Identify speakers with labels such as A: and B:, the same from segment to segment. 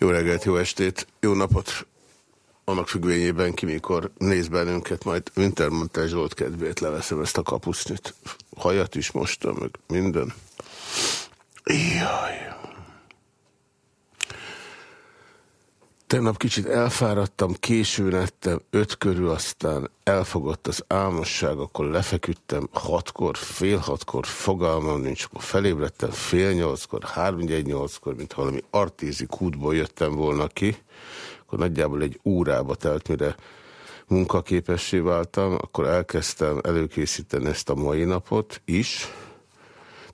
A: Jó reggelt, jó estét, jó napot! Annak függvényében ki, mikor néz bennünket, majd Wintermantel Zsolt kedvéért leveszem ezt a kapusznyit. Hajat is mostam, meg minden. Jaj. Tegnap kicsit elfáradtam, későn ettem, öt körül, aztán elfogott az álmosság, akkor lefeküdtem hatkor, fél hatkor, fogalmam nincs, akkor felébredtem fél nyolckor, háromnyegy nyolckor, mint valami artézi kútból jöttem volna ki, akkor nagyjából egy órába telt, mire munkaképessé váltam, akkor elkezdtem előkészíteni ezt a mai napot is.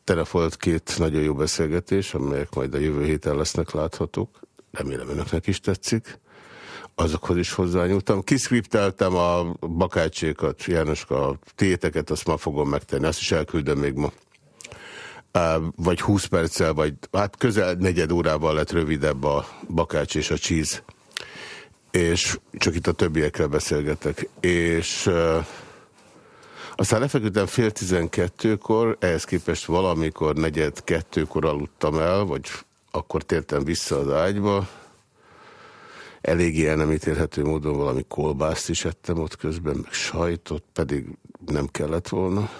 A: Telefolt két nagyon jó beszélgetés, amelyek majd a jövő héten lesznek láthatók remélem önöknek is tetszik, azokhoz is hozzányúltam. Kiszkripteltem a bakácsékat, Jánoska, a téteket, azt ma fogom megtenni, azt is elküldöm még ma. Vagy 20 perccel, vagy hát közel negyed órával lett rövidebb a bakács és a cheese. És csak itt a többiekkel beszélgetek. És uh, aztán lefeküdtem fél tizenkettőkor, ehhez képest valamikor negyed kettőkor aludtam el, vagy akkor tértem vissza az ágyba. Eléggé el nem ítélhető módon valami kolbászt is ettem ott közben, meg sajtot, pedig nem kellett volna.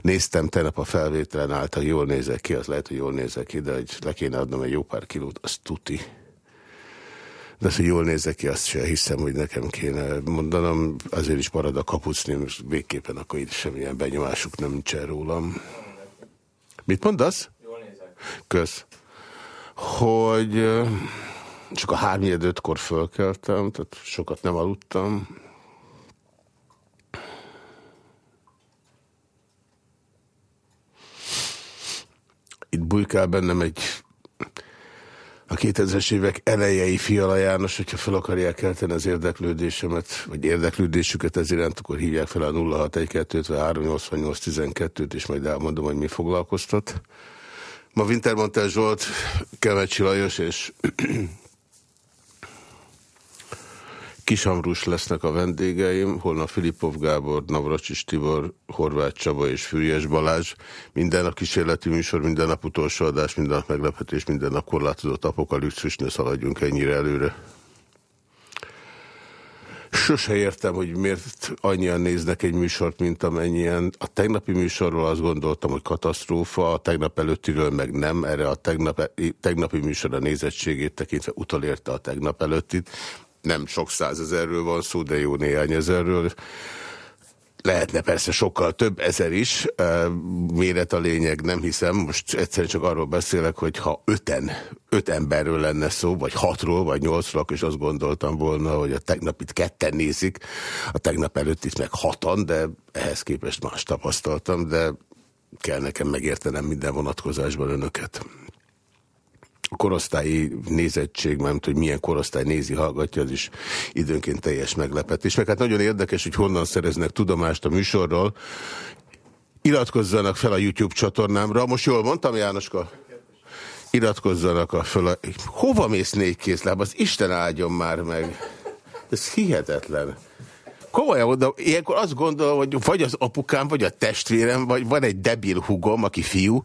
A: Néztem tegnap a felvételen által, jól nézek ki, az lehet, hogy jól nézek ki, de hogy le kéne adnom egy jó pár kilót, az tuti. De az, hogy jól nézek ki, azt sem hiszem, hogy nekem kéne mondanom. Azért is marad a kapucni, most végképpen akkor itt semmilyen benyomásuk nem nincsen rólam. Mit mondasz? Jól nézek. Kösz hogy csak a hárnyed ötkor fölkeltem, tehát sokat nem aludtam. Itt bujkál bennem egy a 2000-es évek elejei Fiala János, hogyha fel akarják kelteni az érdeklődésemet, vagy érdeklődésüket ez iránt, akkor hívják fel a 0612 t és majd elmondom, hogy mi foglalkoztat. Ma Wintermantel Zsolt, Kemecsi Lajos és Kisamrus lesznek a vendégeim, holnap Filipov Gábor, Navracsis Tibor, Horváth Csaba és Füriyes Balázs. Minden nap kísérleti műsor, minden nap utolsó adás, minden nap meglepetés, minden nap korlátozott apokalipszis, ne szaladjunk ennyire előre. Sose értem, hogy miért annyian néznek egy műsort, mint amennyien. A tegnapi műsorról azt gondoltam, hogy katasztrófa, a tegnap előttiről meg nem. Erre a tegnap, tegnapi műsor a nézettségét tekintve utalérte a tegnap előttit. Nem sok százezerről van szó, de jó néhány ezerről. Lehetne persze sokkal több ezer is, méret a lényeg, nem hiszem. Most egyszerűen csak arról beszélek, hogy ha öten, öt emberről lenne szó, vagy hatról, vagy nyolcról, és azt gondoltam volna, hogy a tegnap itt ketten nézik, a tegnap előtt itt meg hatan, de ehhez képest más tapasztaltam, de kell nekem megértenem minden vonatkozásban önöket a korosztályi nézettség, mert hogy milyen korosztály nézi, hallgatja, az is időnként teljes meglepetés. Meg hát nagyon érdekes, hogy honnan szereznek tudomást a műsorról. Iratkozzanak fel a YouTube csatornámra. Most jól mondtam, Jánoska? Iratkozzanak a fel a... Hova mész négy kézláb? Az Isten áldjon már meg. Ez hihetetlen. Komolyan mondom, ilyenkor azt gondolom, hogy vagy az apukám, vagy a testvérem, vagy van egy debil hugom, aki fiú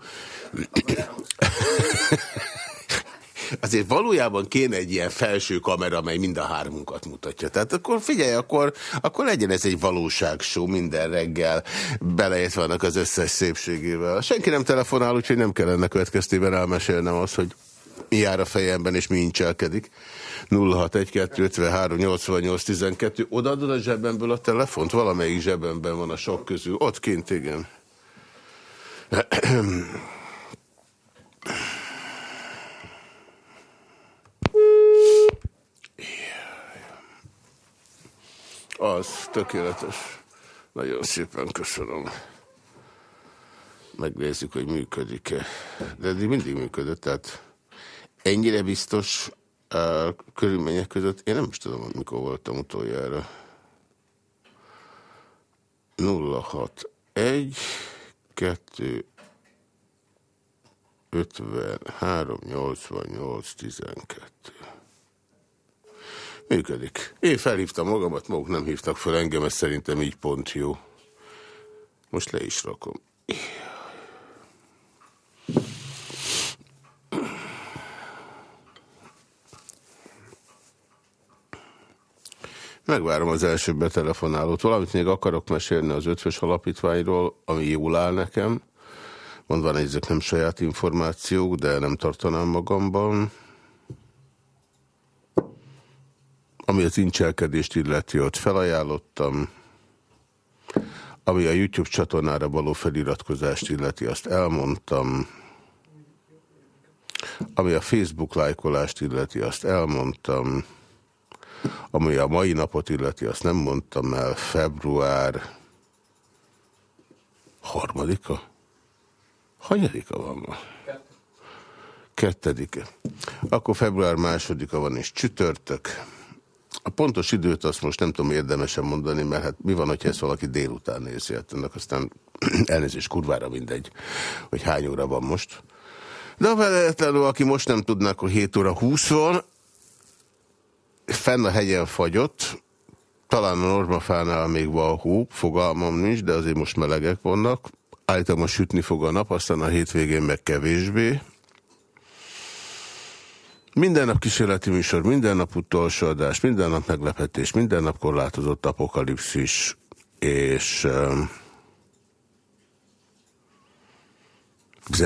A: azért valójában kéne egy ilyen felső kamera, amely mind a hármunkat mutatja. Tehát akkor figyelj, akkor, akkor legyen ez egy valóságshow minden reggel, belejött vannak az összes szépségével. Senki nem telefonál, úgyhogy nem kell ennek következtében elmesélnem azt, hogy mi jár a fejemben, és mi incselkedik. 061-253-88-12. Odaadod a zsebemből a telefont? Valamelyik zsebemben van a sok közül. Ott kint, igen. Az tökéletes. Nagyon szépen köszönöm. Megnézzük, hogy működik-e. De eddig mindig működött, tehát ennyire biztos uh, körülmények között, én nem is tudom, mikor voltam utoljára. 061 2 53 88 12 Működik. Én felhívtam magamat, maguk nem hívtak fel engem, ez szerintem így pont jó. Most le is rakom. Megvárom az első betelefonálót. Valamit még akarok mesélni az ötvös alapítványról, ami jól áll nekem. Mondván, ezek nem saját információk, de nem tartanám magamban. Ami az incselkedést illeti, ott felajánlottam. Ami a YouTube csatornára való feliratkozást illeti, azt elmondtam. Ami a Facebook lájkolást illeti, azt elmondtam. Ami a mai napot illeti, azt nem mondtam el, február harmadika? Hanyadika van ma? Kettedike. Akkor február másodika van, és csütörtök. A pontos időt azt most nem tudom érdemesen mondani, mert hát mi van, hogyha ezt valaki délután nézi, hát ennek aztán elnézés kurvára mindegy, hogy hány óra van most. De a veletlenül, aki most nem tudná, akkor 7 óra 20 van, fenn a hegyen fagyott, talán a normafánál még van hó, fogalmam nincs, de azért most melegek vannak. Állítólag most sütni fog a nap, aztán a hétvégén meg kevésbé. Minden nap kísérleti műsor, minden nap utolsó adás, minden nap meglepetés, minden nap korlátozott apokalipszis, és um,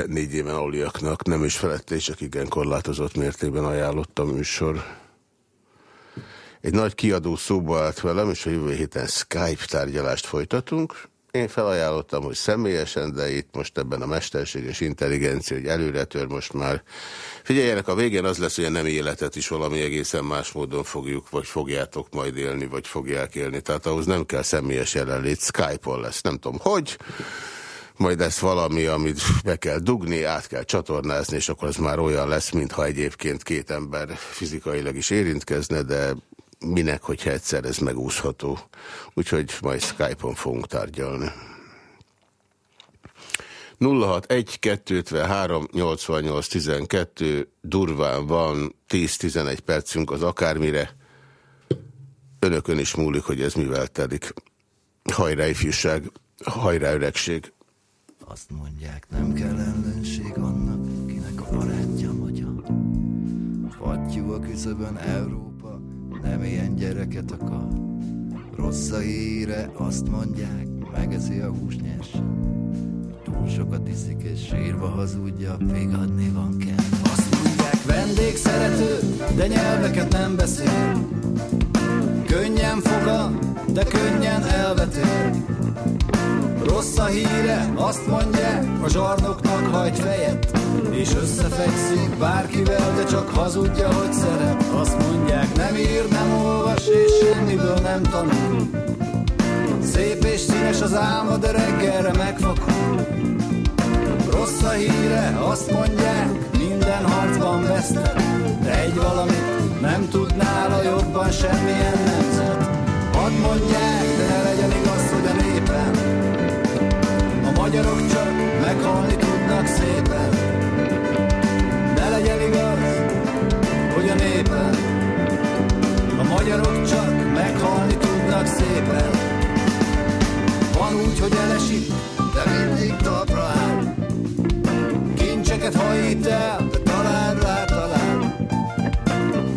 A: négy éven aluliaknak nem is felette, és csak igen korlátozott mértékben ajánlott a műsor. Egy nagy kiadó szóba állt velem, és a jövő héten Skype tárgyalást folytatunk. Én felajánlottam, hogy személyesen, de itt most ebben a mesterséges intelligencia, hogy előre tör most már. Figyeljenek, a végén az lesz, hogy a nem életet is valami egészen más módon fogjuk, vagy fogjátok majd élni, vagy fogják élni. Tehát ahhoz nem kell személyes jelenlét, Skype-on lesz, nem tudom hogy majd lesz valami, amit be kell dugni, át kell csatornázni, és akkor az már olyan lesz, mintha egyébként két ember fizikailag is érintkezne, de minek, hogyha egyszer ez megúszható. Úgyhogy majd Skype-on fogunk tárgyalni. 061 253 88 12 durván van 10-11 percünk az akármire. Önökön is múlik, hogy ez mivel telik. Hajrá ifjúság, hajrá öregség.
B: Azt mondják, nem kell ellenség annak, kinek a barátja magyar. Fattyú a küszöbön Európa, nem ilyen gyereket akar. Rossz a híre, azt mondják, megeszi a húsnyers. Túl sokat iszik és sírva hazudja, vigadni van kell. Azt mondják, vendég szerető, de nyelveket nem beszél. Könnyen fogad, de könnyen elvetél. Rossz a híre, azt mondják, a zsarnoknak hajt fejet, és összefekszik bárkivel, de csak hazudja, hogy szeret. Azt mondják, nem ír, nem olvas, és semmiből nem tanul. Szép és színes az álma, de reggelre megfakul. Rossz a híre, azt mondják, minden harcban vesztett, de egy valamit nem tud nála jobban semmilyen nemzet. Hadd mondják, de ne legyen igaz, magyarok csak meghalni tudnak szépen. Ne legyen igaz, hogy a népen a magyarok csak meghalni tudnak szépen. Van úgy, hogy elesik, de mindig talpra áll. Kincseket hajít el, de talán rá talál.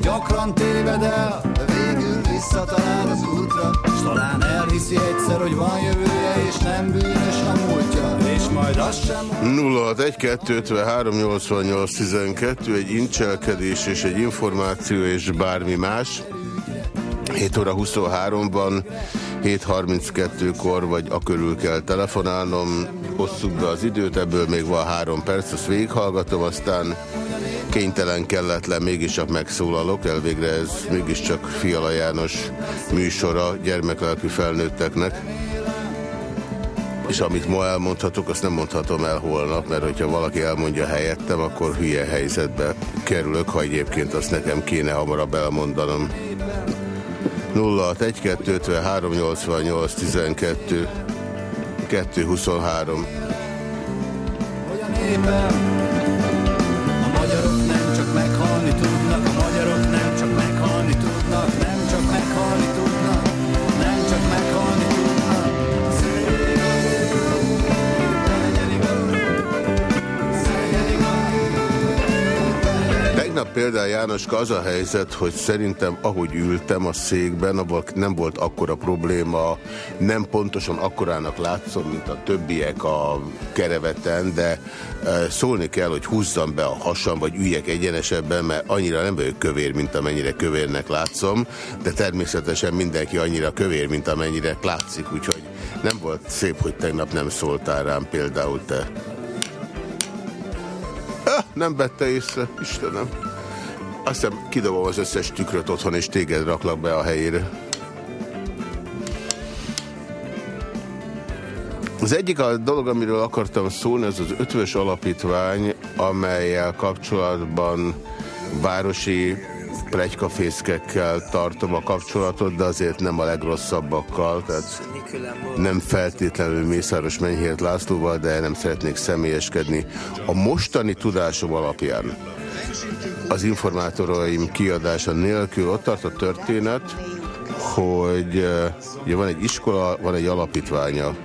B: Gyakran téved el, de végül visszatalál az útra, s talán elhiszi egyszer, hogy van jövője, és nem bűnös a múltja, és majd az sem...
A: 061-253-88-12, egy incselkedés és egy információ és bármi más. 7 óra 23-ban, 7.32-kor vagy a körül kell telefonálnom, osszuk be az időt, ebből még van három perc, azt végighallgatom, aztán kénytelen, kelletlen, mégiscsak megszólalok, elvégre ez mégiscsak Fiala János műsora gyermeklelkű felnőtteknek. És amit ma elmondhatok, azt nem mondhatom el holnap, mert hogyha valaki elmondja helyettem, akkor hülye helyzetbe kerülök, ha egyébként azt nekem kéne hamarabb elmondanom. 061 253 88 12 223 Például Jánoska az a helyzet, hogy szerintem ahogy ültem a székben, abban nem volt akkora probléma, nem pontosan akkorának látszom, mint a többiek a kereveten, de e, szólni kell, hogy húzzam be a hasam, vagy üljek egyenesebben, mert annyira nem vagyok kövér, mint amennyire kövérnek látszom, de természetesen mindenki annyira kövér, mint amennyire látszik, úgyhogy nem volt szép, hogy tegnap nem szóltál rám például te. Nem vette észre, Istenem. Azt hiszem kidobom az összes tükröt otthon, és téged raklak be a helyére. Az egyik a dolog, amiről akartam szólni, az az ötvös alapítvány, amelyel kapcsolatban városi plegykafészkekkel tartom a kapcsolatot, de azért nem a legrosszabbakkal, tehát nem feltétlenül Mészáros Menyhért Lászlóval, de nem szeretnék személyeskedni. A mostani tudásom alapján az informátoraim kiadása nélkül ott tart a történet, hogy ugye van egy iskola, van egy alapítványa.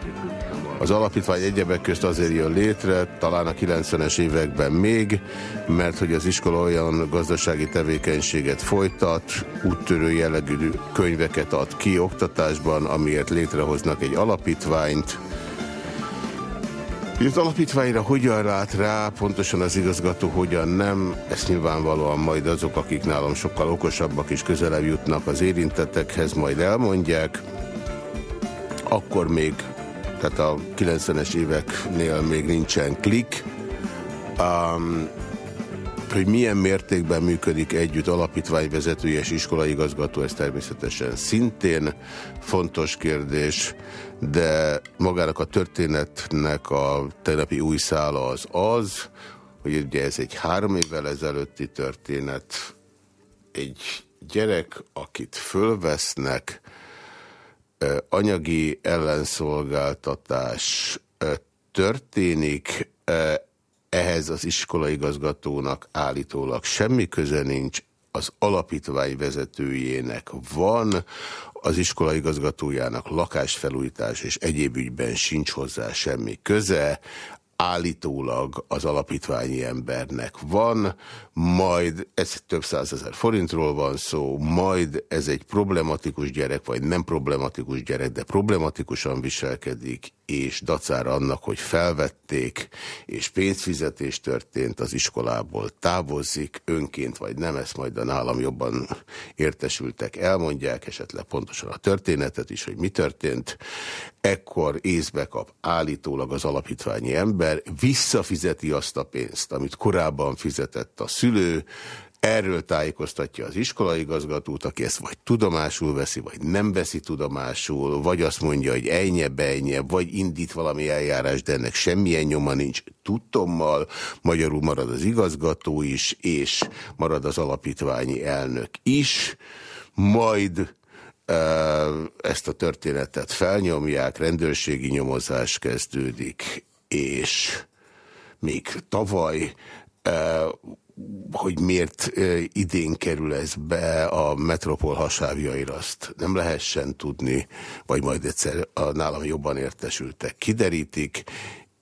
A: Az alapítvány egyebek közt azért jön létre, talán a 90-es években még, mert hogy az iskola olyan gazdasági tevékenységet folytat, úttörő jellegű könyveket ad ki oktatásban, amiért létrehoznak egy alapítványt, az alapítványra hogyan lát rá, pontosan az igazgató hogyan nem, ezt nyilvánvalóan majd azok, akik nálam sokkal okosabbak és közelebb jutnak az érintettekhez, majd elmondják. Akkor még tehát a 90-es éveknél még nincsen klik. Um, hogy milyen mértékben működik együtt alapítványvezető és iskolaigazgató, ez természetesen szintén fontos kérdés, de magának a történetnek a tegnapi új szála az az, hogy ugye ez egy három évvel ezelőtti történet, egy gyerek, akit fölvesznek, anyagi ellenszolgáltatás történik, ehhez az iskolaigazgatónak állítólag semmi köze nincs, az alapítvány vezetőjének van, az iskolaigazgatójának lakásfelújítás és egyéb ügyben sincs hozzá semmi köze, állítólag az alapítványi embernek van, majd ez több százezer forintról van szó, majd ez egy problematikus gyerek, vagy nem problematikus gyerek, de problematikusan viselkedik, és dacára annak, hogy felvették, és pénzfizetés történt, az iskolából távozik, önként vagy nem, ezt majd a nálam jobban értesültek, elmondják esetleg pontosan a történetet is, hogy mi történt. Ekkor észbe kap állítólag az alapítványi ember, visszafizeti azt a pénzt, amit korábban fizetett a szülő, Erről tájékoztatja az iskolaigazgatót, aki ezt vagy tudomásul veszi, vagy nem veszi tudomásul, vagy azt mondja, hogy ennyi bejnye, vagy indít valami eljárás, de ennek semmilyen nyoma nincs. Tudtommal, magyarul marad az igazgató is, és marad az alapítványi elnök is, majd ezt a történetet felnyomják, rendőrségi nyomozás kezdődik, és még tavaly hogy miért idén kerül ez be a metropol hasávjaira, azt nem lehessen tudni, vagy majd egyszer a nálam jobban értesültek kiderítik,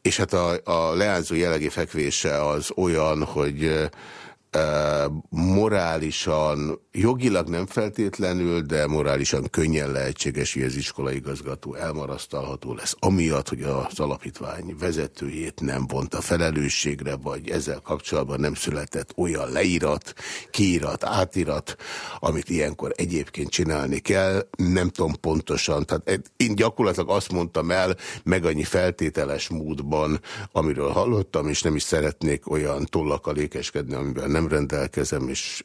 A: és hát a, a leányzó jellegi fekvése az olyan, hogy morálisan, jogilag nem feltétlenül, de morálisan könnyen lehetséges, hogy az iskolaigazgató elmarasztalható lesz, amiatt, hogy az alapítvány vezetőjét nem vonta felelősségre, vagy ezzel kapcsolatban nem született olyan leírat, kiírat, átirat, amit ilyenkor egyébként csinálni kell. Nem tudom pontosan, tehát én gyakorlatilag azt mondtam el, meg annyi feltételes módban, amiről hallottam, és nem is szeretnék olyan tollakkal ékeskedni, amiben nem nem rendelkezem, és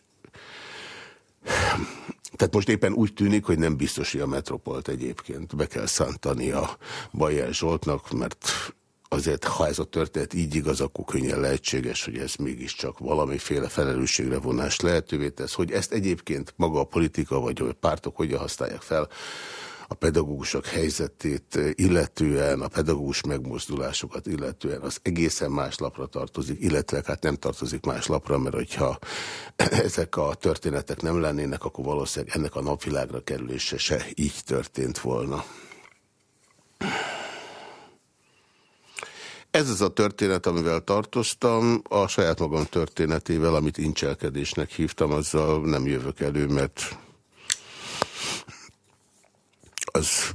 A: tehát most éppen úgy tűnik, hogy nem biztos, hogy a metropolt egyébként be kell szántani a Bajer Zsoltnak, mert azért, ha ez a történet így igaz, akkor könnyen lehetséges, hogy ez mégiscsak valamiféle felelősségre vonás lehetővé tesz, hogy ezt egyébként maga a politika vagy a pártok hogyan használják fel, a pedagógusok helyzetét illetően, a pedagógus megmozdulásokat illetően az egészen más lapra tartozik, illetve hát nem tartozik más lapra, mert hogyha ezek a történetek nem lennének, akkor valószínűleg ennek a napvilágra kerülése se így történt volna. Ez az a történet, amivel tartoztam, a saját magam történetével, amit incselkedésnek hívtam, azzal nem jövök elő, mert az,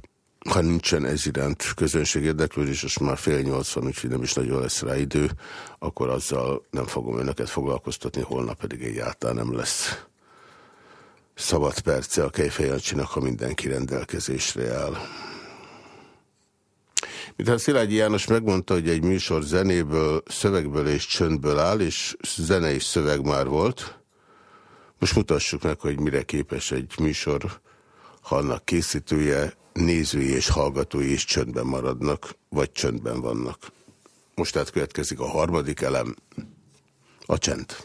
A: ha nincsen ez iránt közönség érdeklődés, és már fél nyolcvan, úgyhogy nem is nagyon lesz rá idő, akkor azzal nem fogom önöket foglalkoztatni, holnap pedig egyáltalán nem lesz szabad perce a Kejfejancsinak, ha mindenki rendelkezésre áll. Mintha Szilágyi János megmondta, hogy egy műsor zenéből, szövegből és csöndből áll, és zene és szöveg már volt. Most mutassuk meg, hogy mire képes egy műsor, ha annak készítője, nézői és hallgatói is csöndben maradnak, vagy csöndben vannak. Most tehát következik a harmadik elem, a csend.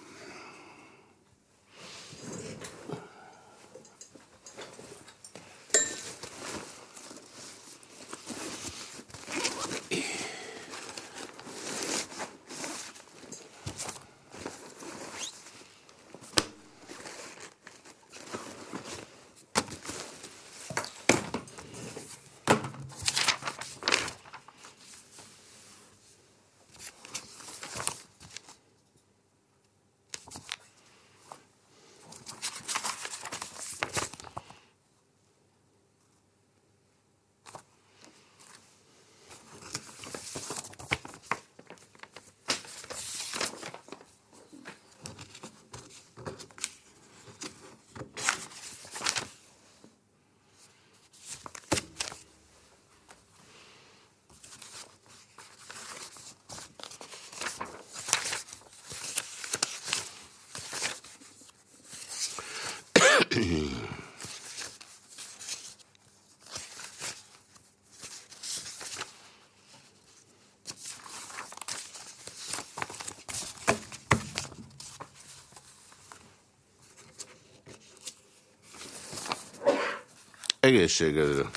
A: Egészségedre.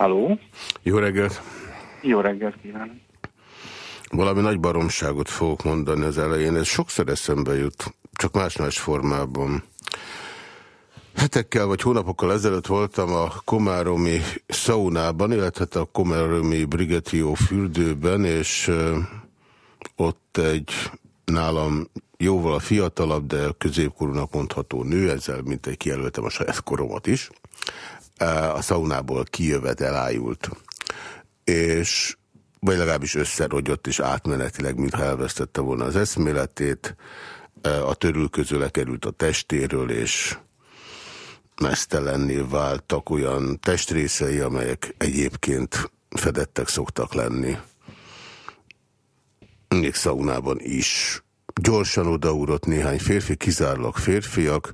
C: Halló?
A: Jó reggelt!
C: Jó reggelt kívánok!
A: Valami nagy baromságot fogok mondani az elején, ez sokszor eszembe jut, csak más-más formában. Hetekkel vagy hónapokkal ezelőtt voltam a Komáromi szaunában, illetve a Komáromi Brigetio fürdőben, és ott egy nálam jóval a fiatalabb, de középkorúnak mondható nő, ezzel mint egy kijelöltem a saját koromat is, a szaunából kijövet elájult. És vagy legalábbis összerogyott, és átmenetileg, mintha elvesztette volna az eszméletét, a törülköző lekerült a testéről, és mesztelenné váltak olyan testrészei, amelyek egyébként fedettek szoktak lenni. Még szaunában is Gyorsan odaúrott néhány férfi, kizárólag férfiak,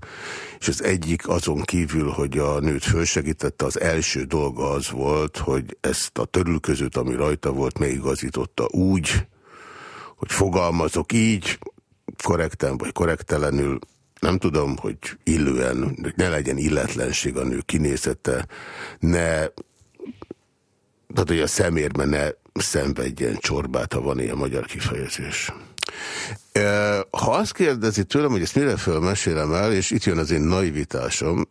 A: és az egyik azon kívül, hogy a nőt fölsegítette, az első dolga az volt, hogy ezt a törülközőt, ami rajta volt, megigazította úgy, hogy fogalmazok így, korrekten vagy korrektelenül, nem tudom, hogy illően, ne legyen illetlenség a nő kinézete, ne, tehát hogy a szemérme ne szenvedjen csorbát, ha van ilyen magyar kifejezés. Ha azt kérdezi tőlem, hogy ezt mire fölmesélem el, és itt jön az én naivitásom,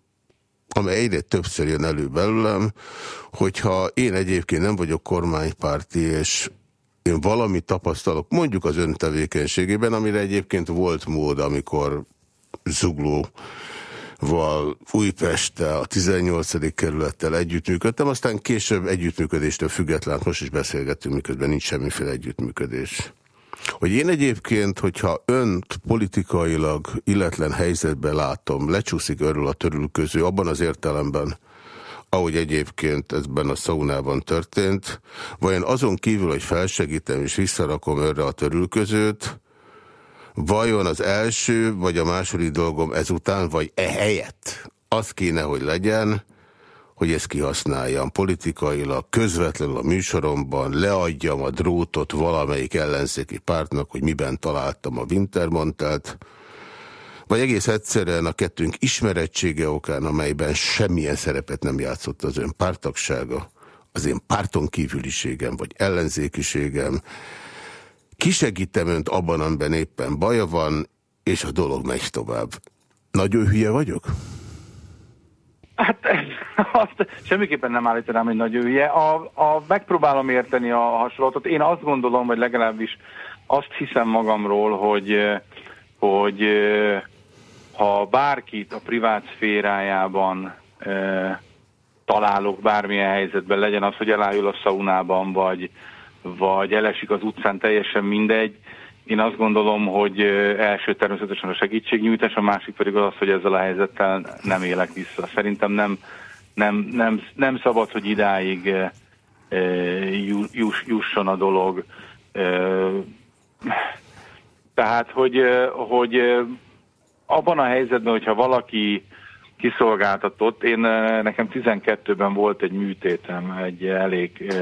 A: amely egyre többször jön elő belőlem, hogyha én egyébként nem vagyok kormánypárti, és én valamit tapasztalok, mondjuk az ön tevékenységében, amire egyébként volt mód, amikor Zugló val Újpesttel, a 18. kerülettel együttműködtem, aztán később együttműködéstől független, most is beszélgettünk, miközben nincs semmiféle együttműködés. Hogy én egyébként, hogyha önt politikailag illetlen helyzetben látom, lecsúszik örül a törülköző, abban az értelemben, ahogy egyébként ezben a szaunában történt, vajon azon kívül, hogy felsegítem és visszarakom örre a törülközőt, vajon az első vagy a második dolgom ezután, vagy ehelyett az kéne, hogy legyen, hogy ezt kihasználjam politikailag, közvetlenül a műsoromban, leadjam a drótot valamelyik ellenzéki pártnak, hogy miben találtam a Wintermantelt, vagy egész egyszerűen a kettőnk ismerettsége okán, amelyben semmilyen szerepet nem játszott az ön pártagsága, az én párton kívüliségem, vagy ellenzékiségem, kisegítem önt abban, amiben éppen baja van, és a dolog megy tovább. Nagyon hülye vagyok?
C: Hát azt semmiképpen nem állítanám, hogy nagyon hülye. A, a, megpróbálom érteni a hasonlatot. Én azt gondolom, vagy legalábbis azt hiszem magamról, hogy, hogy ha bárkit a privát szférájában e, találok bármilyen helyzetben, legyen az, hogy elájul a szaunában, vagy, vagy elesik az utcán, teljesen mindegy. Én azt gondolom, hogy első természetesen a segítségnyújtás, a másik pedig az, hogy ezzel a helyzettel nem élek vissza. Szerintem nem, nem, nem, nem szabad, hogy idáig juss, jusson a dolog. Tehát, hogy, hogy abban a helyzetben, hogyha valaki kiszolgáltatott, én nekem 12-ben volt egy műtétem, egy elég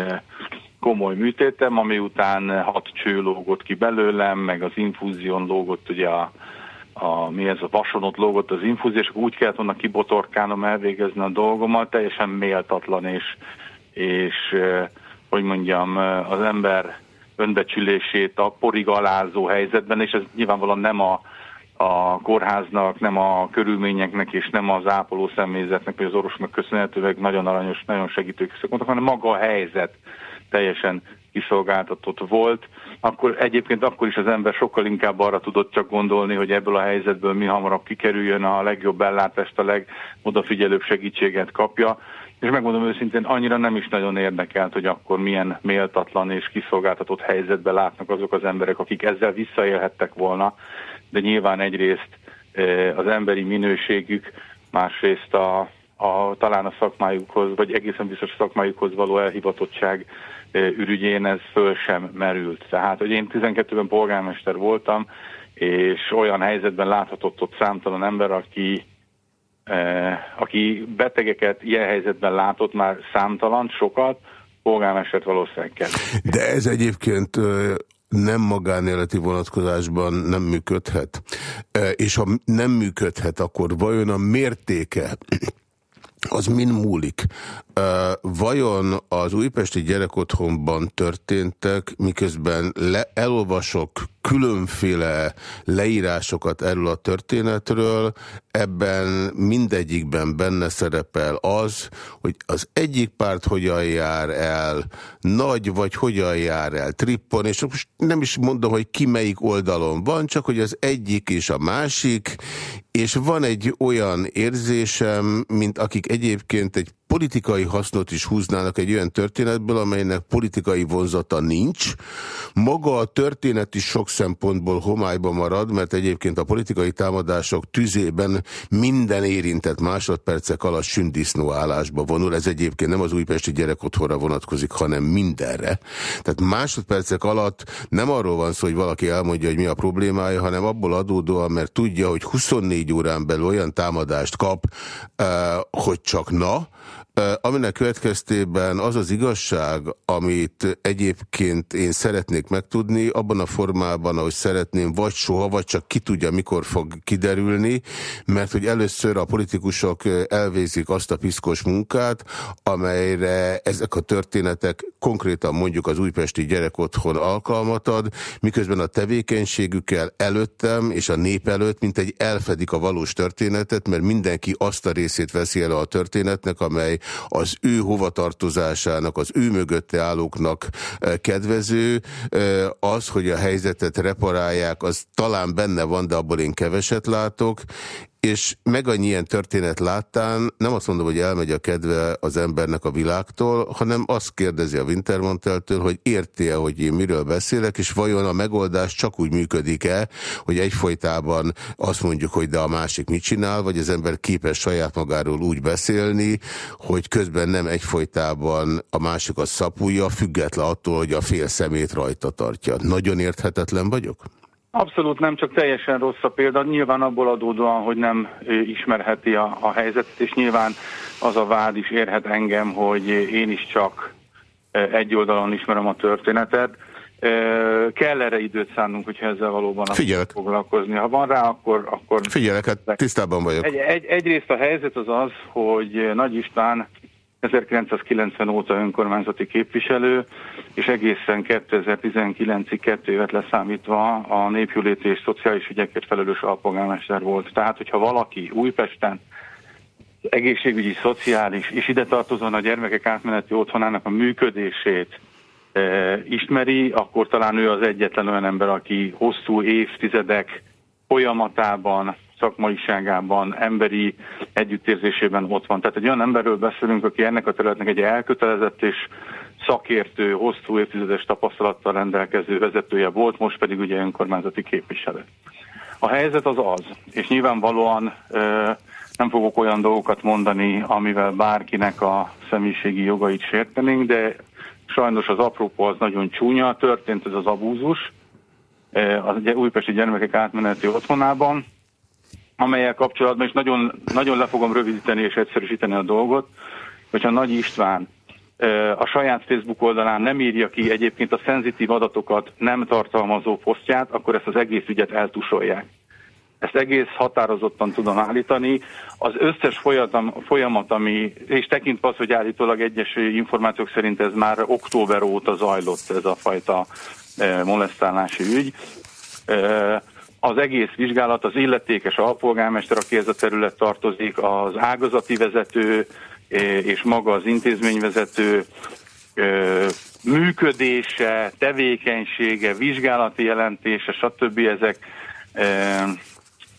C: komoly műtétem, ami után hat cső lógott ki belőlem, meg az infúzión lógott ugye a, a, mi ez a vasonot lógott az infúzió, és úgy kellett volna kibotorkálnom elvégezni a dolgomat, teljesen méltatlan, és, és hogy mondjam, az ember önbecsülését a porig alázó helyzetben, és ez nyilvánvalóan nem a, a kórháznak, nem a körülményeknek, és nem az ápoló személyzetnek, vagy az orvosnak köszönhetőleg nagyon aranyos, nagyon segítők hanem maga a helyzet teljesen kiszolgáltatott volt, akkor egyébként akkor is az ember sokkal inkább arra tudott csak gondolni, hogy ebből a helyzetből mi hamarabb kikerüljön, a legjobb ellátást, a legodafigyelőbb segítséget kapja, és megmondom őszintén, annyira nem is nagyon érdekelt, hogy akkor milyen méltatlan és kiszolgáltatott helyzetben látnak azok az emberek, akik ezzel visszaélhettek volna, de nyilván egyrészt eh, az emberi minőségük, másrészt a, a, talán a szakmájukhoz, vagy egészen biztos a szakmájukhoz való elhivatottság ürügyén ez föl sem merült. Tehát, hogy én 12-ben polgármester voltam, és olyan helyzetben láthatott ott számtalan ember, aki, eh, aki betegeket ilyen helyzetben látott már számtalan, sokat, polgármestert valószínűleg kell.
A: De ez egyébként nem magánéleti vonatkozásban nem működhet. És ha nem működhet, akkor vajon a mértéke az mind múlik. Vajon az újpesti gyerekotthonban történtek, miközben le, elolvasok különféle leírásokat erről a történetről, ebben mindegyikben benne szerepel az, hogy az egyik párt hogyan jár el, nagy vagy hogyan jár el, trippon, és most nem is mondom, hogy ki melyik oldalon van, csak hogy az egyik és a másik, és van egy olyan érzésem, mint akik egyébként egy politikai hasznot is húznának egy olyan történetből, amelynek politikai vonzata nincs. Maga a történet is sok szempontból homályba marad, mert egyébként a politikai támadások tüzében minden érintett másodpercek alatt sündisznó állásba vonul. Ez egyébként nem az újpesti gyerekotthonra vonatkozik, hanem mindenre. Tehát másodpercek alatt nem arról van szó, hogy valaki elmondja, hogy mi a problémája, hanem abból adódóan, mert tudja, hogy 24 órán belül olyan támadást kap, eh, hogy csak na, aminek következtében az az igazság, amit egyébként én szeretnék megtudni, abban a formában, ahogy szeretném, vagy soha, vagy csak ki tudja, mikor fog kiderülni, mert hogy először a politikusok elvégzik azt a piszkos munkát, amelyre ezek a történetek konkrétan mondjuk az újpesti gyerek otthon alkalmat ad, miközben a tevékenységükkel előttem és a nép előtt, mint egy elfedik a valós történetet, mert mindenki azt a részét veszi el a történetnek, amely az ő hovatartozásának, az ő mögötte állóknak eh, kedvező. Eh, az, hogy a helyzetet reparálják, az talán benne van, de abból én keveset látok, és meg annyi ilyen történet láttán, nem azt mondom, hogy elmegy a kedve az embernek a világtól, hanem azt kérdezi a Wintermanteltől, hogy érti-e, hogy én miről beszélek, és vajon a megoldás csak úgy működik-e, hogy egyfolytában azt mondjuk, hogy de a másik mit csinál, vagy az ember képes saját magáról úgy beszélni, hogy közben nem egyfolytában a másik a szapulja, független attól, hogy a fél szemét rajta tartja. Nagyon érthetetlen vagyok?
C: Abszolút nem, csak teljesen rossz a példa. Nyilván abból adódóan, hogy nem ismerheti a, a helyzetet, és nyilván az a vád is érhet engem, hogy én is csak egy oldalon ismerem a történetet. Kell erre időt szánnunk, hogyha ezzel valóban
A: Figyelek.
C: foglalkozni. Ha van rá, akkor... akkor
A: Figyelek, hát tisztában vagyok.
C: Egy, egy, egyrészt a helyzet az az, hogy Nagy István 1990 óta önkormányzati képviselő, és egészen 2019-ig kettő évet leszámítva a népjúléti és szociális ügyekért felelős alpolgármester volt. Tehát, hogyha valaki Újpesten egészségügyi, szociális, és ide tartozóan a gyermekek átmeneti otthonának a működését e, ismeri, akkor talán ő az egyetlen olyan ember, aki hosszú évtizedek folyamatában szakmaiságában, emberi együttérzésében ott van. Tehát egy olyan emberről beszélünk, aki ennek a területnek egy elkötelezett és szakértő, hosszú évtizedes tapasztalattal rendelkező vezetője volt, most pedig ugye önkormányzati képviselő. A helyzet az az, és nyilvánvalóan nem fogok olyan dolgokat mondani, amivel bárkinek a személyiségi jogait sértenénk, de sajnos az aprópa az nagyon csúnya, történt ez az abúzus, az újpesti gyermekek átmeneti otthonában, amelyel kapcsolatban, és nagyon, nagyon le fogom rövidíteni és egyszerűsíteni a dolgot, hogyha Nagy István a saját Facebook oldalán nem írja ki egyébként a szenzitív adatokat nem tartalmazó posztját, akkor ezt az egész ügyet eltusolják. Ezt egész határozottan tudom állítani. Az összes folyamat, folyamat ami, és tekintve az, hogy állítólag egyes információk szerint ez már október óta zajlott ez a fajta molesztálási ügy, az egész vizsgálat, az illetékes alpolgármester, aki ez a terület tartozik, az ágazati vezető e, és maga az intézményvezető e, működése, tevékenysége, vizsgálati jelentése, stb. ezek e,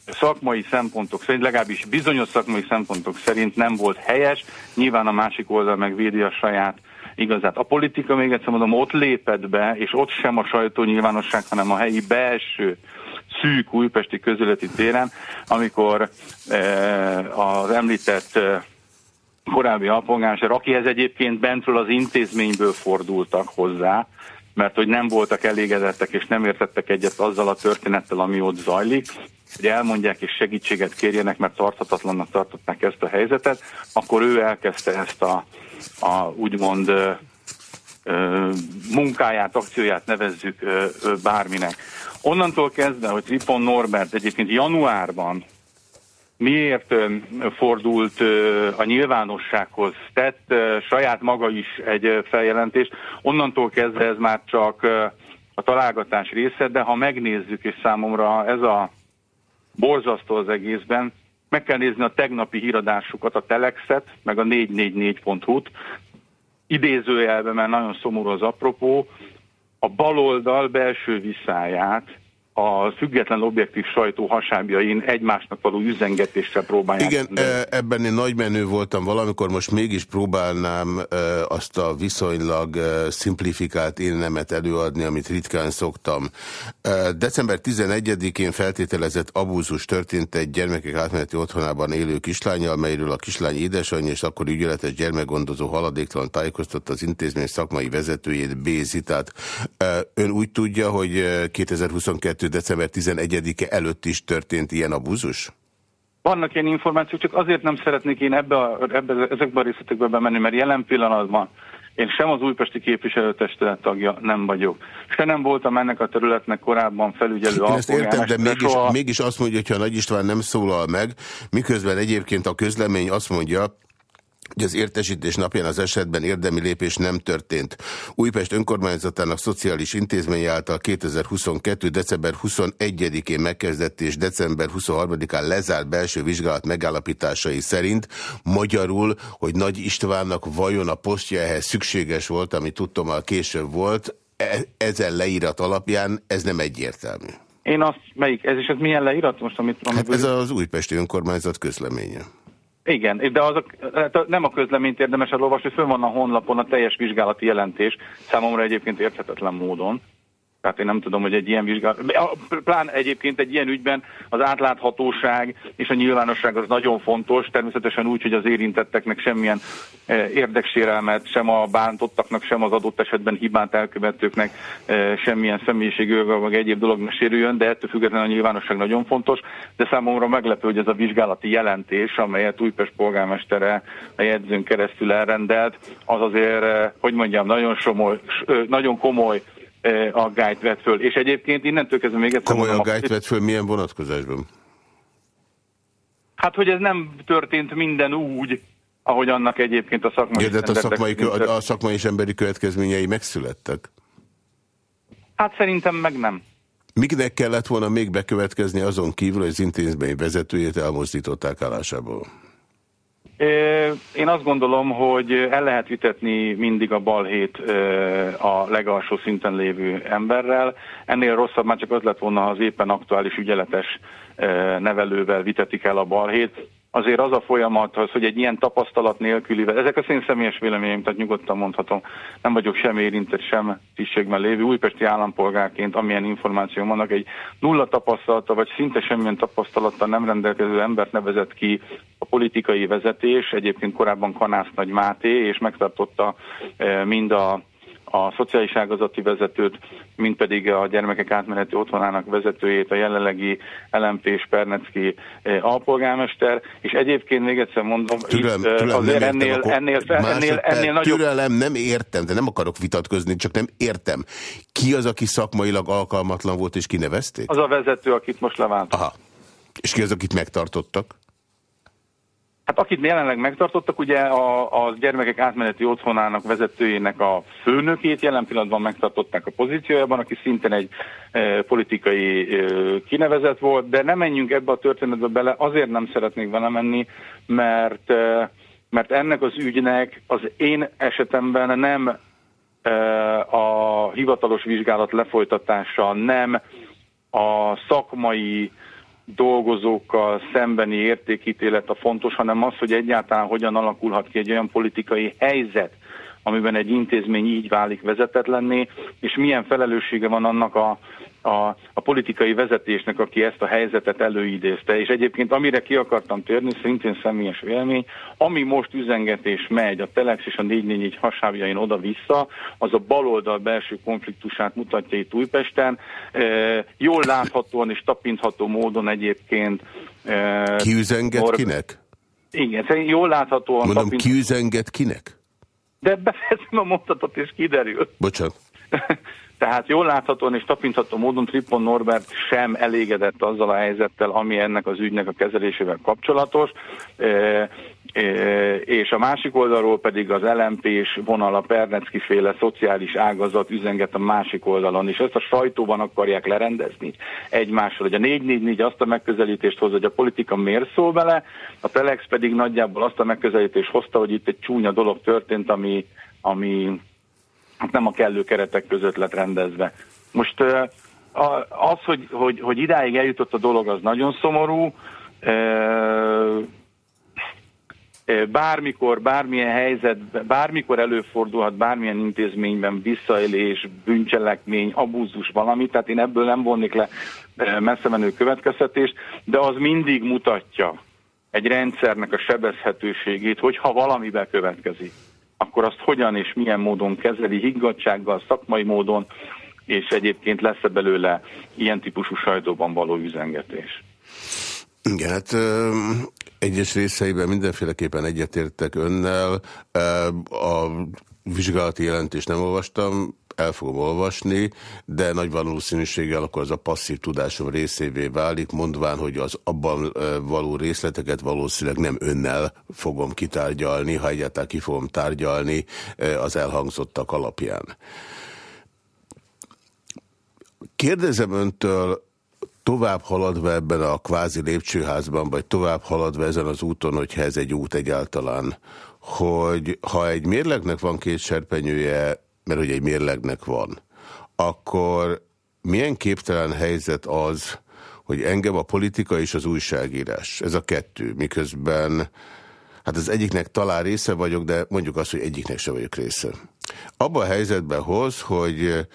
C: szakmai szempontok szerint, legalábbis bizonyos szakmai szempontok szerint nem volt helyes, nyilván a másik oldal megvédi a saját igazát. A politika, még egyszer mondom, ott lépett be, és ott sem a sajtó nyilvánosság, hanem a helyi belső szűk újpesti közületi téren, amikor eh, az említett eh, korábbi alpolgármester, akihez egyébként bentről az intézményből fordultak hozzá, mert hogy nem voltak elégedettek és nem értettek egyet azzal a történettel, ami ott zajlik, hogy elmondják és segítséget kérjenek, mert tarthatatlannak tartották ezt a helyzetet, akkor ő elkezdte ezt a, a úgymond ö, munkáját, akcióját nevezzük bárminek. Onnantól kezdve, hogy Tripon Norbert egyébként januárban miért fordult a nyilvánossághoz, tett saját maga is egy feljelentést, onnantól kezdve ez már csak a találgatás része, de ha megnézzük, és számomra ez a borzasztó az egészben, meg kell nézni a tegnapi híradásukat, a Telexet, meg a 444.hu-t, idézőjelben, mert nagyon szomorú az apropó, a baloldal belső viszáját a független objektív sajtó hasábjain egymásnak való üzengetéssel próbálják.
A: Igen, de... ebben én nagy menő voltam valamikor, most mégis próbálnám azt a viszonylag szimplifikált énemet előadni, amit ritkán szoktam. December 11-én feltételezett abúzus történt egy gyermekek átmeneti otthonában élő kislánya, amelyről a kislány édesanyja és akkor ügyeletes gyermekgondozó haladéktalan tájékoztatta az intézmény szakmai vezetőjét, B. Zitát. Ön úgy tudja, hogy 2022 december 11-e előtt is történt ilyen abúzus?
C: Vannak ilyen információk, csak azért nem szeretnék én ebbe a, ebbe, ezekbe a részletekbe bemenni, mert jelen pillanatban én sem az újpesti képviselőtestület tagja nem vagyok. Se nem voltam ennek a területnek korábban felügyelő
A: Én ezt értem, de mégis, soha... mégis azt mondja, hogyha Nagy István nem szólal meg, miközben egyébként a közlemény azt mondja, hogy az értesítés napján az esetben érdemi lépés nem történt. Újpest önkormányzatának szociális intézménye által 2022. december 21-én megkezdett és december 23-án lezárt belső vizsgálat megállapításai szerint magyarul, hogy Nagy Istvánnak vajon a posztja ehhez szükséges volt, ami tudtommal később volt, e ezen leírat alapján ez nem egyértelmű.
C: Én azt, melyik, ez is ez milyen leírat most, amit...
A: Hát ez az újpesti önkormányzat közleménye.
C: Igen, de az a, hát nem a közleményt érdemes elolvasni, fönn van a honlapon a teljes vizsgálati jelentés, számomra egyébként érthetetlen módon. Tehát én nem tudom, hogy egy ilyen vizsgálat, plán egyébként egy ilyen ügyben az átláthatóság és a nyilvánosság az nagyon fontos, természetesen úgy, hogy az érintetteknek semmilyen eh, érdeksérelmet, sem a bántottaknak, sem az adott esetben hibát elkövetőknek eh, semmilyen személyiségővel, vagy egyéb dolog ne sérüljön, de ettől függetlenül a nyilvánosság nagyon fontos, de számomra meglepő, hogy ez a vizsgálati jelentés, amelyet Újpest polgármestere a jegyzőn keresztül elrendelt, az azért, eh, hogy mondjam, nagyon, somoly, nagyon komoly aggályt vett föl. És egyébként innentől kezdve még egyszer
A: Komoly aggályt vett föl milyen vonatkozásban?
C: Hát, hogy ez nem történt minden úgy, ahogy annak egyébként a szakmai...
A: Ja, a szakmai, a szakmai és emberi következményei megszülettek?
C: Hát szerintem meg nem.
A: Miknek kellett volna még bekövetkezni azon kívül, hogy az intézmény vezetőjét elmozdították állásából?
C: Én azt gondolom, hogy el lehet vitetni mindig a balhét a legalsó szinten lévő emberrel. Ennél rosszabb már csak az lett volna, ha az éppen aktuális ügyeletes nevelővel vitetik el a balhét azért az a folyamat, az, hogy egy ilyen tapasztalat nélkülivel, ezek a szén személyes véleményeim, tehát nyugodtan mondhatom, nem vagyok sem érintett, sem tisztségben lévő újpesti állampolgárként, amilyen információ vannak, egy nulla tapasztalata, vagy szinte semmilyen tapasztalattal nem rendelkező embert nevezett ki a politikai vezetés, egyébként korábban Kanász Nagy Máté, és megtartotta eh, mind a a szociális ágazati vezetőt, mint pedig a gyermekek átmeneti otthonának vezetőjét, a jelenlegi LMP és Pernecki eh, alpolgármester, és egyébként még egyszer mondom,
A: türelem, itt, eh, türelem, azért nem ennél, ennél, ennél, ennél, ennél nagyobb... Türelem, nem értem, de nem akarok vitatkozni, csak nem értem. Ki az, aki szakmailag alkalmatlan volt és kinevezték?
C: Az a vezető, akit most leváltak.
A: Aha. És ki az, akit megtartottak?
C: Hát akit jelenleg megtartottak, ugye a, a gyermekek átmeneti otthonának vezetőjének a főnökét jelen pillanatban megtartották a pozíciójában, aki szintén egy e, politikai e, kinevezet volt, de nem menjünk ebbe a történetbe bele, azért nem szeretnék vele menni, mert, e, mert ennek az ügynek az én esetemben nem e, a hivatalos vizsgálat lefolytatása, nem a szakmai dolgozókkal szembeni értékítélet a fontos, hanem az, hogy egyáltalán hogyan alakulhat ki egy olyan politikai helyzet, amiben egy intézmény így válik vezetetlenné, és milyen felelőssége van annak a, a, a politikai vezetésnek, aki ezt a helyzetet előidézte. És egyébként amire ki akartam térni, szintén személyes vélemény, ami most üzengetés megy a Telex és a 444 hasábjain oda-vissza, az a baloldal belső konfliktusát mutatja itt Újpesten. E, jól láthatóan és tapintható módon egyébként...
A: E, ki üzenget kinek?
C: Igen, szerintem jól láthatóan...
A: Mondom, tapint... ki üzenget kinek?
C: De befejezem a mondatot, és kiderül.
A: Bocsánat.
C: Tehát jól láthatóan és tapintható módon Tripon Norbert sem elégedett azzal a helyzettel, ami ennek az ügynek a kezelésével kapcsolatos, e, e, és a másik oldalról pedig az lmp és vonal a Pernecki féle szociális ágazat üzenget a másik oldalon, és ezt a sajtóban akarják lerendezni egymással, hogy a 444 azt a megközelítést hoz, hogy a politika miért szól bele, a Telex pedig nagyjából azt a megközelítést hozta, hogy itt egy csúnya dolog történt, ami, ami hát nem a kellő keretek között lett rendezve. Most az, hogy, hogy, hogy idáig eljutott a dolog, az nagyon szomorú. Bármikor, bármilyen helyzetben, bármikor előfordulhat bármilyen intézményben visszaélés, bűncselekmény, abúzus valami, tehát én ebből nem vonnék le messze menő következtetést, de az mindig mutatja egy rendszernek a sebezhetőségét, hogyha valami bekövetkezik akkor azt hogyan és milyen módon kezeli, higgadsággal, szakmai módon, és egyébként lesz-e belőle ilyen típusú sajtóban való üzengetés.
A: Igen, hát egyes részeiben mindenféleképpen egyetértek önnel. A vizsgálati jelentést nem olvastam, el fogom olvasni, de nagy valószínűséggel akkor az a passzív tudásom részévé válik, mondván, hogy az abban való részleteket valószínűleg nem önnel fogom kitárgyalni, ha egyáltalán ki fogom tárgyalni az elhangzottak alapján. Kérdezem öntől, tovább haladva ebben a kvázi lépcsőházban, vagy tovább haladva ezen az úton, hogyha ez egy út egyáltalán, hogy ha egy mérlegnek van két serpenyője, mert hogy egy mérlegnek van, akkor milyen képtelen helyzet az, hogy engem a politika és az újságírás, ez a kettő, miközben hát az egyiknek talán része vagyok, de mondjuk azt, hogy egyiknek se vagyok része. Abban a helyzetben hoz, hogy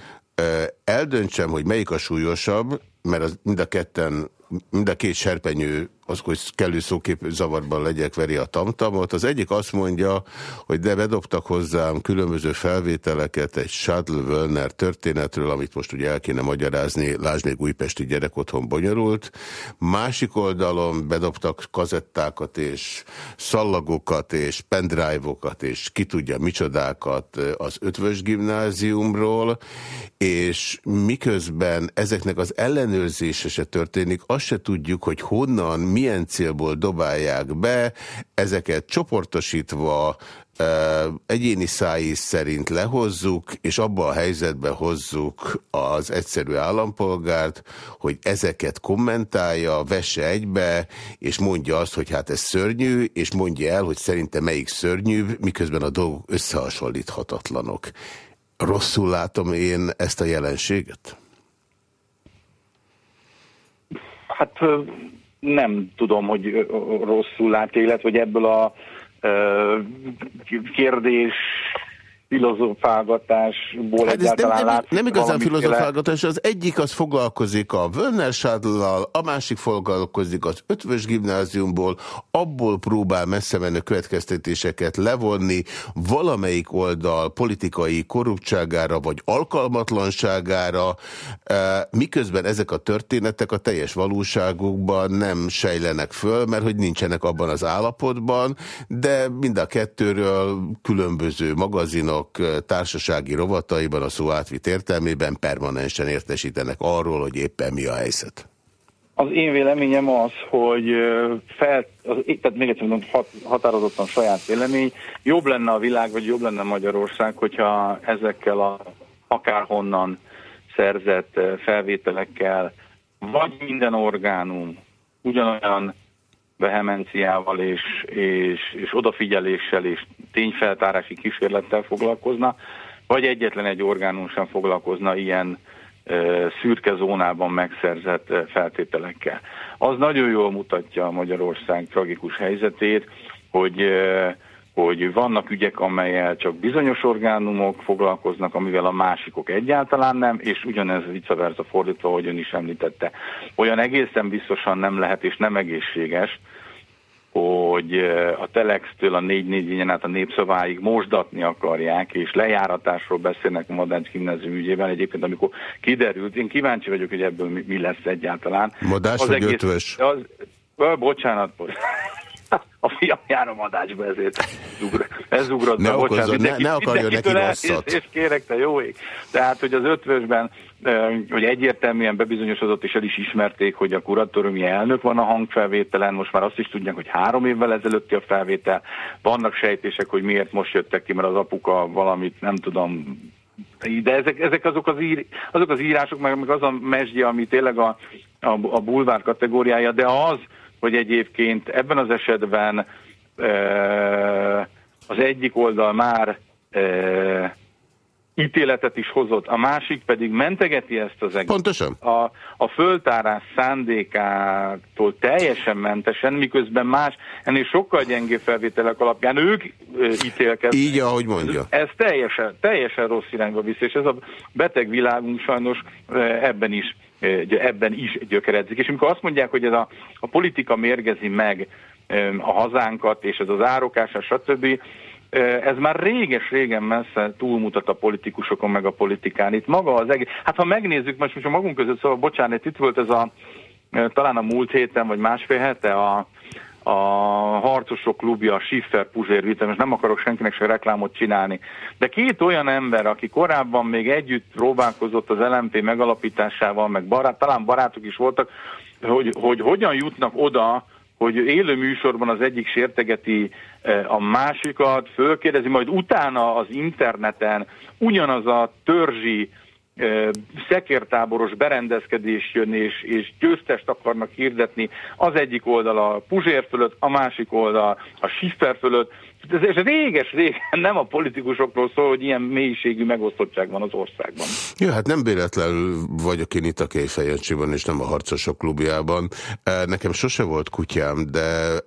A: eldöntsem, hogy melyik a súlyosabb, mert az mind a ketten, mind a két serpenyő az, hogy kellő szókép zavarban legyek, veri a tamtamot. Az egyik azt mondja, hogy de bedobtak hozzám különböző felvételeket egy Wörner történetről, amit most ugye el kéne magyarázni, lásd még újpesti gyerek otthon bonyolult. Másik oldalon bedobtak kazettákat és szallagokat és pendrive-okat és ki tudja micsodákat az ötvös gimnáziumról, és miközben ezeknek az ellenőrzése se történik, azt se tudjuk, hogy honnan, milyen célból dobálják be, ezeket csoportosítva egyéni szájí szerint lehozzuk, és abba a helyzetbe hozzuk az egyszerű állampolgárt, hogy ezeket kommentálja, vesse egybe, és mondja azt, hogy hát ez szörnyű, és mondja el, hogy szerinte melyik szörnyűbb, miközben a dolgok összehasonlíthatatlanok. Rosszul látom én ezt a jelenséget?
C: Hát nem tudom, hogy rosszul lát élet, vagy ebből a kérdés filozofálgatásból hát egyáltalán
A: nem, nem, nem igazán filozofálgatás, az egyik az foglalkozik a Wörner a másik foglalkozik az ötvös gimnáziumból, abból próbál messze menő következtetéseket levonni valamelyik oldal politikai korruptságára vagy alkalmatlanságára, e, miközben ezek a történetek a teljes valóságukban nem sejlenek föl, mert hogy nincsenek abban az állapotban, de mind a kettőről különböző magazinok, újságírók társasági rovataiban a szó átvitt értelmében permanensen értesítenek arról, hogy éppen mi a helyzet?
C: Az én véleményem az, hogy fel, az, tehát még egyszer mondom, hat, határozottan saját vélemény, jobb lenne a világ, vagy jobb lenne Magyarország, hogyha ezekkel a akárhonnan szerzett felvételekkel, vagy minden orgánum ugyanolyan vehemenciával és, és, és odafigyeléssel és tényfeltárási kísérlettel foglalkozna, vagy egyetlen egy orgánum sem foglalkozna ilyen szürke zónában megszerzett feltételekkel. Az nagyon jól mutatja Magyarország tragikus helyzetét, hogy hogy vannak ügyek, amelyel csak bizonyos orgánumok foglalkoznak, amivel a másikok egyáltalán nem, és ugyanez vice versa fordítva, ahogy ön is említette. Olyan egészen biztosan nem lehet, és nem egészséges, hogy a Telex-től a 4 át a népszaváig mosdatni akarják, és lejáratásról beszélnek a Madánc gimnázium ügyében. Egyébként, amikor kiderült, én kíváncsi vagyok, hogy ebből mi, mi lesz egyáltalán.
A: Modás az vagy egész, ötvös? Az,
C: bocsánat, bocsánat. A fiam jár a madácsba, ezért ez ugrott
A: ne, okozzon, ne, ne akarjon neki rosszat.
C: És, és kérek, te jó ég. Tehát, hogy az ötvösben, hogy egyértelműen bebizonyosodott, és el is ismerték, hogy a kuratóriumi elnök van a hangfelvételen, most már azt is tudják, hogy három évvel ezelőtti a felvétel. Vannak sejtések, hogy miért most jöttek ki, mert az apuka valamit, nem tudom, de ezek, ezek azok, az ír, azok az írások, meg, meg az a mesdje, ami tényleg a, a, a bulvár kategóriája, de az, hogy egyébként ebben az esetben az egyik oldal már ítéletet is hozott, a másik pedig mentegeti ezt az egész.
A: Pontosan.
C: A, a föltárás szándékától teljesen mentesen, miközben más, ennél sokkal gyengé felvételek alapján ők ítélkeznek.
A: Így, ahogy mondja.
C: Ez, ez teljesen, teljesen rossz irányba visz, és ez a beteg világunk sajnos ebben is ebben is gyökeredzik. És amikor azt mondják, hogy ez a, a politika mérgezi meg a hazánkat, és ez az árokás, stb., ez már réges-régen messze túlmutat a politikusokon, meg a politikán. Itt maga az egész... Hát ha megnézzük, most most a magunk között, szóval bocsánat, itt volt ez a talán a múlt héten, vagy másfél hete a, a harcosok klubja, Schiffer Puzsér Vita, most nem akarok senkinek se reklámot csinálni, de két olyan ember, aki korábban még együtt próbálkozott az LMP megalapításával, meg barát, talán barátok is voltak, hogy, hogy hogyan jutnak oda, hogy élő műsorban az egyik sértegeti a másikat, fölkérdezi, majd utána az interneten ugyanaz a törzsi szekértáboros berendezkedés jön, és, és győztest akarnak hirdetni az egyik oldal a Puzsér fölött, a másik oldal a Schiffer fölött. Ez, ez réges régen nem a politikusokról szól, hogy ilyen mélységű megosztottság van az országban.
A: Ja, hát nem véletlenül vagyok én itt a Kéfejencsiban, és nem a Harcosok klubjában. Nekem sose volt kutyám, de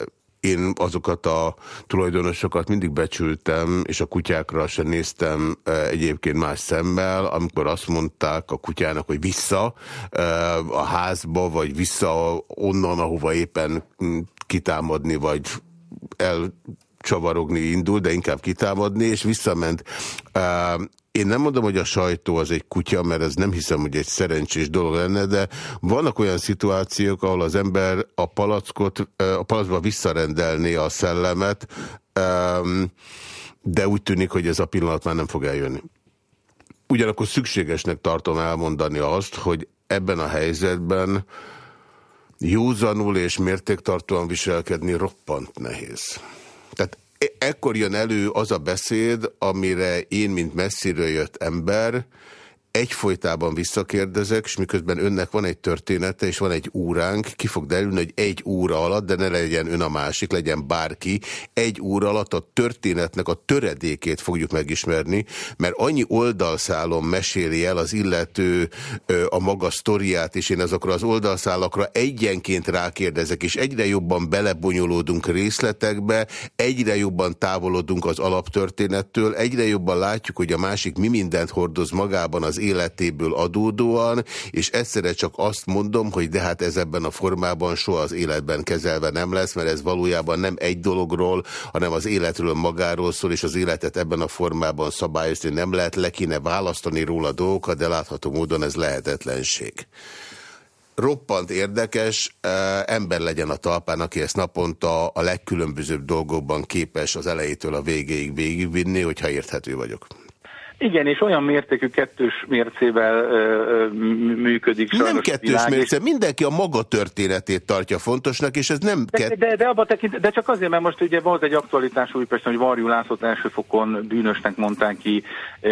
A: én azokat a tulajdonosokat mindig becsültem, és a kutyákra sem néztem e, egyébként más szemmel, amikor azt mondták a kutyának, hogy vissza e, a házba, vagy vissza onnan, ahova éppen kitámadni, vagy el csavarogni indul, de inkább kitámadni, és visszament. Én nem mondom, hogy a sajtó az egy kutya, mert ez nem hiszem, hogy egy szerencsés dolog lenne, de vannak olyan szituációk, ahol az ember a palackot, a palackba visszarendelné a szellemet, de úgy tűnik, hogy ez a pillanat már nem fog eljönni. Ugyanakkor szükségesnek tartom elmondani azt, hogy ebben a helyzetben józanul és mértéktartóan viselkedni roppant nehéz. Tehát ekkor jön elő az a beszéd, amire én, mint messziről jött ember, egyfolytában visszakérdezek, és miközben önnek van egy története, és van egy óránk, ki fog derülni, hogy egy óra alatt, de ne legyen ön a másik, legyen bárki, egy óra alatt a történetnek a töredékét fogjuk megismerni, mert annyi oldalszálon meséli el az illető a maga sztoriát, és én azokra az oldalszálakra egyenként rákérdezek, és egyre jobban belebonyolódunk részletekbe, egyre jobban távolodunk az alaptörténettől, egyre jobban látjuk, hogy a másik mi mindent hordoz magában az életéből adódóan, és egyszerre csak azt mondom, hogy de hát ez ebben a formában soha az életben kezelve nem lesz, mert ez valójában nem egy dologról, hanem az életről magáról szól, és az életet ebben a formában szabályozni nem lehet, le kéne választani róla dolgokat, de látható módon ez lehetetlenség roppant érdekes ember legyen a talpán, aki ezt naponta a legkülönbözőbb dolgokban képes az elejétől a végéig végigvinni, hogyha érthető vagyok.
C: Igen, és olyan mértékű kettős mércével ö, működik.
A: Nem kettős világ, mérce, és... mindenki a maga történetét tartja fontosnak, és ez nem...
C: De, kett... de, de, abba tekint, de csak azért, mert most ugye volt egy aktualitás Újpesten, hogy Varjú Lászlót elsőfokon bűnösnek mondták ki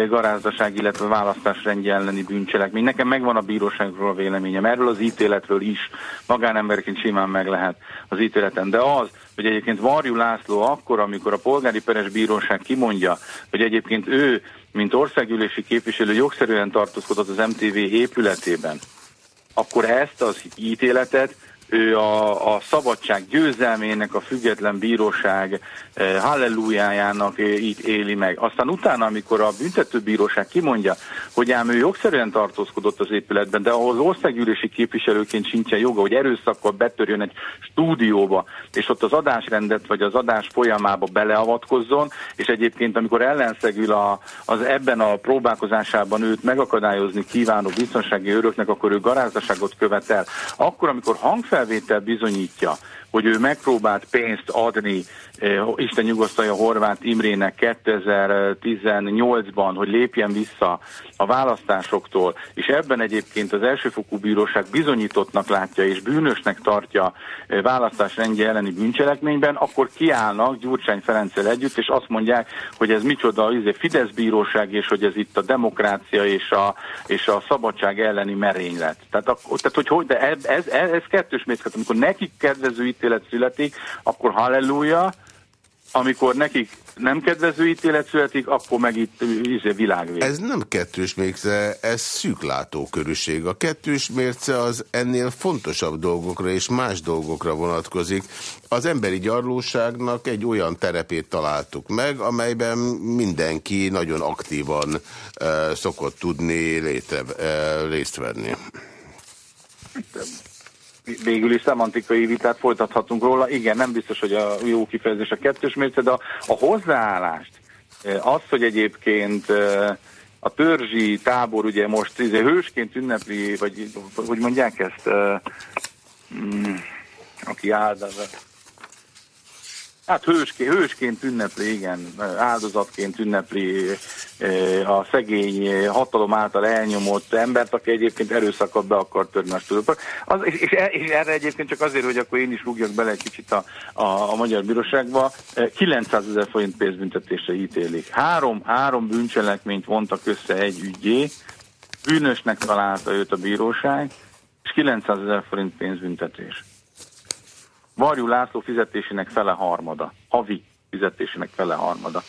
C: garázdaság, illetve választásrendje elleni bűncselekmény. Nekem megvan a bíróságról a véleményem, erről az ítéletről is magánemberként simán meg lehet az ítéleten, de az, hogy egyébként Varjú László akkor, amikor a polgári peres bíróság kimondja, hogy egyébként ő mint országgyűlési képviselő jogszerűen tartózkodott az MTV épületében, akkor ezt az ítéletet ő a, a szabadság győzelmének, a független bíróság eh, hallelujájának eh, itt éli meg. Aztán utána, amikor a büntetőbíróság kimondja, hogy ám ő jogszerűen tartózkodott az épületben, de ahhoz országgyűlési képviselőként sincsen joga, hogy erőszakkal betörjön egy stúdióba, és ott az adásrendet vagy az adás folyamába beleavatkozzon, és egyébként amikor ellenszegül a, az ebben a próbálkozásában őt megakadályozni kívánó biztonsági őröknek, akkor ő garázdaságot követel. Akkor, amikor hangfel felvétel bizonyítja, hogy ő megpróbált pénzt adni, Isten nyugosztalja Horváth Imrének 2018-ban, hogy lépjen vissza a választásoktól, és ebben egyébként az elsőfokú bíróság bizonyítottnak látja és bűnösnek tartja eh, választás rendje elleni bűncselekményben, akkor kiállnak Gyurcsány Ferenccel együtt, és azt mondják, hogy ez micsoda izé, Fidesz bíróság, és hogy ez itt a demokrácia és a, és a szabadság elleni merénylet. Tehát, tehát hogy, hogy de ez, ez, ez kettős mészket, amikor nekik kedvező ítélet születik, akkor halleluja, amikor nekik nem kedvező ítélet születik, akkor meg itt izé, világvég.
A: Ez nem kettős mérce, ez szűklátókörűség. A kettős mérce az ennél fontosabb dolgokra és más dolgokra vonatkozik. Az emberi gyarlóságnak egy olyan terepét találtuk meg, amelyben mindenki nagyon aktívan uh, szokott tudni létre, uh, részt venni
C: végül is szemantikai vitát folytathatunk róla. Igen, nem biztos, hogy a jó kifejezés a kettős mérce, de a, a hozzáállást, eh, az, hogy egyébként eh, a törzsi tábor ugye most izé, hősként ünnepli, vagy hogy mondják ezt, eh, mm, aki áldozat. Hát hősként, hősként ünnepli, igen, áldozatként ünnepli eh, a szegény hatalom által elnyomott embert, aki egyébként erőszakot be akar törni a az, és, és, és erre egyébként csak azért, hogy akkor én is rúgjak bele egy kicsit a, a, a magyar bíróságba, 900 ezer forint pénzbüntetésre ítélik. Három, három bűncselekményt vontak össze egy ügyé, bűnösnek találta őt a bíróság, és 900 ezer forint pénzbüntetés. Varjú László fizetésének fele harmada, havi fizetésének fele harmada.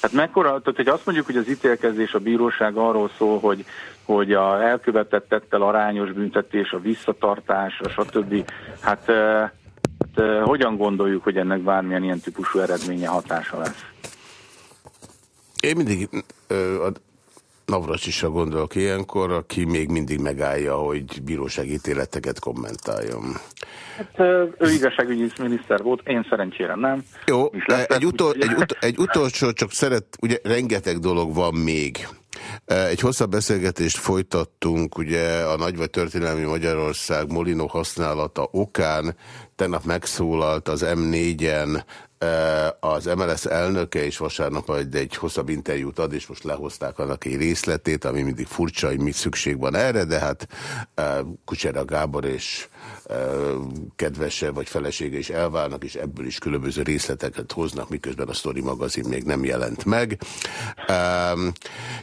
C: Tehát mekkora, tehát hogy azt mondjuk, hogy az ítélkezés a bíróság arról szól, hogy, hogy a elkövetett tettel arányos büntetés, a visszatartás, a stb. Hát, hát hogyan gondoljuk, hogy ennek bármilyen ilyen típusú eredménye, hatása lesz?
A: Én mindig ö, Navracsisra gondolok ilyenkor, aki még mindig megállja, hogy bíróságítéleteket kommentáljon.
C: Hát ő igazságügyi miniszter volt, én szerencsére nem.
A: Jó, egy, utol, egy, utol, egy utolsó, csak szeret, ugye rengeteg dolog van még. Egy hosszabb beszélgetést folytattunk ugye a nagy vagy történelmi Magyarország Molino használata okán. Tegnap megszólalt az M4-en az MLS elnöke, és vasárnap majd egy hosszabb interjút ad, és most lehozták annak egy részletét, ami mindig furcsa, hogy mit szükség van erre, de hát Kucsera Gábor és kedvese vagy felesége is elválnak, és ebből is különböző részleteket hoznak, miközben a Story magazin még nem jelent meg.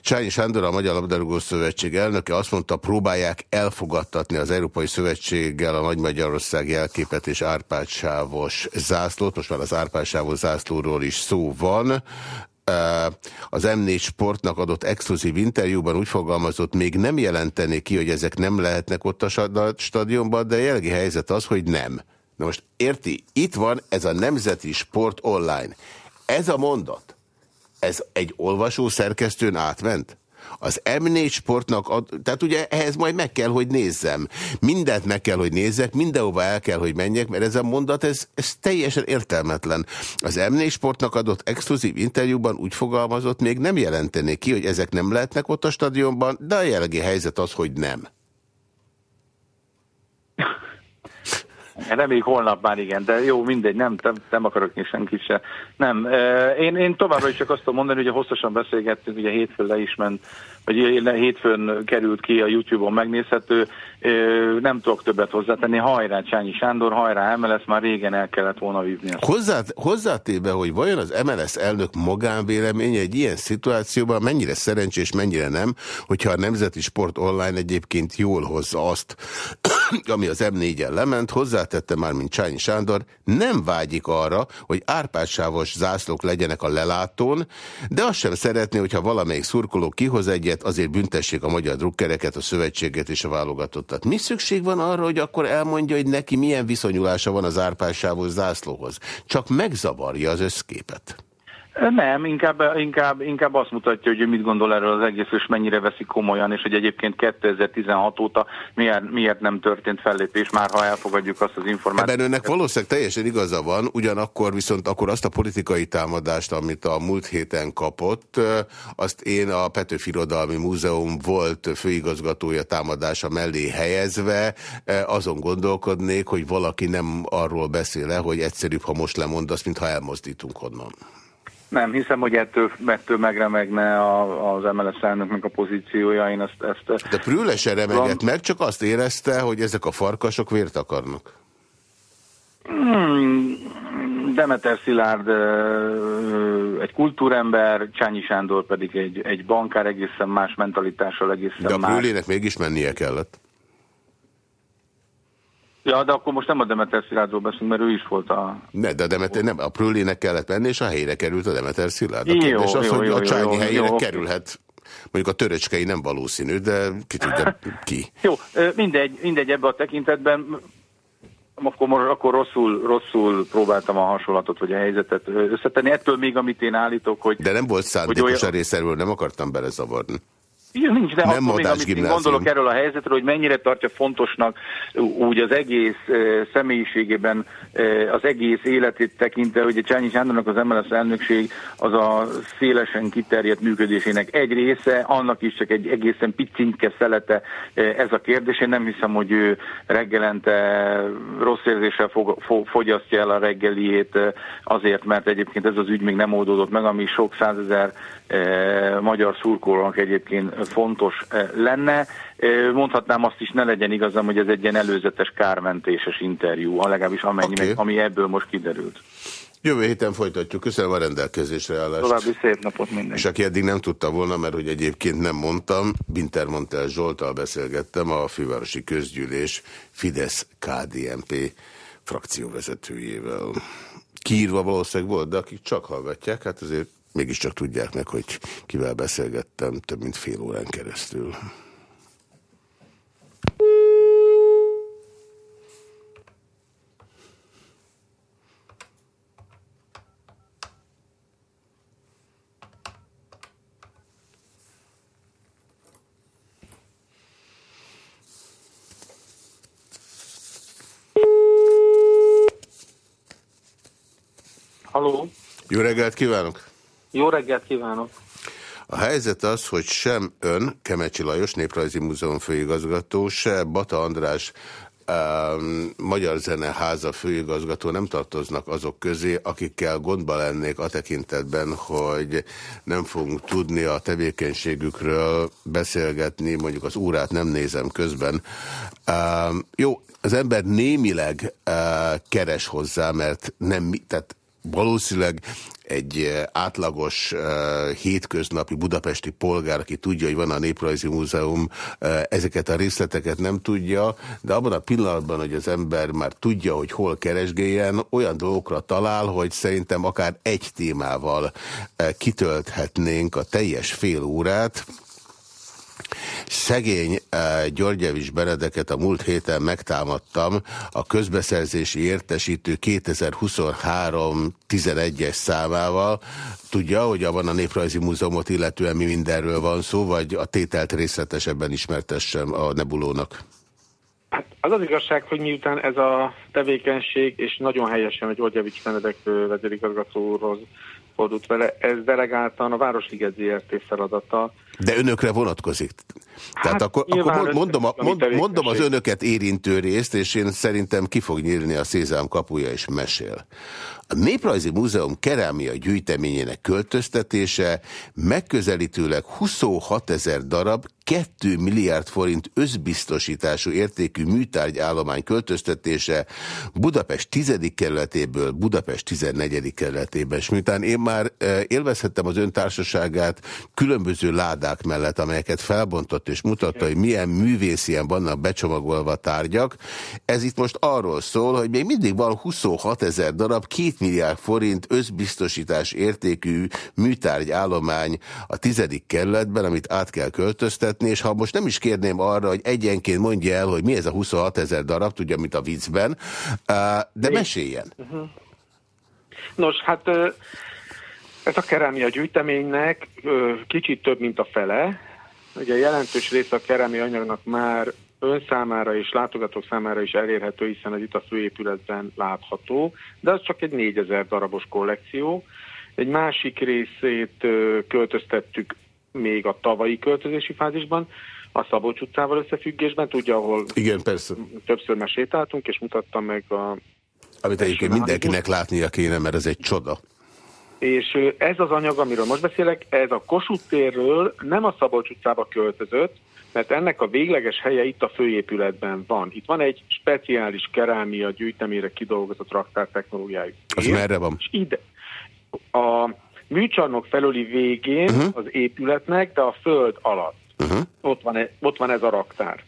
A: Csányi Sándor, a Magyar Labdarúgó Szövetség elnöke azt mondta, próbálják elfogadtatni az Európai Szövetséggel a Nagy Magyarország jelképet és Árpádsávos zászlót. Most már az Árpádsávos zászlóról is szó van az M4 Sportnak adott exkluzív interjúban úgy fogalmazott, még nem jelenteni ki, hogy ezek nem lehetnek ott a stadionban, de a jelenlegi helyzet az, hogy nem. Na most érti, itt van ez a Nemzeti Sport Online. Ez a mondat, ez egy olvasó szerkesztőn átment? Az M4 sportnak, ad, tehát ugye ehhez majd meg kell, hogy nézzem. Mindent meg kell, hogy nézzek, mindenhova el kell, hogy menjek, mert ez a mondat, ez, ez teljesen értelmetlen. Az M4 sportnak adott exkluzív interjúban úgy fogalmazott, még nem jelentené ki, hogy ezek nem lehetnek ott a stadionban, de a jelenlegi helyzet az, hogy nem.
C: Reméljük holnap már igen, de jó, mindegy, nem, nem, nem akarok én senkit se. Nem, én, én továbbra is csak azt tudom mondani, hogy hosszasan beszélgettünk, ugye hétfőn le is ment vagy hétfőn került ki a YouTube-on megnézhető, nem tudok többet hozzátenni. Hajrá Csányi Sándor, hajrá MLS, már régen el kellett volna vívni.
A: Hozzá, hozzátéve, hogy vajon az MLS elnök magánvéleménye egy ilyen szituációban mennyire szerencsés, mennyire nem, hogyha a Nemzeti Sport Online egyébként jól hozza azt, ami az M4-en lement, hozzátette már, mint Csányi Sándor, nem vágyik arra, hogy árpádsávos zászlók legyenek a lelátón, de azt sem szeretné, hogyha valamelyik szurkoló kihoz egyet, ilyet, azért büntessék a magyar drukkereket, a szövetséget és a válogatottat. Mi szükség van arra, hogy akkor elmondja, hogy neki milyen viszonyulása van az árpásávos zászlóhoz? Csak megzavarja az összképet.
C: Nem, inkább, inkább, inkább azt mutatja, hogy ő mit gondol erről az egész, és mennyire veszi komolyan, és hogy egyébként 2016 óta miért, miért nem történt fellépés, már ha elfogadjuk azt az információt.
A: Ebben önnek valószínűleg teljesen igaza van, ugyanakkor viszont akkor azt a politikai támadást, amit a múlt héten kapott, azt én a Petőfi Irodalmi Múzeum volt főigazgatója támadása mellé helyezve, azon gondolkodnék, hogy valaki nem arról beszél -e, hogy egyszerűbb, ha most lemondasz, mint ha elmozdítunk onnan.
C: Nem, hiszem, hogy ettől, ettől megremegne a, az MLS elnöknek a pozíciója. Én ezt, ezt
A: De Prüle se remegett meg, csak azt érezte, hogy ezek a farkasok vért akarnak.
C: Hmm, Demeter Szilárd egy kultúrember, Csányi Sándor pedig egy, egy bankár egészen más mentalitással, egészen
A: De a Prülének mégis mennie kellett.
C: Ja, de akkor most nem a Demeter Szilárdról beszélünk, mert ő is volt a...
A: Ne, de a Demeter, nem, a Prülének kellett menni, és a helyére került a Demeter Szilárd. A jó, az, jó, hogy jó, a Csányi jó, helyére jó, kerülhet. Mondjuk a töröcskei nem valószínű, de ki tudja ki.
C: Jó, mindegy, mindegy ebbe a tekintetben. Akkor, akkor rosszul, rosszul próbáltam a hasonlatot, vagy a helyzetet összetenni. Ettől még, amit én állítok, hogy...
A: De nem volt szándékos olyan... a részéről, nem akartam belezavarni.
C: Nincs, de nem még, amit gondolok erről a helyzetről, hogy mennyire tartja fontosnak úgy az egész uh, személyiségében, uh, az egész életét tekintve, hogy Csányi Sándornak az MLS elnökség az a szélesen kiterjedt működésének egy része, annak is csak egy egészen picinke szelete uh, ez a kérdés. Én nem hiszem, hogy ő reggelente rossz érzéssel fog, fog, fogyasztja el a reggeliét azért, mert egyébként ez az ügy még nem oldódott meg, ami sok százezer magyar szurkolónak egyébként fontos lenne. Mondhatnám azt is, ne legyen igazam, hogy ez egy ilyen előzetes kármentéses interjú, legalábbis amennyi, okay. ami ebből most kiderült.
A: Jövő héten folytatjuk. Köszönöm a rendelkezésre állást.
C: További szép napot mindenki.
A: És aki eddig nem tudta volna, mert hogy egyébként nem mondtam, Bintermontel Zsoltal beszélgettem, a fővárosi közgyűlés Fidesz-KDNP frakcióvezetőjével. Kiírva valószínűleg volt, de akik csak hallgatják, hát azért mégiscsak tudják meg, hogy kivel beszélgettem több mint fél órán keresztül.
C: Halló!
A: Jó reggelt kívánok!
C: Jó reggelt kívánok!
A: A helyzet az, hogy sem ön, Kemecsi Lajos, Néprajzi Múzeum főigazgató, se Bata András, Magyar Zeneháza főigazgató nem tartoznak azok közé, akikkel gondba lennék a tekintetben, hogy nem fogunk tudni a tevékenységükről beszélgetni, mondjuk az órát nem nézem közben. Jó, az ember némileg keres hozzá, mert nem, tehát valószínűleg egy eh, átlagos uh, hétköznapi budapesti polgár, aki tudja, hogy van a Néprajzi Múzeum, uh, ezeket a részleteket nem tudja, de abban a pillanatban, hogy az ember már tudja, hogy hol keresgéljen, olyan dolgokra talál, hogy szerintem akár egy témával kitölthetnénk a teljes fél órát, Szegény uh, Györgyevics Benedeket a múlt héten megtámadtam a közbeszerzési értesítő 2023 11-es számával. Tudja, hogy abban a Néprajzi Múzeumot illetően mi mindenről van szó, vagy a tételt részletesebben ismertessem a nebulónak?
D: Hát az az igazság, hogy miután ez a tevékenység, és nagyon helyesen, hogy Györgyevics Benedek vezérigazgatóról fordult vele, ez delegáltan a Városliget ZRT feladata,
A: de önökre vonatkozik. Tehát hát, akkor, akkor mondom, a, mond, mondom az önöket érintő részt, és én szerintem ki fog nyílni a Szézám kapuja, és mesél. A Néprajzi Múzeum kerámia gyűjteményének költöztetése megközelítőleg 26 ezer darab, 2 milliárd forint összbiztosítású értékű műtárgyállomány költöztetése Budapest 10. kerületéből Budapest 14. kerületében. És miután én már eh, élvezhettem az ön társaságát különböző ládák mellett, amelyeket felbontott és mutatta, hogy milyen művészien vannak becsomagolva tárgyak, ez itt most arról szól, hogy még mindig van 26 ezer darab, 2 milliárd forint összbiztosítás értékű műtárgyállomány a 10. kerületben, amit át kell költöztetni, fizetni, és ha most nem is kérném arra, hogy egyenként mondja el, hogy mi ez a 26 ezer darab, tudja, mint a viccben, de meséljen. Uh-huh.
D: Nos, hát ez a kerámia gyűjteménynek kicsit több, mint a fele. Ugye jelentős része a kerámia anyagnak már ön számára és látogatók számára is elérhető, hiszen az itt a főépületben látható, de az csak egy 4000 darabos kollekció. Egy másik részét költöztettük még a tavalyi költözési fázisban, a Szabolcs utcával összefüggésben, tudja, ahol
A: Igen, persze.
D: többször mesétáltunk, és mutattam meg a...
A: Amit egyébként mindenkinek látnia kéne, mert ez egy csoda.
D: És ez az anyag, amiről most beszélek, ez a Kossuth térről nem a Szabolcs utcába költözött, mert ennek a végleges helye itt a főépületben van. Itt van egy speciális kerámia gyűjtemére kidolgozott raktár technológiájú.
A: Az merre van?
D: És ide. A műcsarnok felüli végén uh-huh. az épületnek, de a föld alatt. Uh-huh. Ott, van e, ott van ez a raktár.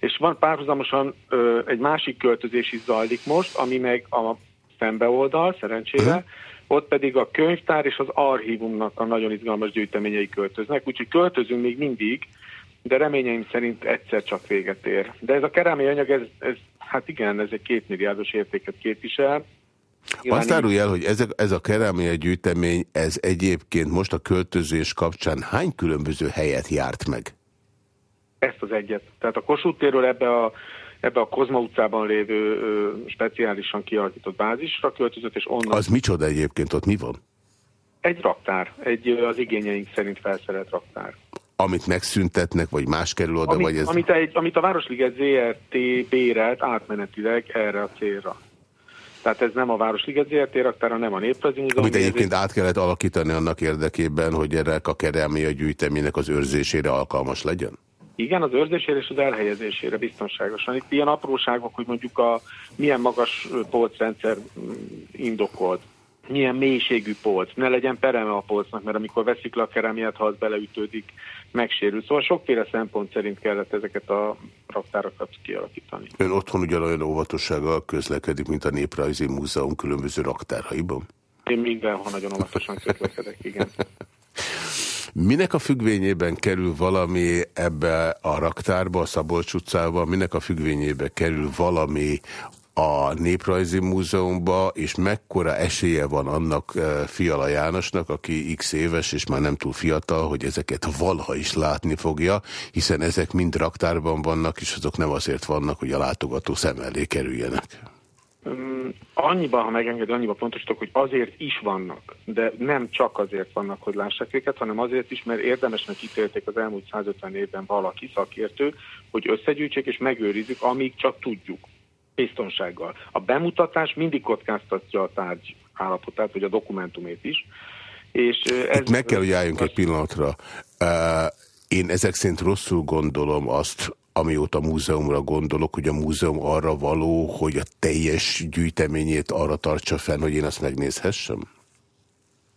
D: És van párhuzamosan ö, egy másik költözés is zajlik most, ami meg a szembeoldal, szerencsére, uh-huh. ott pedig a könyvtár és az archívumnak a nagyon izgalmas gyűjteményei költöznek, úgyhogy költözünk még mindig, de reményeim szerint egyszer csak véget ér. De ez a kerámia anyag, ez, ez hát igen, ez egy kétmilliárdos értéket képvisel,
A: azt árulj el, hogy ez, ez a kerámia gyűjtemény, ez egyébként most a költözés kapcsán hány különböző helyet járt meg?
D: Ezt az egyet. Tehát a Kossuth térről ebbe a, ebbe a Kozma utcában lévő ö, speciálisan kialakított bázisra költözött, és onnan...
A: Az micsoda egyébként, ott mi van?
D: Egy raktár, egy az igényeink szerint felszerelt raktár.
A: Amit megszüntetnek, vagy más kerül oda,
D: amit,
A: vagy ez...
D: Amit, egy, amit a Városliget ZRT bérelt átmenetileg erre a célra. Tehát ez nem a Városliget ZRT raktára, nem a Néprajzi Múzeum.
A: Amit egyébként át kellett alakítani annak érdekében, hogy erre a kerámia gyűjteménynek az őrzésére alkalmas legyen?
D: Igen, az őrzésére és az elhelyezésére biztonságosan. Itt ilyen apróságok, hogy mondjuk a milyen magas polcrendszer mm, indokolt, milyen mélységű polc, ne legyen pereme a polcnak, mert amikor veszik le a kerámiát, ha az beleütődik, megsérül. Szóval sokféle szempont szerint kellett ezeket a raktárakat kialakítani.
A: Ön otthon ugyanolyan óvatossággal közlekedik, mint a Néprajzi Múzeum különböző raktáraiban?
D: Én mindenhol nagyon óvatosan közlekedek, igen.
A: Minek a függvényében kerül valami ebbe a raktárba, a Szabolcs utcában, minek a függvényébe kerül valami a Néprajzi Múzeumba, és mekkora esélye van annak eh, Fiala Jánosnak, aki x éves és már nem túl fiatal, hogy ezeket valaha is látni fogja, hiszen ezek mind raktárban vannak, és azok nem azért vannak, hogy a látogató szem elé kerüljenek.
D: Um, annyiban, ha megenged, annyiban pontosítok, hogy azért is vannak, de nem csak azért vannak, hogy lássák őket, hanem azért is, mert érdemesnek ítélték az elmúlt 150 évben valaki szakértő, hogy összegyűjtsék és megőrizzük, amíg csak tudjuk biztonsággal. A bemutatás mindig kockáztatja a tárgy állapotát, vagy a dokumentumét is. És
A: ez, Itt meg kell, hogy álljunk egy pillanatra. Én ezek szerint rosszul gondolom azt, amióta múzeumra gondolok, hogy a múzeum arra való, hogy a teljes gyűjteményét arra tartsa fenn, hogy én azt megnézhessem?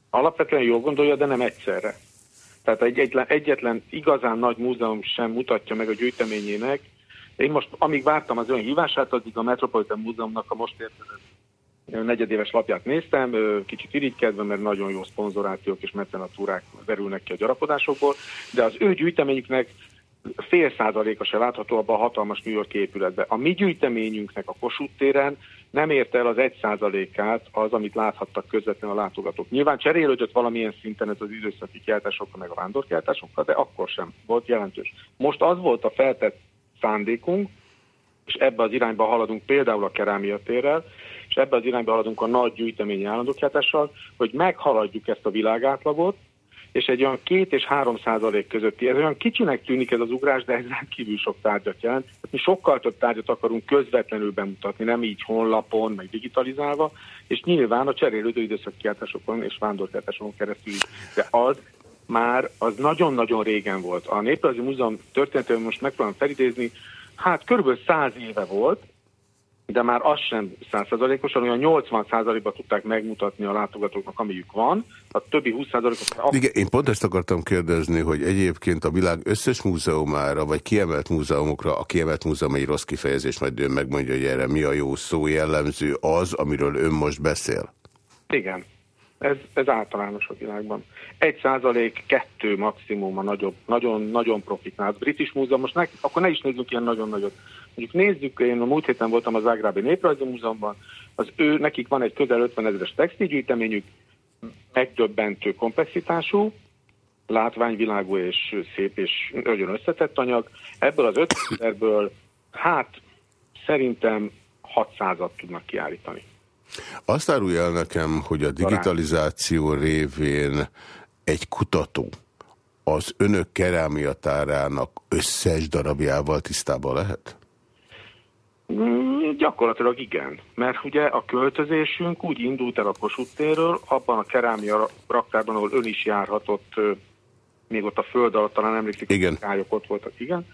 D: Alapvetően jól gondolja, de nem egyszerre. Tehát egyetlen, egyetlen igazán nagy múzeum sem mutatja meg a gyűjteményének én most, amíg vártam az ön hívását, addig a Metropolitan Múzeumnak a most érkezett negyedéves lapját néztem, kicsit irigykedve, mert nagyon jó szponzorációk és mecenatúrák verülnek ki a gyarapodásokból, de az ő gyűjteményüknek fél százaléka se látható abban a hatalmas New York épületben. A mi gyűjteményünknek a Kossuth téren nem érte el az egy százalékát az, amit láthattak közvetlenül a látogatók. Nyilván cserélődött valamilyen szinten ez az időszaki kiáltásokkal, meg a vándorkiáltásokkal, de akkor sem volt jelentős. Most az volt a feltett szándékunk, és ebbe az irányba haladunk például a kerámia térrel, és ebbe az irányba haladunk a nagy gyűjteményi állandókjátással, hogy meghaladjuk ezt a világátlagot, és egy olyan két és három százalék közötti, ez olyan kicsinek tűnik ez az ugrás, de ez kívül sok tárgyat jelent. Mi sokkal több tárgyat akarunk közvetlenül bemutatni, nem így honlapon, meg digitalizálva, és nyilván a cserélődő időszakkiáltásokon és vándorkiáltásokon keresztül. De az már az nagyon-nagyon régen volt. A Néprajzi Múzeum történetében most megpróbálom felidézni, hát körülbelül száz éve volt, de már az sem százszerzalékosan, olyan 80 százalékban tudták megmutatni a látogatóknak, amiük van, a többi 20 százalékot...
A: Igen, én pont ezt akartam kérdezni, hogy egyébként a világ összes múzeumára, vagy kiemelt múzeumokra, a kiemelt múzeum egy rossz kifejezés, majd ön megmondja, hogy erre mi a jó szó jellemző az, amiről ön most beszél.
D: Igen, ez, ez általános a világban. Egy százalék, kettő maximum a nagyobb, nagyon, nagyon profitnál. British Múzeum, most ne, akkor ne is nézzük ilyen nagyon nagyot. Mondjuk nézzük, én a múlt héten voltam az Ágrábi Néprajzi Múzeumban, az ő, nekik van egy közel 50 ezeres textilgyűjteményük, megdöbbentő komplexitású, látványvilágú és szép és nagyon összetett anyag. Ebből az 50 ezerből, hát szerintem 600-at tudnak kiállítani.
A: Azt árulja el nekem, hogy a digitalizáció révén egy kutató az önök kerámiatárának összes darabjával tisztában lehet?
D: Mm, gyakorlatilag igen, mert ugye a költözésünk úgy indult el a Kossuth térről, abban a kerámia raktárban, ahol ön is járhatott, még ott a föld alatt talán emlékszik,
A: igen.
D: kályok ott voltak, igen.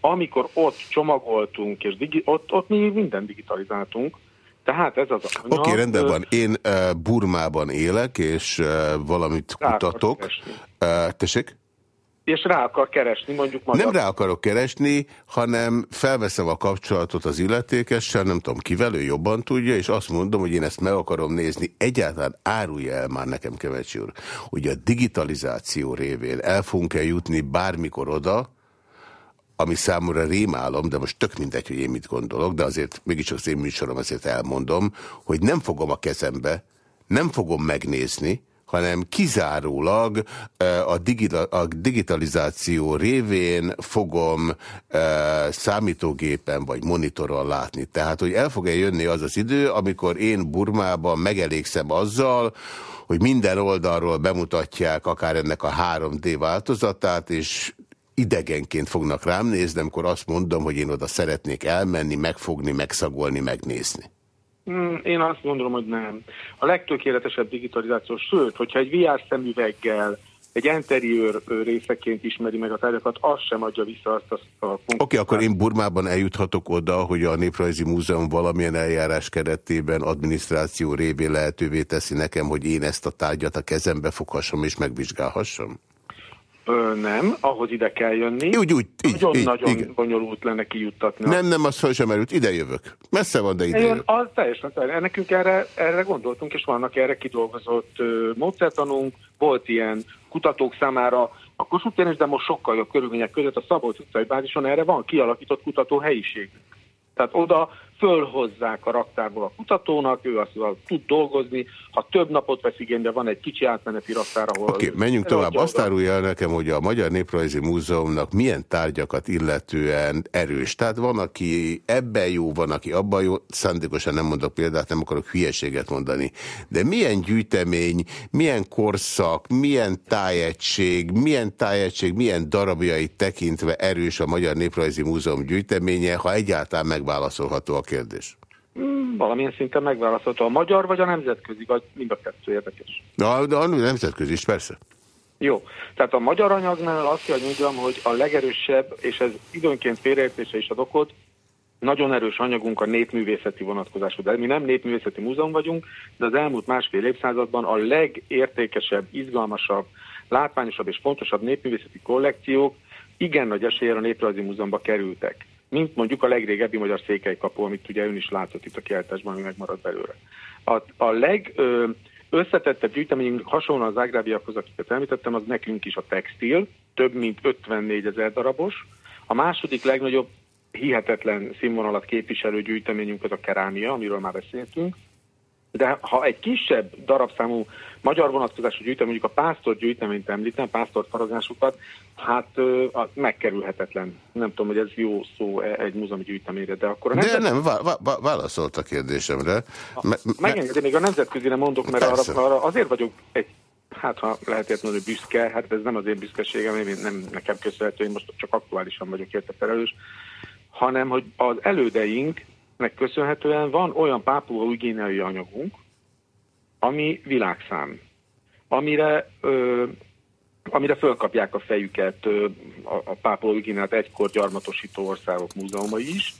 D: Amikor ott csomagoltunk, és digi- ott, ott mi minden digitalizáltunk, tehát ez az
A: anyag... Oké, okay, rendben van. Én uh, Burmában élek, és uh, valamit kutatok. Uh, tessék?
D: És rá akar keresni, mondjuk
A: magyar. Nem rá akarok keresni, hanem felveszem a kapcsolatot az illetékessel, nem tudom kivel, ő jobban tudja, és azt mondom, hogy én ezt meg akarom nézni. Egyáltalán árulja el már nekem, Kevecsi úr, hogy a digitalizáció révén el fogunk-e jutni bármikor oda, ami számomra rémálom, de most tök mindegy, hogy én mit gondolok, de azért mégiscsak az én műsorom, ezért elmondom, hogy nem fogom a kezembe, nem fogom megnézni, hanem kizárólag a, digitalizáció révén fogom számítógépen vagy monitoron látni. Tehát, hogy el fog-e jönni az az idő, amikor én Burmában megelégszem azzal, hogy minden oldalról bemutatják akár ennek a 3D változatát, és idegenként fognak rám nézni, amikor azt mondom, hogy én oda szeretnék elmenni, megfogni, megszagolni, megnézni.
D: Hmm, én azt gondolom, hogy nem. A legtökéletesebb digitalizáció, sőt, hogyha egy VR szemüveggel, egy interiőr részeként ismeri meg a tárgyakat, az sem adja vissza azt a... a
A: Oké, okay, akkor én Burmában eljuthatok oda, hogy a Néprajzi Múzeum valamilyen eljárás keretében adminisztráció révén lehetővé teszi nekem, hogy én ezt a tárgyat a kezembe foghassam és megvizsgálhassam?
D: Ö, nem, ahhoz ide kell jönni.
A: Úgy, úgy,
D: Nagyon-nagyon bonyolult lenne kijuttatni.
A: Nem, nem, az fel sem erült. Ide jövök. Messze van, de ide jövök.
D: Az teljesen, teljesen. Nekünk erre, erre gondoltunk, és vannak erre kidolgozott uh, módszertanunk. Volt ilyen kutatók számára a Kossuth de most sokkal jobb körülmények között a Szabolcs utcai bázison erre van kialakított kutató helyiség. Tehát oda fölhozzák a raktárból a kutatónak, ő azt tud dolgozni, ha több napot vesz igénybe, van egy kicsi átmeneti raktár, ahol...
A: Oké, okay, menjünk tovább. Azt árulja el nekem, hogy a Magyar Néprajzi Múzeumnak milyen tárgyakat illetően erős. Tehát van, aki ebben jó, van, aki abban jó, szándékosan nem mondok példát, nem akarok hülyeséget mondani. De milyen gyűjtemény, milyen korszak, milyen tájegység, milyen tájegység, milyen darabjait tekintve erős a Magyar Néprajzi Múzeum gyűjteménye, ha egyáltalán megválaszolható a kérdés?
D: Valamilyen szinten megválaszolható. A magyar vagy a nemzetközi, vagy mind a kettő érdekes?
A: Na, de a nemzetközi is, persze.
D: Jó. Tehát a magyar anyagnál azt kell, hogy mondjam, hogy a legerősebb, és ez időnként félreértése is ad okot, nagyon erős anyagunk a népművészeti vonatkozású. De mi nem népművészeti múzeum vagyunk, de az elmúlt másfél évszázadban a legértékesebb, izgalmasabb, látványosabb és fontosabb népművészeti kollekciók igen nagy eséllyel a Néprajzi Múzeumba kerültek mint mondjuk a legrégebbi magyar székelykapu, amit ugye ön is látott itt a kiáltásban, ami megmaradt belőle. A, a leg... Ö, összetettebb gyűjteményünk hasonlóan az ágrábiakhoz, akiket említettem, az nekünk is a textil, több mint 54 ezer darabos. A második legnagyobb hihetetlen színvonalat képviselő gyűjteményünk az a kerámia, amiről már beszéltünk, de ha egy kisebb darabszámú magyar vonatkozású gyűjtemény, mondjuk a pásztor gyűjteményt említem, pásztor farazásukat, hát az megkerülhetetlen. Nem tudom, hogy ez jó szó e, egy múzeumi gyűjteményre, de akkor... A
A: nemzet... De nem, válaszolt a kérdésemre.
D: Megengedem, még a nemzetközire mondok, mert arra, arra azért vagyok egy hát ha lehet érteni, hogy büszke, hát ez nem az én büszkeségem, én nem nekem köszönhető, én most csak aktuálisan vagyok érte felelős, hanem hogy az elődeink nek köszönhetően van olyan pápua új anyagunk, ami világszám, amire, ö, amire fölkapják a fejüket ö, a, a pápua egykor gyarmatosító országok múzeumai is,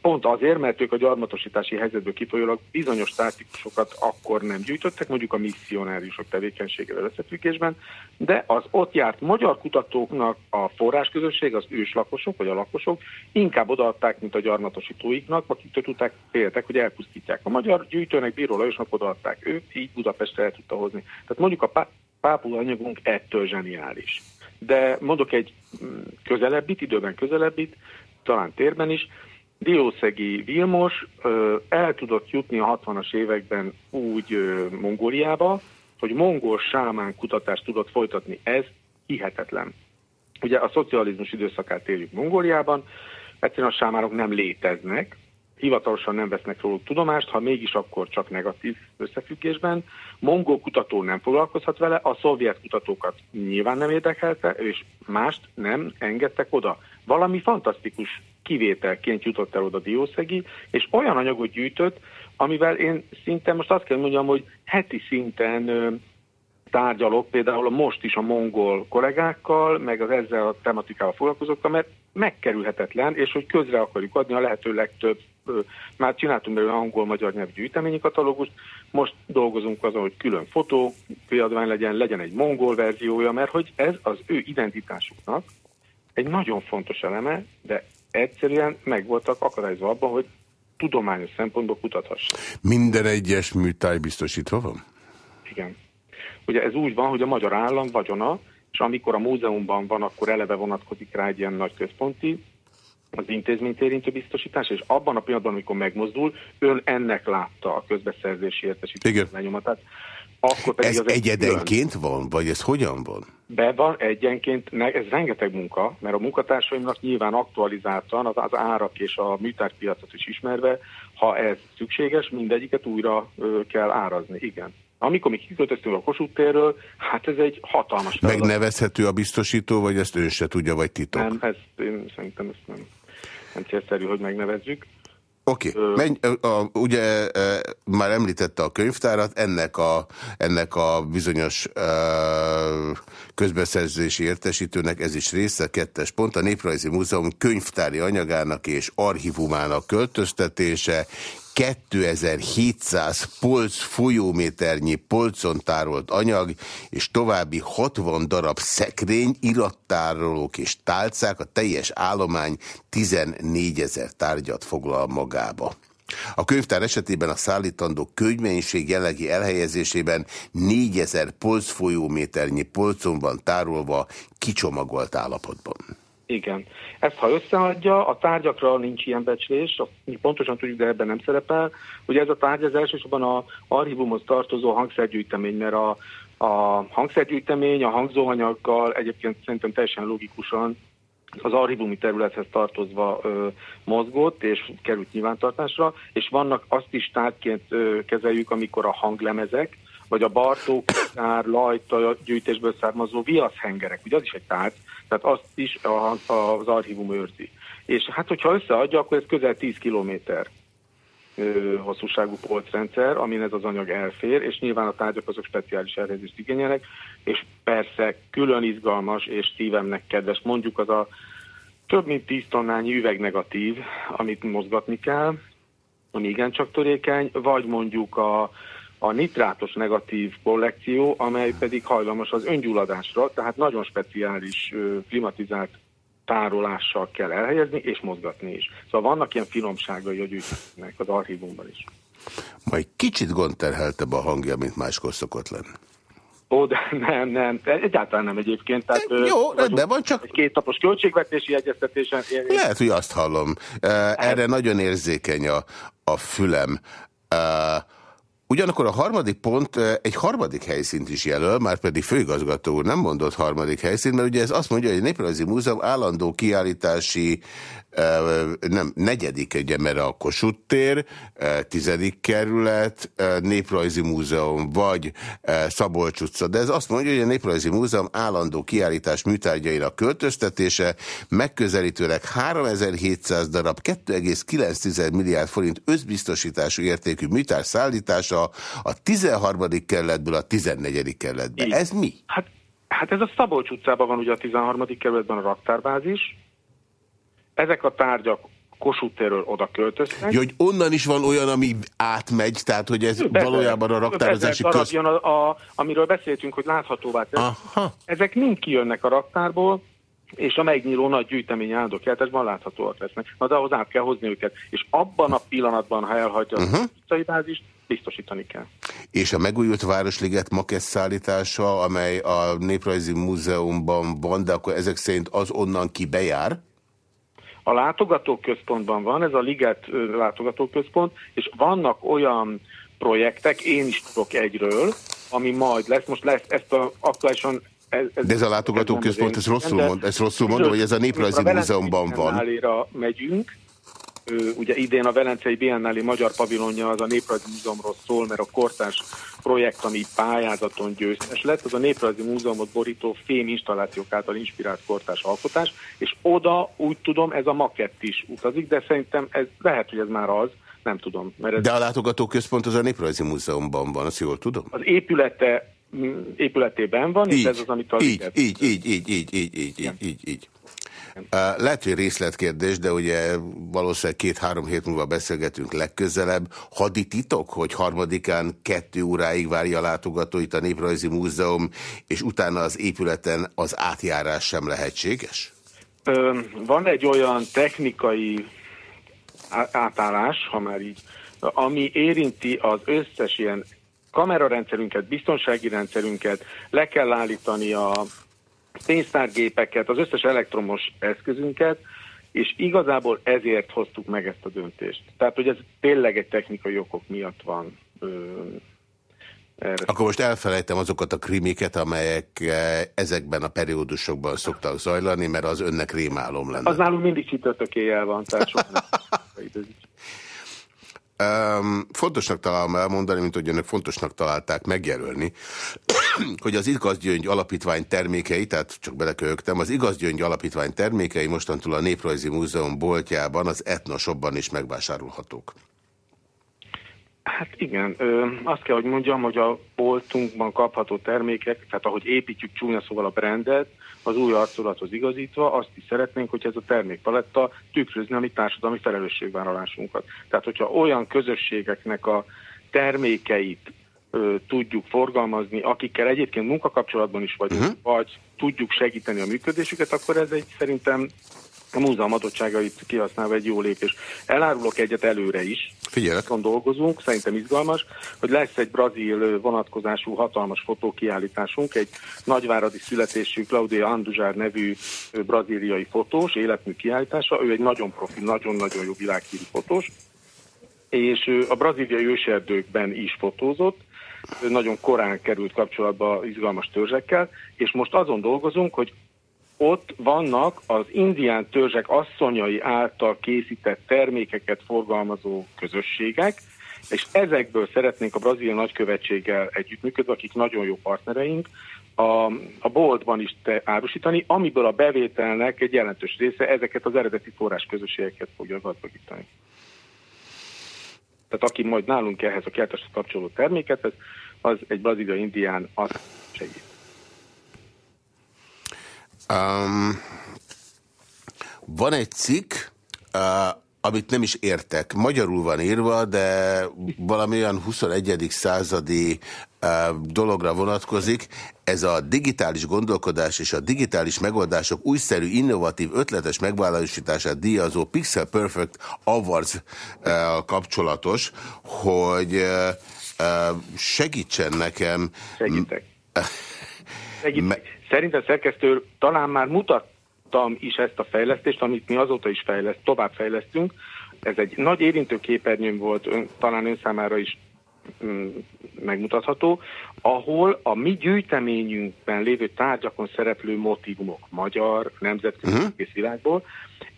D: Pont azért, mert ők a gyarmatosítási helyzetből kifolyólag bizonyos tátipusokat akkor nem gyűjtöttek, mondjuk a misszionáriusok tevékenységével összefüggésben, de az ott járt magyar kutatóknak a forrásközösség, az őslakosok vagy a lakosok inkább odaadták, mint a gyarmatosítóiknak, akiktől tudták, féltek, hogy elpusztítják. A magyar gyűjtőnek Bíró Lajosnak odaadták, ő így Budapestre el tudta hozni. Tehát mondjuk a pápul anyagunk ettől zseniális. De mondok egy mm, közelebbit, időben közelebbit, talán térben is, Diószegi Vilmos el tudott jutni a 60-as években úgy Mongóliába, hogy mongol sámán kutatást tudott folytatni. Ez hihetetlen. Ugye a szocializmus időszakát éljük Mongóliában, egyszerűen a sámánok nem léteznek, hivatalosan nem vesznek róluk tudomást, ha mégis akkor csak negatív összefüggésben. Mongol kutató nem foglalkozhat vele, a szovjet kutatókat nyilván nem érdekelte, és mást nem engedtek oda. Valami fantasztikus kivételként jutott el oda Diószegi, és olyan anyagot gyűjtött, amivel én szinte most azt kell mondjam, hogy heti szinten tárgyalok, például most is a mongol kollégákkal, meg az ezzel a tematikával foglalkozottam, mert megkerülhetetlen, és hogy közre akarjuk adni a lehető legtöbb, már csináltunk belőle angol-magyar nyelvű gyűjteményi katalógust, most dolgozunk azon, hogy külön fotó kiadvány legyen, legyen egy mongol verziója, mert hogy ez az ő identitásuknak egy nagyon fontos eleme, de egyszerűen meg voltak akadályozva abban, hogy tudományos szempontból kutathassa.
A: Minden egyes műtáj biztosítva van?
D: Igen. Ugye ez úgy van, hogy a magyar állam vagyona, és amikor a múzeumban van, akkor eleve vonatkozik rá egy ilyen nagy központi, az intézményt érintő biztosítás, és abban a pillanatban, amikor megmozdul, ön ennek látta a közbeszerzési értesítés lenyomatát.
A: Akkor pedig ez egyedenként külön. van, vagy ez hogyan van?
D: Be van egyenként, ez rengeteg munka, mert a munkatársaimnak nyilván aktualizáltan az, az árak és a műtárpiacot is ismerve, ha ez szükséges, mindegyiket újra kell árazni, igen. Amikor mi kiköltöztünk a Kossuth térről, hát ez egy hatalmas
A: feladat. Megnevezhető a biztosító, vagy ezt ő se tudja, vagy titok?
D: Nem, ezt én szerintem ezt nem, nem célszerű, hogy megnevezzük.
A: Oké, okay. ugye már említette a könyvtárat, ennek a, ennek a bizonyos uh, közbeszerzési értesítőnek ez is része, kettes pont, a Néprajzi Múzeum könyvtári anyagának és archívumának költöztetése, 2700 polc folyóméternyi polcon tárolt anyag, és további 60 darab szekrény, irattárolók és tálcák, a teljes állomány 14 ezer tárgyat foglal magába. A könyvtár esetében a szállítandó könyvmennyiség jelenlegi elhelyezésében 4000 polc folyóméternyi polcon van tárolva kicsomagolt állapotban.
D: Igen. Ezt ha összeadja, a tárgyakra nincs ilyen becslés, mi pontosan tudjuk, de ebben nem szerepel. Ugye ez a tárgy az elsősorban a archívumhoz tartozó hangszergyűjtemény, mert a, a hangszergyűjtemény a hangzóanyaggal egyébként szerintem teljesen logikusan az archívumi területhez tartozva ö, mozgott és került nyilvántartásra, és vannak azt is tárgyként ö, kezeljük, amikor a hanglemezek, vagy a Bartók, Lajta gyűjtésből származó viaszhengerek, ugye az is egy tárgy, tehát azt is az archívum őrzi. És hát, hogyha összeadja, akkor ez közel 10 kilométer hosszúságú polcrendszer, amin ez az anyag elfér, és nyilván a tárgyak azok speciális elhelyezést igényelnek, és persze külön izgalmas és szívemnek kedves, mondjuk az a több mint 10 tonnányi üvegnegatív, amit mozgatni kell, ami igencsak törékeny, vagy mondjuk a a nitrátos negatív kollekció, amely pedig hajlamos az öngyulladásra, tehát nagyon speciális klimatizált tárolással kell elhelyezni és mozgatni is. Szóval vannak ilyen finomságai a gyűjtőnek az archívumban is.
A: Majd kicsit gondterheltebb a hangja, mint máskor szokott lenni.
D: Ó, de nem, nem, egyáltalán nem egyébként. Tehát,
A: Jó, rendben van, csak...
D: Két napos költségvetési egyeztetésen...
A: Lehet, hogy azt hallom. Erre hát... nagyon érzékeny a, a fülem. Uh, Ugyanakkor a harmadik pont egy harmadik helyszínt is jelöl, már pedig főigazgató úr nem mondott harmadik helyszínt, mert ugye ez azt mondja, hogy a Néprajzi Múzeum állandó kiállítási nem, negyedik, ugye, mert a Kossuth tér, tizedik kerület, Néprajzi Múzeum, vagy Szabolcs utca. De ez azt mondja, hogy a Néprajzi Múzeum állandó kiállítás műtárgyainak költöztetése megközelítőleg 3700 darab 2,9 milliárd forint özbiztosítású értékű műtár szállítása a 13. kerületből a 14. kerületbe. Ez mi?
D: Hát, hát ez a Szabolcs utcában van ugye a 13. kerületben a raktárbázis, ezek a tárgyak Kossuth oda költöztek.
A: Ja, hogy onnan is van olyan, ami átmegy, tehát hogy ez Be, valójában a raktározási köz...
D: A, a, amiről beszéltünk, hogy láthatóvá tesz. Ezek mind kijönnek a raktárból, és a megnyíló nagy gyűjtemény áldokjeltesben láthatóak lesznek. Na de ahhoz át kell hozni őket. És abban a pillanatban, ha elhagyja uh -huh. a mhm. bázist, biztosítani kell.
A: És a megújult Városliget makesz szállítása, amely a Néprajzi Múzeumban van, de akkor ezek szerint az onnan ki bejár?
D: A látogatóközpontban van, ez a Liget látogatóközpont, és vannak olyan projektek, én is tudok egyről, ami majd lesz, most lesz ezt a aktuálisan
A: ez, ez de ez a látogatóközpont, ez rosszul, mond, ez rosszul mondom, hogy ez a Néprajzi Múzeumban van.
D: megyünk, ugye idén a Velencei Biennáli Magyar Pavilonja az a Néprajzi Múzeumról szól, mert a kortás projekt, ami pályázaton győztes lett, az a Néprajzi Múzeumot borító fém installációk által inspirált kortás alkotás, és oda úgy tudom, ez a makett is utazik, de szerintem ez lehet, hogy ez már az, nem tudom.
A: Mert ez... De a látogatóközpont az a Néprajzi Múzeumban van, azt jól tudom?
D: Az épülete épületében van, így, és ez az, amit a
A: így, így, így, így, így, így, így, így, így, így. Lehet, hogy részletkérdés, de ugye valószínűleg két-három hét múlva beszélgetünk legközelebb. Hadititok, hogy harmadikán kettő óráig várja a látogatóit a Néprajzi Múzeum, és utána az épületen az átjárás sem lehetséges?
D: Van egy olyan technikai átállás, ha már így, ami érinti az összes ilyen kamerarendszerünket, biztonsági rendszerünket, le kell állítani a pénztárgépeket, az összes elektromos eszközünket, és igazából ezért hoztuk meg ezt a döntést. Tehát, hogy ez tényleg egy technikai okok miatt van.
A: erre. Akkor most elfelejtem azokat a krimiket, amelyek eh, ezekben a periódusokban szoktak zajlani, mert az önnek rémálom lenne.
D: Az nálunk mindig csütörtök éjjel van, tehát
A: Um, fontosnak találom elmondani, mint hogy önök fontosnak találták megjelölni, hogy az Igazgyöngy Alapítvány termékei, tehát csak beleköhögtem, az Igazgyöngy Alapítvány termékei mostantól a Néprajzi Múzeum boltjában, az Etnosokban is megvásárolhatók.
D: Hát igen, ö, azt kell, hogy mondjam, hogy a boltunkban kapható termékek, tehát ahogy építjük csúnya szóval a brandet, az új arculathoz igazítva, azt is szeretnénk, hogy ez a termékpaletta tükrözni a mi társadalmi felelősségvállalásunkat. Tehát, hogyha olyan közösségeknek a termékeit ö, tudjuk forgalmazni, akikkel egyébként munkakapcsolatban is vagyunk, uh-huh. vagy tudjuk segíteni a működésüket, akkor ez egy szerintem a múzeum adottságait kihasználva egy jó lépés. Elárulok egyet előre is.
A: Figyelek.
D: Azon dolgozunk, szerintem izgalmas, hogy lesz egy brazil vonatkozású hatalmas fotókiállításunk, egy nagyváradi születésű Claudia Anduzsár nevű braziliai fotós, életmű kiállítása. Ő egy nagyon profi, nagyon-nagyon jó világhírű fotós, és a braziliai őserdőkben is fotózott, nagyon korán került kapcsolatba izgalmas törzsekkel, és most azon dolgozunk, hogy ott vannak az indián törzsek asszonyai által készített termékeket forgalmazó közösségek, és ezekből szeretnénk a brazil nagykövetséggel együttműködve, akik nagyon jó partnereink, a, a boltban is te árusítani, amiből a bevételnek egy jelentős része ezeket az eredeti forrás közösségeket fogja gazdagítani. Tehát aki majd nálunk ehhez a kerteshez kapcsoló terméket, az, az egy braziliai indián azt segít.
A: Um, van egy cikk, uh, amit nem is értek. Magyarul van írva, de valami olyan 21. századi uh, dologra vonatkozik. Ez a digitális gondolkodás és a digitális megoldások újszerű, innovatív, ötletes megvalósítását díjazó Pixel Perfect Awards uh, kapcsolatos, hogy uh, segítsen nekem...
D: Segítek. Segítek. Szerintem szerkesztő talán már mutattam is ezt a fejlesztést, amit mi azóta is fejleszt, tovább fejlesztünk. Ez egy nagy érintő képernyőn volt, ön, talán ön számára is megmutatható, ahol a mi gyűjteményünkben lévő tárgyakon szereplő motivumok, magyar, nemzetközi uh-huh. világból,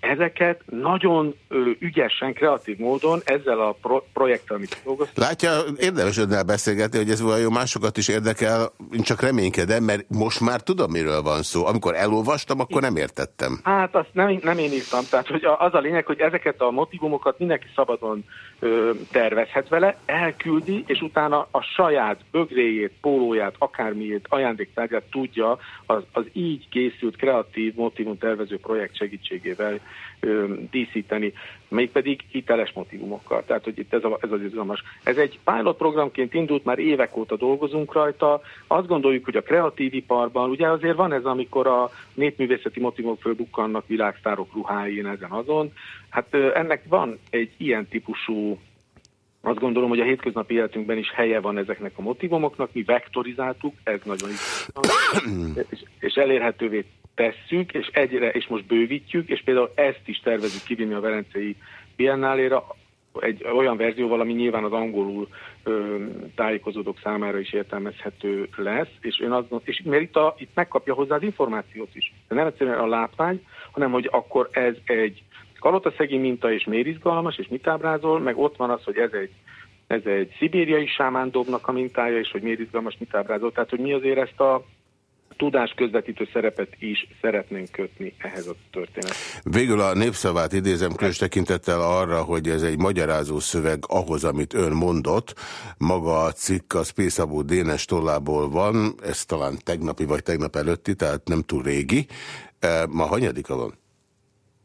D: ezeket nagyon ö, ügyesen, kreatív módon ezzel a pro projekttel, amit dolgoztunk.
A: Látja, érdemes önnel beszélgetni, hogy ez vajon másokat is érdekel, én csak reménykedem, mert most már tudom, miről van szó. Amikor elolvastam, akkor nem értettem.
D: Hát azt nem, nem én írtam, tehát hogy az a lényeg, hogy ezeket a motivumokat mindenki szabadon ö, tervezhet vele, elküldi, és utána a saját bögréjét, pólóját, akármiét, ajándéktárgyát tudja az, az így készült kreatív motivum tervező projekt segítségével ö, díszíteni, mégpedig hiteles motivumokkal. Tehát, hogy itt ez, a, ez az izgalmas. Ez egy pilot programként indult, már évek óta dolgozunk rajta. Azt gondoljuk, hogy a kreatív iparban, ugye azért van ez, amikor a népművészeti motivumok fölbukkannak világsztárok ruháin ezen azon. Hát ö, ennek van egy ilyen típusú azt gondolom, hogy a hétköznapi életünkben is helye van ezeknek a motivumoknak, mi vektorizáltuk, ez nagyon is, és, és elérhetővé tesszük, és egyre, és most bővítjük, és például ezt is tervezünk kivinni a Velencei Biennáléra, egy olyan verzióval, ami nyilván az angolul ö, tájékozódók számára is értelmezhető lesz, és, én az, és mert itt, a, itt megkapja hozzá az információt is. De nem egyszerűen a látvány, hanem hogy akkor ez egy kalotaszegi minta, és miért izgalmas, és mit ábrázol, meg ott van az, hogy ez egy, ez egy szibériai sámándobnak a mintája, és hogy miért izgalmas, mit ábrázol. Tehát, hogy mi azért ezt a tudás közvetítő szerepet is szeretnénk kötni ehhez a történethez.
A: Végül a népszavát idézem különös tekintettel arra, hogy ez egy magyarázó szöveg ahhoz, amit ön mondott. Maga a cikk a Spészabó Dénes tollából van, ez talán tegnapi vagy tegnap előtti, tehát nem túl régi. E, ma hanyadika van?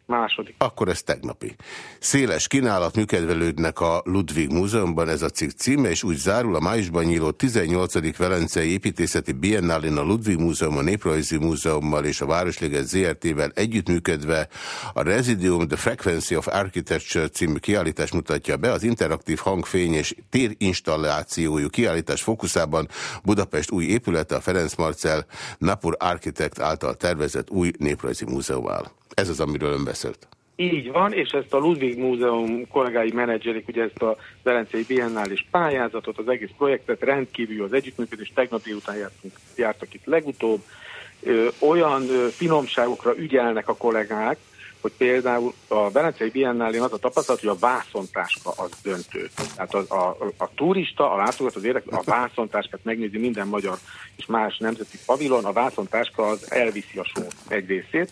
D: Második.
A: Akkor ez tegnapi. Széles kínálat műkedvelődnek a Ludwig Múzeumban, ez a cikk címe, és úgy zárul a májusban nyíló 18. Velencei Építészeti Biennálin a Ludwig Múzeum, a Néprajzi Múzeummal és a Városliget ZRT-vel együttműködve a Residium The Frequency of Architecture című kiállítás mutatja be az interaktív hangfény és térinstallációjú kiállítás fókuszában Budapest új épülete, a Ferenc Marcel Napur Architect által tervezett új néprajzi múzeum. Ez az, amiről ön beszélt.
D: Így van, és ezt a Ludwig Múzeum kollégái menedzselik, ugye ezt a Velencei Biennális pályázatot, az egész projektet, rendkívül az együttműködés, tegnap délután jártunk, jártak itt legutóbb, ö, olyan ö, finomságokra ügyelnek a kollégák, hogy például a Velencei Biennálén az a tapasztalat, hogy a vászontáska az döntő. Tehát a, a, a turista, a látogató, az érdek, a vászontáskát megnézi minden magyar és más nemzeti pavilon, a vászontáska az elviszi a só egy részét,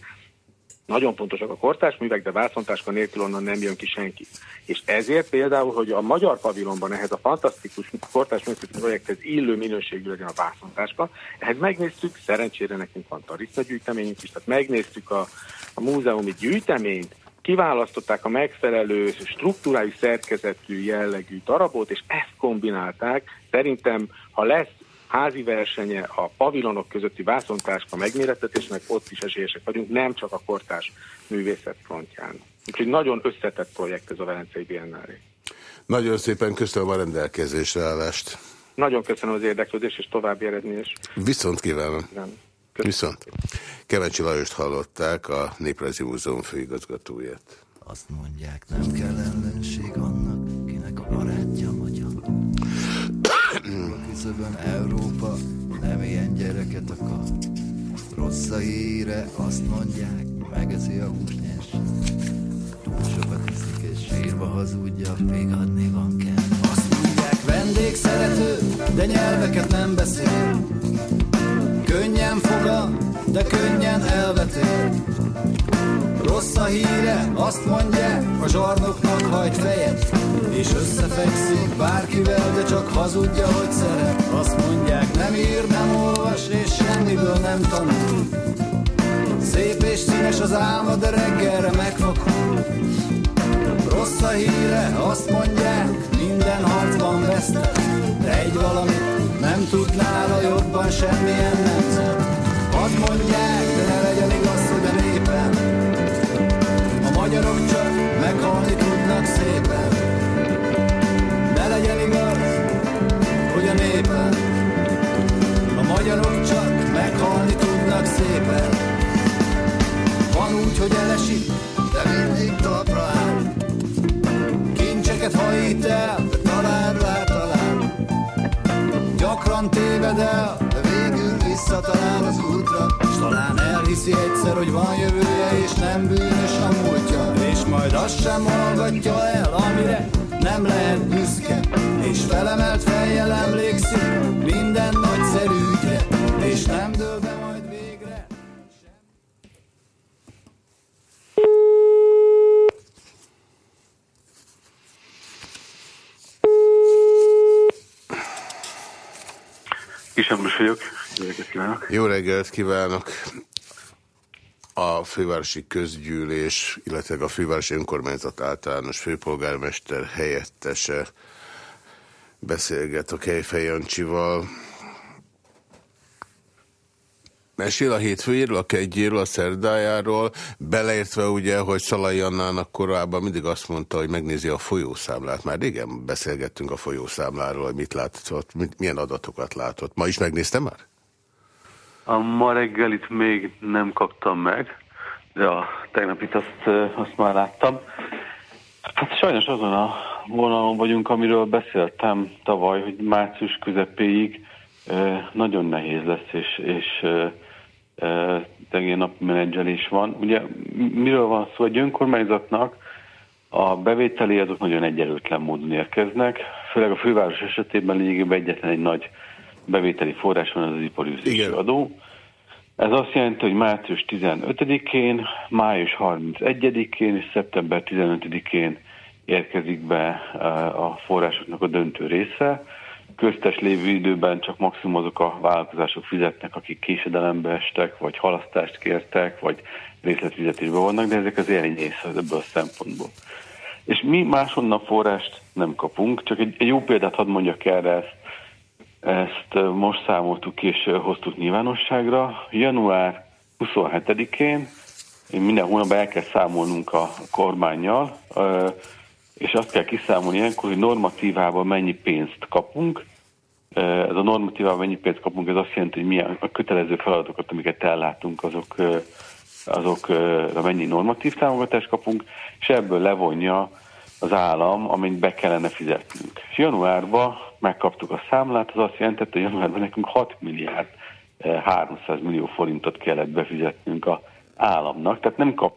D: nagyon fontosak a kortárs művek, de vászontáska nélkül onnan nem jön ki senki. És ezért például, hogy a magyar pavilonban ehhez a fantasztikus kortárs művészeti projekthez illő minőségű legyen a vászontáska, ehhez megnéztük, szerencsére nekünk van tariszta gyűjteményünk is, tehát megnéztük a, a múzeumi gyűjteményt, kiválasztották a megfelelő struktúrális szerkezetű jellegű darabot, és ezt kombinálták. Szerintem, ha lesz házi versenye a pavilonok közötti vászontáska megmérettetésnek, ott is esélyesek vagyunk, nem csak a kortás művészet frontján. Úgyhogy nagyon összetett projekt ez a Velencei Biennale.
A: Nagyon szépen köszönöm a rendelkezésre állást.
D: Nagyon köszönöm az érdeklődést, és további eredményes.
A: Viszont kívánom. Viszont. Kevencsi Lajost hallották a Néprajzi Múzeum főigazgatóját.
B: Azt mondják, nem kell ellenség annak, kinek a barátja küszöbön Európa nem ilyen gyereket akar. Rossz a híre, azt mondják, megeszi a húsnyes. Túl sokat iszik és sírva hazudja, még adni van kell. Azt mondják, vendég szerető, de nyelveket nem beszél. Könnyen fogad, de könnyen elvetél. Rossz a híre, azt mondják, a zsarnoknak hajt fejet, és összefekszik bárkivel, de csak hazudja, hogy szeret. Azt mondják, nem ír, nem olvas, és semmiből nem tanul. Szép és színes az álma, de reggelre megfakul. Rossz a híre, azt mondják, minden harcban vesztett. De egy valamit nem tud nála jobban semmilyen nemzet. Hadd mondják, de ne legyen igaz, hogy a népen a magyarok csak meghalni tudnak szépen. Ne legyen igaz, hogy a népen a magyarok csak meghalni tudnak szépen. Van úgy, hogy elesik, de mindig talpra áll. Kincseket hajít el, de talán rá talán. Gyakran téved el, de végül visszatalál az útra. Talán elhiszi egyszer, hogy van jövője, és nem bűnös a múltja. És majd azt sem hallgatja el, amire nem lehet büszke. És felemelt fejjel emlékszik minden nagyszerű ügyre. És nem dől be majd végre.
E: Kis Ambrus vagyok. Jó reggelt kívánok.
A: Jó reggelt kívánok! A fővárosi közgyűlés, illetve a fővárosi önkormányzat általános főpolgármester helyettese beszélget a Kejfej Jancsival. Mesél a hétfőjéről, a kegyéről, a szerdájáról, beleértve ugye, hogy Szalai Annának korábban mindig azt mondta, hogy megnézi a folyószámlát. Már régen beszélgettünk a folyószámláról, hogy mit látott, milyen adatokat látott. Ma is megnézte már?
E: A ma reggelit még nem kaptam meg, de a tegnapit azt, azt már láttam. Hát sajnos azon a vonalon vagyunk, amiről beszéltem tavaly, hogy március közepéig nagyon nehéz lesz, és, és tegén napi menedzselés van. Ugye miről van szó? Egy önkormányzatnak a bevételi azok nagyon egyelőtlen módon érkeznek, főleg a főváros esetében lényegében egyetlen egy nagy bevételi forrás van, az iparűzési
A: Igen.
E: adó. Ez azt jelenti, hogy március 15-én, május 31-én és szeptember 15-én érkezik be eh, a forrásoknak a döntő része. Köztes lévő időben csak maximum azok a vállalkozások fizetnek, akik késedelembe estek, vagy halasztást kértek, vagy részletfizetésben vannak, de ezek az enyész ebből a szempontból. És mi máshonnan forrást nem kapunk, csak egy, egy jó példát hadd mondjak erre, ezt ezt most számoltuk és hoztuk nyilvánosságra. Január 27-én én minden hónapban el kell számolnunk a kormányjal, és azt kell kiszámolni ilyenkor, hogy normatívában mennyi pénzt kapunk. Ez a normatívában mennyi pénzt kapunk, ez azt jelenti, hogy milyen a kötelező feladatokat, amiket ellátunk, azok ö, azokra mennyi normatív támogatást kapunk, és ebből levonja az állam, amit be kellene fizetnünk. És januárban megkaptuk a számlát, az azt jelentette, hogy januárban nekünk 6 milliárd 300 millió forintot kellett befizetnünk a államnak, tehát nem kap,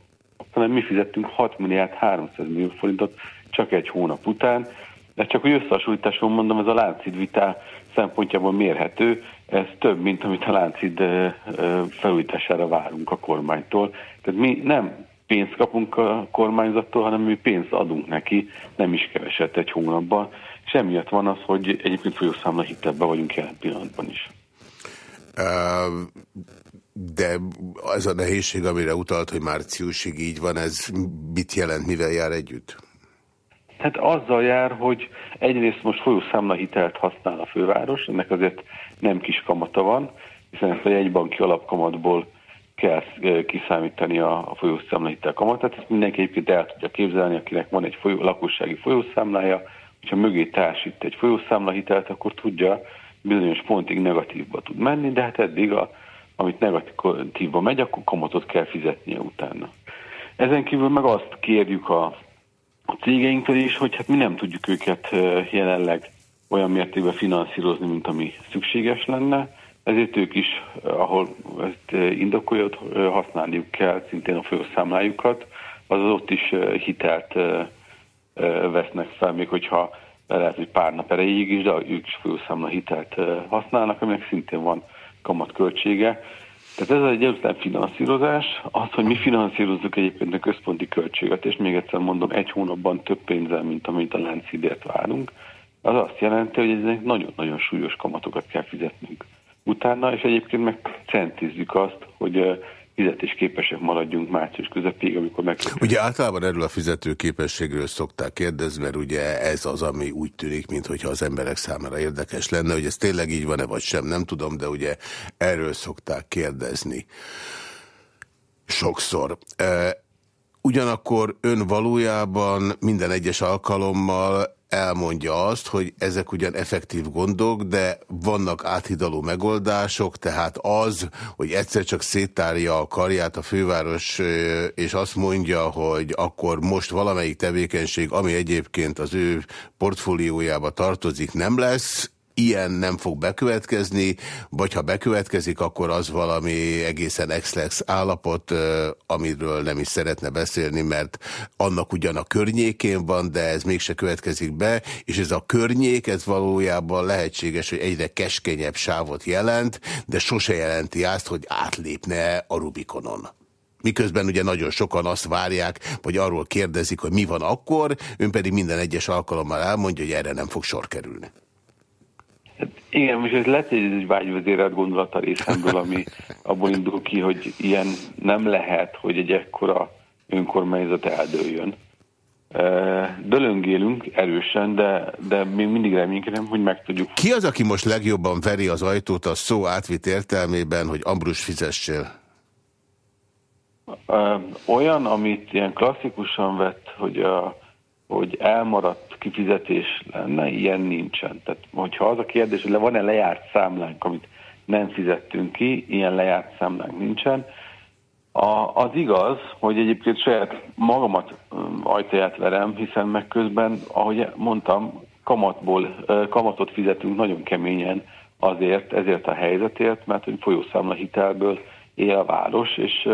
E: hanem mi fizettünk 6 milliárd 300 millió forintot csak egy hónap után, de csak hogy összehasonlításon mondom, ez a Láncid vitá szempontjából mérhető, ez több, mint amit a Láncid felújítására várunk a kormánytól. Tehát mi nem pénzt kapunk a kormányzattól, hanem mi pénzt adunk neki, nem is keveset egy hónapban, és emiatt van az, hogy egyébként folyószámla hitelben vagyunk jelen pillanatban is.
A: De ez a nehézség, amire utalt, hogy márciusig így van, ez mit jelent, mivel jár együtt?
E: Hát azzal jár, hogy egyrészt most folyószámla hitelt használ a főváros, ennek azért nem kis kamata van, hiszen ezt a jegybanki alapkamatból kell kiszámítani a, folyószámla hitel kamatát. Ezt mindenki egyébként el tudja képzelni, akinek van egy folyó, lakossági folyószámlája, hogyha mögé társít egy folyószámla hitelt, akkor tudja, bizonyos pontig negatívba tud menni, de hát eddig, a, amit negatívba megy, akkor kamatot kell fizetnie utána. Ezen kívül meg azt kérjük a a cégeinktől is, hogy hát mi nem tudjuk őket jelenleg olyan mértékben finanszírozni, mint ami szükséges lenne, ezért ők is, ahol ezt indokolja, használniuk kell szintén a folyószámlájukat, azaz ott is hitelt vesznek fel, még hogyha lehet, hogy pár nap erejéig is, de ők is folyószámla hitelt használnak, aminek szintén van kamatköltsége. Tehát ez egy egyetlen finanszírozás, az, hogy mi finanszírozzuk egyébként a központi költséget, és még egyszer mondom, egy hónapban több pénzzel, mint amit a Láncidért várunk, az azt jelenti, hogy ezek nagyon-nagyon súlyos kamatokat kell fizetnünk utána, és egyébként meg centizzük azt, hogy fizetésképesek maradjunk március közepéig, amikor meg...
A: Ugye általában erről a fizetőképességről szokták kérdezni, mert ugye ez az, ami úgy tűnik, mintha az emberek számára érdekes lenne, hogy ez tényleg így van-e vagy sem, nem tudom, de ugye erről szokták kérdezni. Sokszor. Ugyanakkor ön valójában minden egyes alkalommal elmondja azt, hogy ezek ugyan effektív gondok, de vannak áthidaló megoldások, tehát az, hogy egyszer csak széttárja a karját a főváros, és azt mondja, hogy akkor most valamelyik tevékenység, ami egyébként az ő portfóliójába tartozik, nem lesz, ilyen nem fog bekövetkezni, vagy ha bekövetkezik, akkor az valami egészen exlex állapot, amiről nem is szeretne beszélni, mert annak ugyan a környékén van, de ez mégse következik be, és ez a környék, ez valójában lehetséges, hogy egyre keskenyebb sávot jelent, de sose jelenti azt, hogy átlépne a Rubikonon. Miközben ugye nagyon sokan azt várják, vagy arról kérdezik, hogy mi van akkor, ön pedig minden egyes alkalommal elmondja, hogy erre nem fog sor kerülni.
E: Hát igen, most ez ez egy vágyvezérelt gondolat a részemből, ami abból indul ki, hogy ilyen nem lehet, hogy egy ekkora önkormányzat eldőljön. Dölöngélünk erősen, de, de még mindig reménykedem, hogy meg tudjuk.
A: Ki az, aki most legjobban veri az ajtót a szó átvitt értelmében, hogy Ambrus fizessél?
E: Olyan, amit ilyen klasszikusan vett, hogy, a, hogy elmaradt kifizetés lenne, ilyen nincsen. Tehát, hogyha az a kérdés, hogy van-e lejárt számlánk, amit nem fizettünk ki, ilyen lejárt számlánk nincsen. A, az igaz, hogy egyébként saját magamat ajtaját verem, hiszen meg közben, ahogy mondtam, kamatból, kamatot fizetünk nagyon keményen azért, ezért a helyzetért, mert hogy folyószámla hitelből él a város, és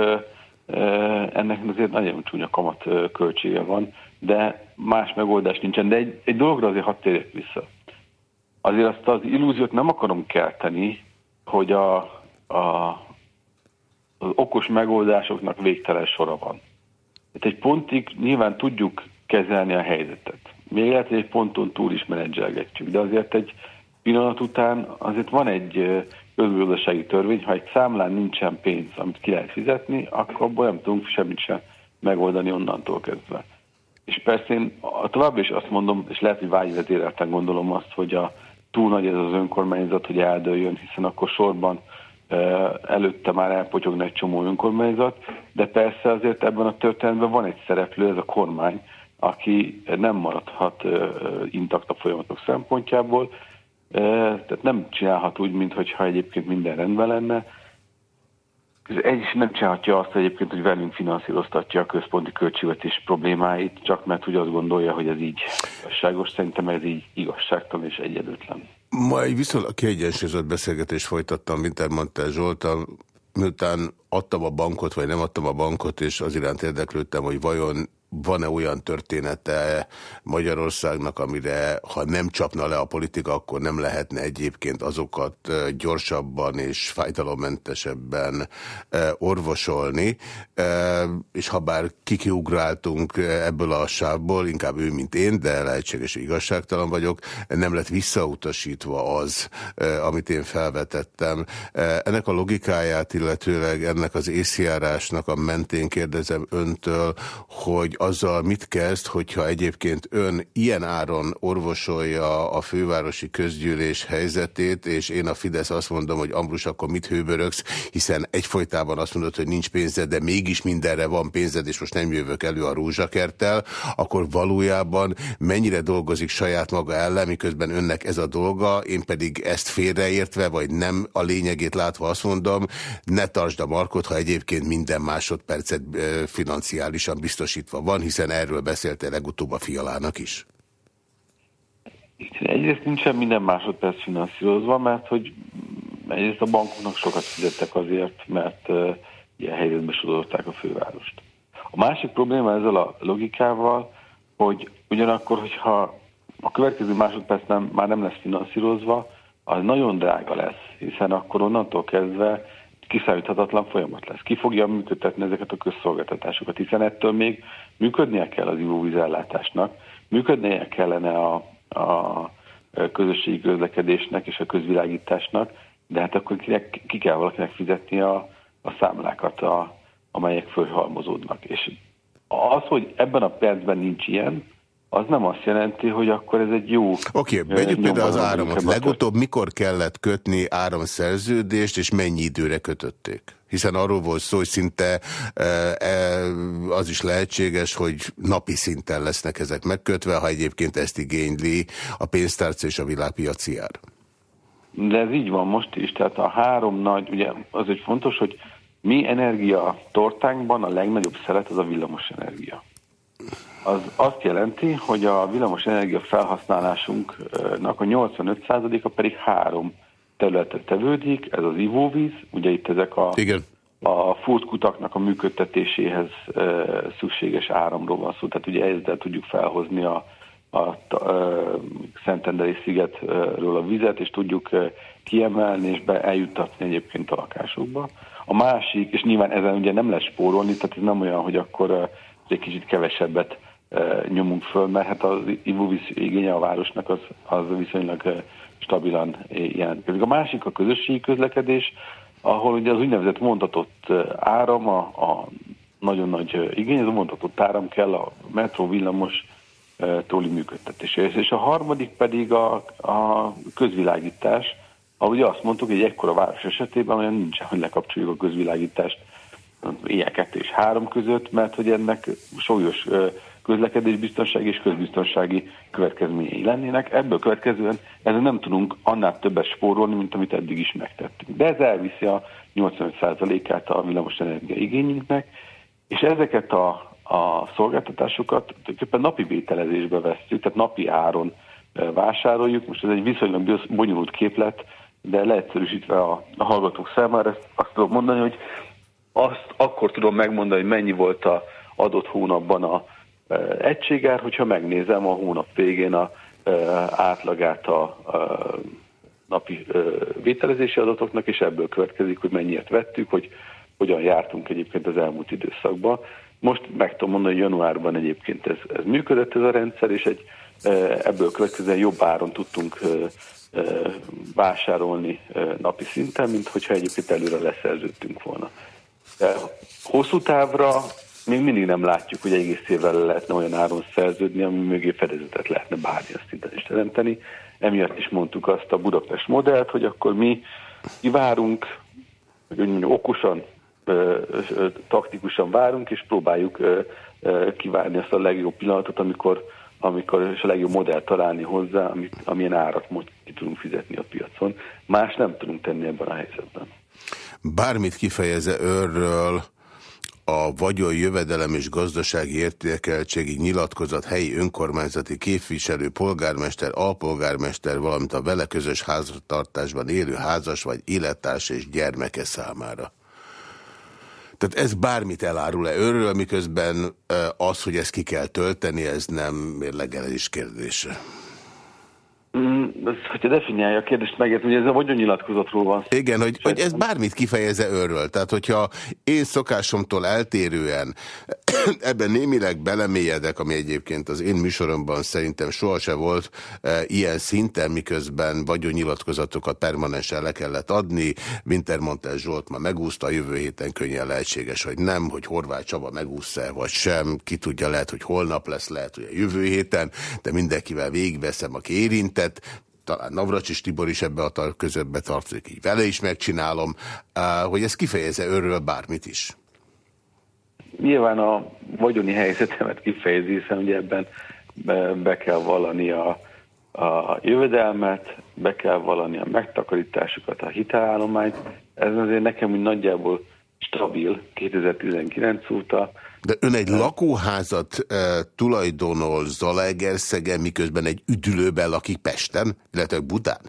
E: ennek azért nagyon csúnya kamat költsége van, de más megoldás nincsen. De egy, egy dologra azért hadd térjek vissza. Azért azt az illúziót nem akarom kelteni, hogy a, a, az okos megoldásoknak végtelen sora van. Itt egy pontig nyilván tudjuk kezelni a helyzetet. Még lehet, hogy egy ponton túl is menedzselgetjük, de azért egy pillanat után azért van egy közgazdasági törvény, ha egy számlán nincsen pénz, amit ki lehet fizetni, akkor abból nem tudunk semmit sem megoldani onnantól kezdve. És persze én tovább is azt mondom, és lehet, hogy vágyvezérelten gondolom azt, hogy a túl nagy ez az önkormányzat, hogy eldőljön, hiszen akkor sorban előtte már elpotyogna egy csomó önkormányzat, de persze azért ebben a történetben van egy szereplő, ez a kormány, aki nem maradhat intakt a folyamatok szempontjából, tehát nem csinálhat úgy, mintha egyébként minden rendben lenne, egy is nem csinálhatja azt egyébként, hogy velünk finanszíroztatja a központi költségvetés problémáit, csak mert hogy azt gondolja, hogy ez így igazságos. Szerintem ez így igazságtalan és egyedültlen.
A: Ma egy viszonylag kiegyensúlyozott beszélgetést folytattam Wintermantel Zsoltal, miután adtam a bankot, vagy nem adtam a bankot, és az iránt érdeklődtem, hogy vajon van-e olyan története Magyarországnak, amire ha nem csapna le a politika, akkor nem lehetne egyébként azokat gyorsabban és fájdalommentesebben orvosolni, és ha bár kikiugráltunk ebből a sávból, inkább ő, mint én, de lehetséges, hogy igazságtalan vagyok, nem lett visszautasítva az, amit én felvetettem. Ennek a logikáját, illetőleg ennek az észjárásnak a mentén kérdezem öntől, hogy azzal mit kezd, hogyha egyébként ön ilyen áron orvosolja a fővárosi közgyűlés helyzetét, és én a Fidesz azt mondom, hogy Ambrus, akkor mit hőbörögsz, hiszen egyfolytában azt mondod, hogy nincs pénzed, de mégis mindenre van pénzed, és most nem jövök elő a rózsakertel, akkor valójában mennyire dolgozik saját maga ellen, miközben önnek ez a dolga, én pedig ezt félreértve, vagy nem a lényegét látva azt mondom, ne tartsd a markot, ha egyébként minden másodpercet financiálisan biztosítva van, van, hiszen erről beszélte legutóbb a fialának is.
E: Egyrészt nincsen minden másodperc finanszírozva, mert hogy egyrészt a bankoknak sokat fizettek azért, mert ilyen helyzetbe sodorták a fővárost. A másik probléma ezzel a logikával, hogy ugyanakkor, hogyha a következő másodperc nem, már nem lesz finanszírozva, az nagyon drága lesz, hiszen akkor onnantól kezdve kiszállíthatatlan folyamat lesz. Ki fogja működtetni ezeket a közszolgáltatásokat, hiszen ettől még működnie kell az ivóvízellátásnak, működnie kellene a, a közösségi közlekedésnek és a közvilágításnak, de hát akkor kinek, ki kell valakinek fizetni a, a számlákat, a, amelyek fölhalmozódnak. És az, hogy ebben a percben nincs ilyen, az nem azt jelenti, hogy akkor ez egy jó...
A: Oké, okay, vegyük például az áramot. Legutóbb mikor kellett kötni áramszerződést, és mennyi időre kötötték? Hiszen arról volt szó, hogy szinte e, az is lehetséges, hogy napi szinten lesznek ezek megkötve, ha egyébként ezt igényli a pénztárca és a világpiaci ár.
E: De ez így van most is, tehát a három nagy, ugye az egy fontos, hogy mi energia tortánkban a legnagyobb szelet az a villamos energia az azt jelenti, hogy a villamos energia felhasználásunknak a 85%-a pedig három területre tevődik, ez az ivóvíz, ugye itt ezek a,
A: Igen.
E: a furtkutaknak a működtetéséhez e, szükséges áramról van szó, tehát ugye ezzel tudjuk felhozni a, a, a, a Szentendrei szigetről a vizet, és tudjuk kiemelni és be eljuttatni egyébként a lakásokba. A másik, és nyilván ezen ugye nem lesz spórolni, tehát ez nem olyan, hogy akkor egy kicsit kevesebbet nyomunk föl, mert hát az ivóvíz igénye a városnak az, az viszonylag stabilan jelentkezik. A másik a közösségi közlekedés, ahol ugye az úgynevezett mondatott áram, a, a nagyon nagy igény, ez a mondatott áram kell a metró villamos tóli működtetéséhez. És a harmadik pedig a, a közvilágítás, ahogy azt mondtuk, hogy ekkora város esetében olyan nincsen, hogy lekapcsoljuk a közvilágítást ilyen kettő és három között, mert hogy ennek súlyos közlekedésbiztonsági és közbiztonsági következményei lennének. Ebből következően ezzel nem tudunk annál többet spórolni, mint amit eddig is megtettünk. De ez elviszi a 85%-át a villamosenergia igényünknek, és ezeket a, a szolgáltatásokat tulajdonképpen napi vételezésbe vesztjük, tehát napi áron vásároljuk. Most ez egy viszonylag bonyolult képlet, de leegyszerűsítve a, a hallgatók számára ezt azt tudom mondani, hogy azt akkor tudom megmondani, hogy mennyi volt a adott hónapban a, egységár, hogyha megnézem a hónap végén a átlagát a, napi vételezési adatoknak, és ebből következik, hogy mennyiért vettük, hogy hogyan jártunk egyébként az elmúlt időszakban. Most meg tudom mondani, hogy januárban egyébként ez, ez működött ez a rendszer, és egy, ebből következően jobb áron tudtunk vásárolni napi szinten, mint hogyha egyébként előre leszerződtünk volna. De hosszú távra még mindig nem látjuk, hogy egész évvel lehetne olyan áron szerződni, ami mögé fedezetet lehetne bármilyen szinten is teremteni. Emiatt is mondtuk azt a Budapest modellt, hogy akkor mi kivárunk, hogy mondjam, okosan, taktikusan várunk, és próbáljuk kivárni azt a legjobb pillanatot, amikor, amikor és a legjobb modellt találni hozzá, amit, amilyen árat most ki tudunk fizetni a piacon. Más nem tudunk tenni ebben a helyzetben.
A: bármit kifejeze őrről, a vagyon jövedelem és gazdasági értékeltségi nyilatkozat helyi önkormányzati képviselő, polgármester, alpolgármester, valamint a vele közös háztartásban élő házas vagy élettárs és gyermeke számára. Tehát ez bármit elárul-e őről, miközben az, hogy ezt ki kell tölteni, ez nem mérlegelés kérdése.
E: Mm, hogyha definiálja a kérdést, megértem, hogy ez a vagyonnyilatkozatról van.
A: Igen, hogy, hogy ez bármit kifejeze őről. Tehát, hogyha én szokásomtól eltérően ebben némileg belemélyedek, ami egyébként az én műsoromban szerintem sohasem volt e, ilyen szinten, miközben vagyonnyilatkozatokat permanensen le kellett adni. Wintermantel Zsolt ma megúszta, a jövő héten könnyen lehetséges, hogy nem, hogy Horváth Csaba megúszta vagy sem. Ki tudja, lehet, hogy holnap lesz, lehet, hogy a jövő héten, de mindenkivel végigveszem, aki érintett érintett, talán Navracsis Tibor is ebbe a tar közöttbe tartozik, így vele is megcsinálom, hogy ez kifejeze őről bármit is.
E: Nyilván a vagyoni helyzetemet kifejezi, hiszen ugye ebben be, kell vallani a, a jövedelmet, be kell vallani a megtakarításokat, a hitelállományt. Ez azért nekem úgy nagyjából stabil 2019 óta.
A: De ön egy lakóházat e, tulajdonol Zalaegerszegen, miközben egy üdülőben lakik Pesten, illetve Budán?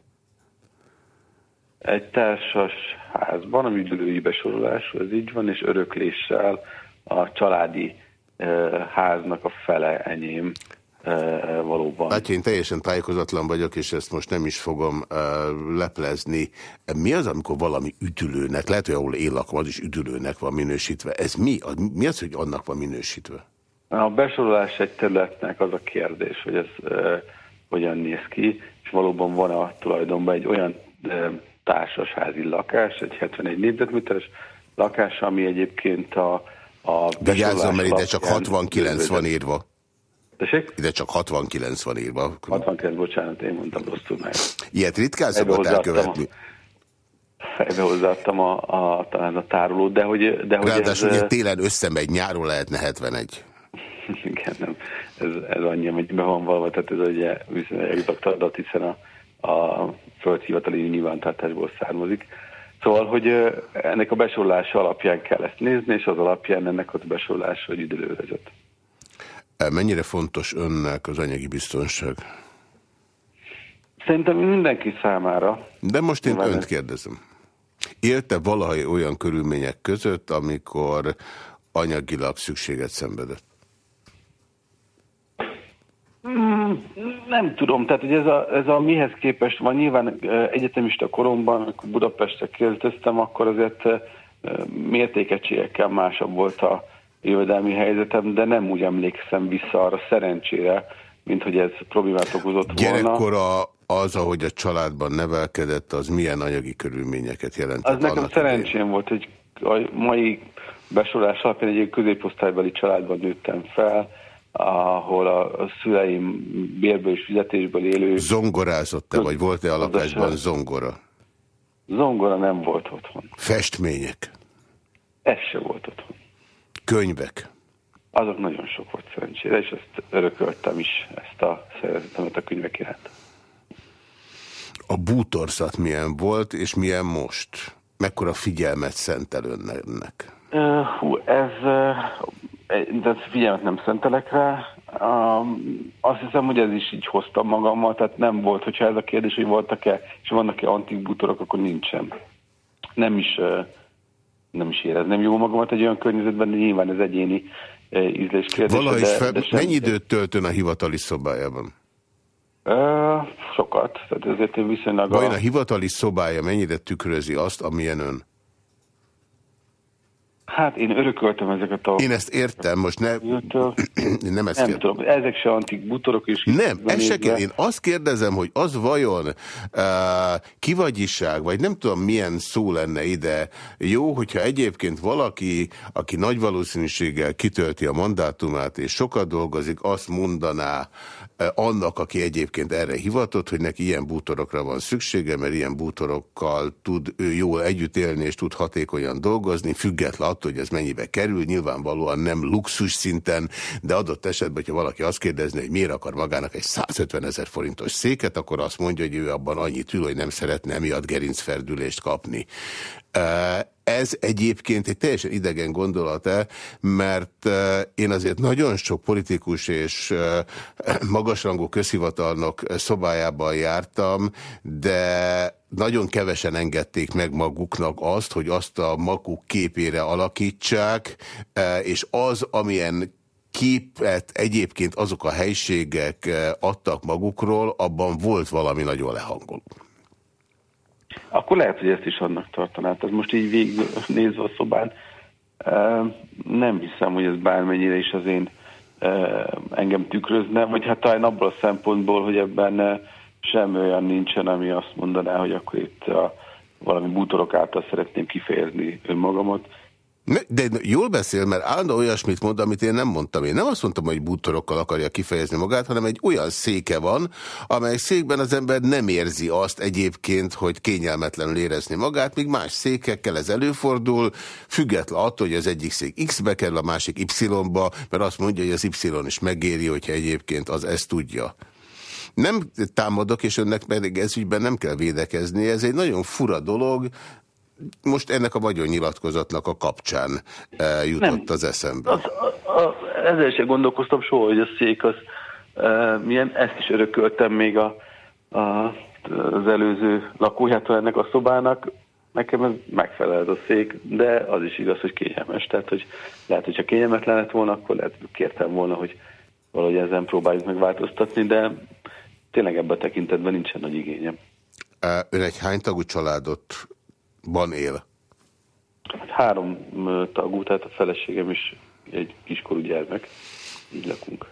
E: Egy társas házban, a üdülői besorolású, ez így van, és örökléssel a családi e, háznak a fele enyém valóban.
A: Hát én teljesen tájékozatlan vagyok, és ezt most nem is fogom uh, leplezni. Mi az, amikor valami üdülőnek, lehet, hogy ahol én lakom, az is üdülőnek van minősítve. Ez mi? Mi az, hogy annak van minősítve?
E: A besorolás egy területnek az a kérdés, hogy ez uh, hogyan néz ki, és valóban van a tulajdonban egy olyan uh, társasházi lakás, egy 71 négyzetméteres lakás, ami egyébként a, a
A: Vigyázzon, mert ide csak 69 van írva.
E: Tessék?
A: Ide csak 69 van írva.
E: 69, bocsánat, én mondtam rosszul meg.
A: Ilyet ritkán szokott elkövetni.
E: Ebbe hozzáadtam a, a, talán a tárolót, de hogy... De hogy
A: Ráadásul ez, ugye télen összemegy, nyáron lehetne 71.
E: Igen, nem. Ez, ez annyi, hogy be van valva, tehát ez ugye viszonylag exakt adat, hiszen a, a földhivatali nyilvántartásból származik. Szóval, hogy ennek a besorolása alapján kell ezt nézni, és az alapján ennek a besorolása, hogy idővezet.
A: Mennyire fontos önnek az anyagi biztonság?
E: Szerintem mindenki számára.
A: De most én önt kérdezem. Élte valaha olyan körülmények között, amikor anyagilag szükséget szenvedett?
E: Mm, nem tudom, tehát hogy ez a, ez a mihez képest van, nyilván egyetemista koromban, amikor Budapestre költöztem, akkor azért mértékegységekkel másabb volt a, jövedelmi helyzetem, de nem úgy emlékszem vissza arra szerencsére, mint hogy ez problémát okozott volna.
A: Gyerekkora az, ahogy a családban nevelkedett, az milyen anyagi körülményeket jelentett?
E: Az nekem szerencsém volt, hogy a mai besorolás alapján egy középosztálybeli családban nőttem fel, ahol a, szüleim bérből és fizetésből élő...
A: Zongorázott-e, vagy volt-e a lakásban zongora?
E: Zongora nem volt otthon.
A: Festmények?
E: Ez se volt otthon.
A: Könyvek?
E: Azok nagyon sok volt szerencsére, és ezt örököltem is, ezt a szeretetemet a könyvek iránt.
A: A bútorzat milyen volt, és milyen most? Mekkora figyelmet szentel önnek?
E: Uh, hú, ez, uh, de figyelmet nem szentelek rá. Uh, azt hiszem, hogy ez is így hoztam magammal, tehát nem volt, hogyha ez a kérdés, hogy voltak-e, és vannak-e antik bútorok, akkor nincsen. Nem is uh, nem is érezném jó magamat egy olyan környezetben, de nyilván ez egyéni e, ízlés kérdése.
A: Valahogy de, fel, de mennyi időt töltön a hivatali szobájában?
E: Uh, sokat, tehát ezért viszonylag...
A: Vajon a... a hivatali szobája mennyire tükrözi azt, amilyen ön?
E: Hát én örököltem ezeket a...
A: Én ezt értem, most ne...
E: nem ezt Nem tudom, ezek se antik butorok is.
A: Nem, ez se kérdez. Én azt kérdezem, hogy az vajon uh, kivagyiság, vagy nem tudom milyen szó lenne ide, jó, hogyha egyébként valaki, aki nagy valószínűséggel kitölti a mandátumát, és sokat dolgozik, azt mondaná, annak, aki egyébként erre hivatott, hogy neki ilyen bútorokra van szüksége, mert ilyen bútorokkal tud ő jól együtt élni, és tud hatékonyan dolgozni, független attól, hogy ez mennyibe kerül, nyilvánvalóan nem luxus szinten, de adott esetben, hogyha valaki azt kérdezni, hogy miért akar magának egy 150 ezer forintos széket, akkor azt mondja, hogy ő abban annyit ül, hogy nem szeretne emiatt gerincferdülést kapni. Ez egyébként egy teljesen idegen gondolat-e, mert én azért nagyon sok politikus és magasrangú közhivatalnok szobájában jártam, de nagyon kevesen engedték meg maguknak azt, hogy azt a maguk képére alakítsák, és az, amilyen képet egyébként azok a helységek adtak magukról, abban volt valami nagyon lehangoló.
E: Akkor lehet, hogy ezt is annak tartaná. Tehát most így végig nézve a szobán, nem hiszem, hogy ez bármennyire is az én engem tükrözne, vagy hát talán abból a szempontból, hogy ebben semmi olyan nincsen, ami azt mondaná, hogy akkor itt a, valami bútorok által szeretném kifejezni önmagamat.
A: De jól beszél, mert állandó olyasmit mond, amit én nem mondtam. Én nem azt mondtam, hogy bútorokkal akarja kifejezni magát, hanem egy olyan széke van, amely székben az ember nem érzi azt egyébként, hogy kényelmetlenül érezni magát, míg más székekkel ez előfordul, független attól, hogy az egyik szék X-be kerül, a másik Y-ba, mert azt mondja, hogy az Y is megéri, hogyha egyébként az ezt tudja. Nem támadok, és önnek pedig ez ügyben nem kell védekezni. Ez egy nagyon fura dolog, most ennek a vagyonnyilatkozatnak a kapcsán e, jutott Nem. az eszembe. Az,
E: a, a, ezzel sem gondolkoztam soha, hogy a szék az e, milyen. Ezt is örököltem még a, a, az előző lakójától ennek a szobának. Nekem ez megfelel a szék, de az is igaz, hogy kényelmes. Tehát, hogy lehet, hogyha kényelmetlen lett volna, akkor lehet, hogy kértem volna, hogy valahogy ezen próbáljuk megváltoztatni, de tényleg ebben a tekintetben nincsen nagy igényem.
A: Ön egy hány tagú családot ban él?
E: Hát három tagú, tehát a feleségem is egy kiskorú gyermek. Így lakunk.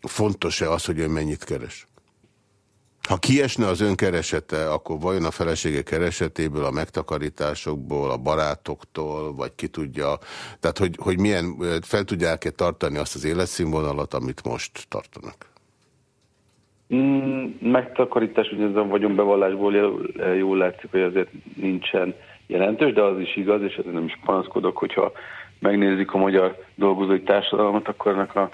A: Fontos-e az, hogy ön mennyit keres? Ha kiesne az ön keresete, akkor vajon a felesége keresetéből, a megtakarításokból, a barátoktól, vagy ki tudja, tehát hogy, hogy milyen, fel tudják-e tartani azt az életszínvonalat, amit most tartanak?
E: Mm, megtakarítás, hogy ezen vagyunk bevallásból jól látszik, hogy azért nincsen jelentős, de az is igaz, és ezért nem is panaszkodok, hogyha megnézzük a magyar dolgozói társadalmat, akkor ennek a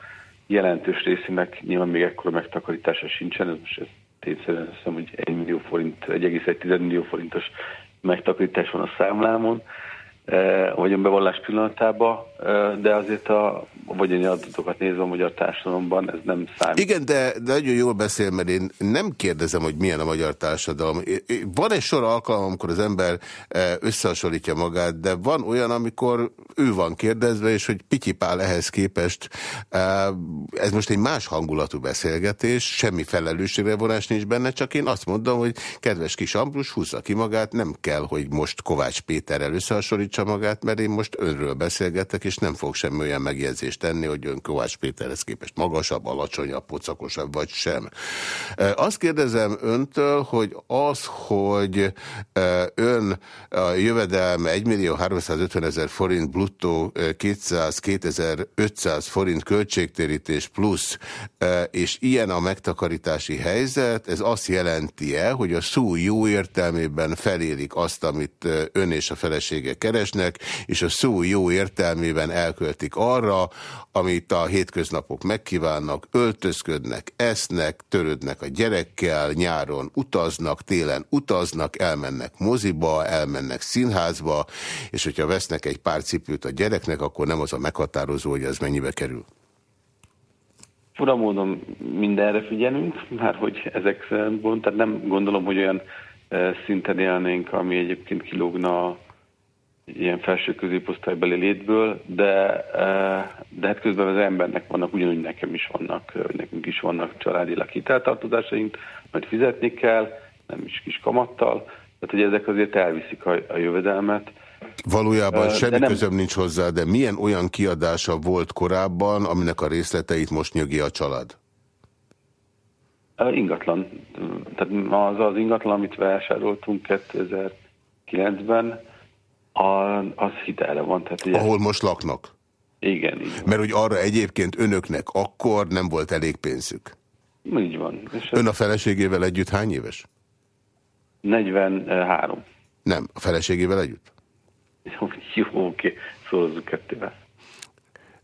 E: jelentős részének nyilván még ekkora megtakarítása sincsen, ez most ez tényszerűen hiszem, hogy 1 millió forint, 1,1 millió forintos megtakarítás van a számlámon, a vagyonbevallás pillanatában, de azért a vagyoni adatokat nézve a magyar társadalomban ez nem számít.
A: Igen, de, de nagyon jól beszél, mert én nem kérdezem, hogy milyen a magyar társadalom. Van egy sor alkalom, amikor az ember összehasonlítja magát, de van olyan, amikor ő van kérdezve, és hogy Pityipál ehhez képest, ez most egy más hangulatú beszélgetés, semmi felelősségre vonás nincs benne, csak én azt mondom, hogy kedves kis Ambrus, húzza ki magát, nem kell, hogy most Kovács Péterrel összehasonlítsa, magát, mert én most önről beszélgetek, és nem fog semmi olyan megjegyzést tenni, hogy ön Kovács Péterhez képest magasabb, alacsonyabb, pocakosabb, vagy sem. Azt kérdezem öntől, hogy az, hogy ön a jövedelme 1 millió 350 ezer forint bruttó 200 2500 forint költségtérítés plusz, és ilyen a megtakarítási helyzet, ez azt jelenti-e, hogy a szó jó értelmében felérik azt, amit ön és a felesége keres, keresnek, és a szó jó értelmében elköltik arra, amit a hétköznapok megkívánnak, öltözködnek, esznek, törődnek a gyerekkel, nyáron utaznak, télen utaznak, elmennek moziba, elmennek színházba, és hogyha vesznek egy pár cipőt a gyereknek, akkor nem az a meghatározó, hogy az mennyibe kerül.
E: Fura módon mindenre figyelünk, már hogy ezek szerint, tehát nem gondolom, hogy olyan szinten élnénk, ami egyébként kilógna ilyen felső középosztálybeli létből, de, e, de hát közben az embernek vannak, ugyanúgy nekem is vannak, nekünk is vannak családi hiteltartozásaink, majd fizetni kell, nem is kis kamattal, tehát hogy ezek azért elviszik a, a jövedelmet.
A: Valójában uh, semmi nem... közöm nincs hozzá, de milyen olyan kiadása volt korábban, aminek a részleteit most nyögi a család?
E: Uh, ingatlan. Tehát az az ingatlan, amit vásároltunk 2009-ben, a, az hitelre van. Tehát,
A: ugye, Ahol most laknak?
E: Igen, van.
A: Mert hogy arra egyébként önöknek akkor nem volt elég pénzük?
E: Így van.
A: És Ön a feleségével együtt hány éves?
E: 43.
A: Nem, a feleségével együtt?
E: Jó, jó oké, szorozzuk kettővel.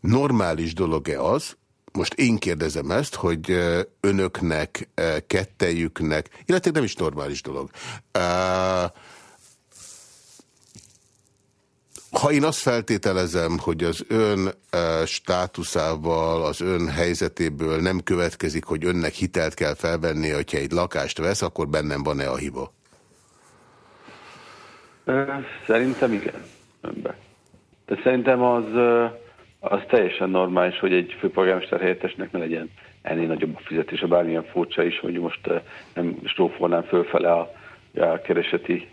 A: Normális dolog-e az, most én kérdezem ezt, hogy önöknek, kettejüknek, illetve nem is normális dolog, Ha én azt feltételezem, hogy az ön státuszával, az ön helyzetéből nem következik, hogy önnek hitelt kell felvenni, hogyha egy lakást vesz, akkor bennem van-e a hiba?
E: Szerintem igen. Önbe. De szerintem az, az teljesen normális, hogy egy főpolgármester helyettesnek ne legyen ennél nagyobb a fizetése, bármilyen furcsa is, hogy most nem strófolnám fölfele a, a kereseti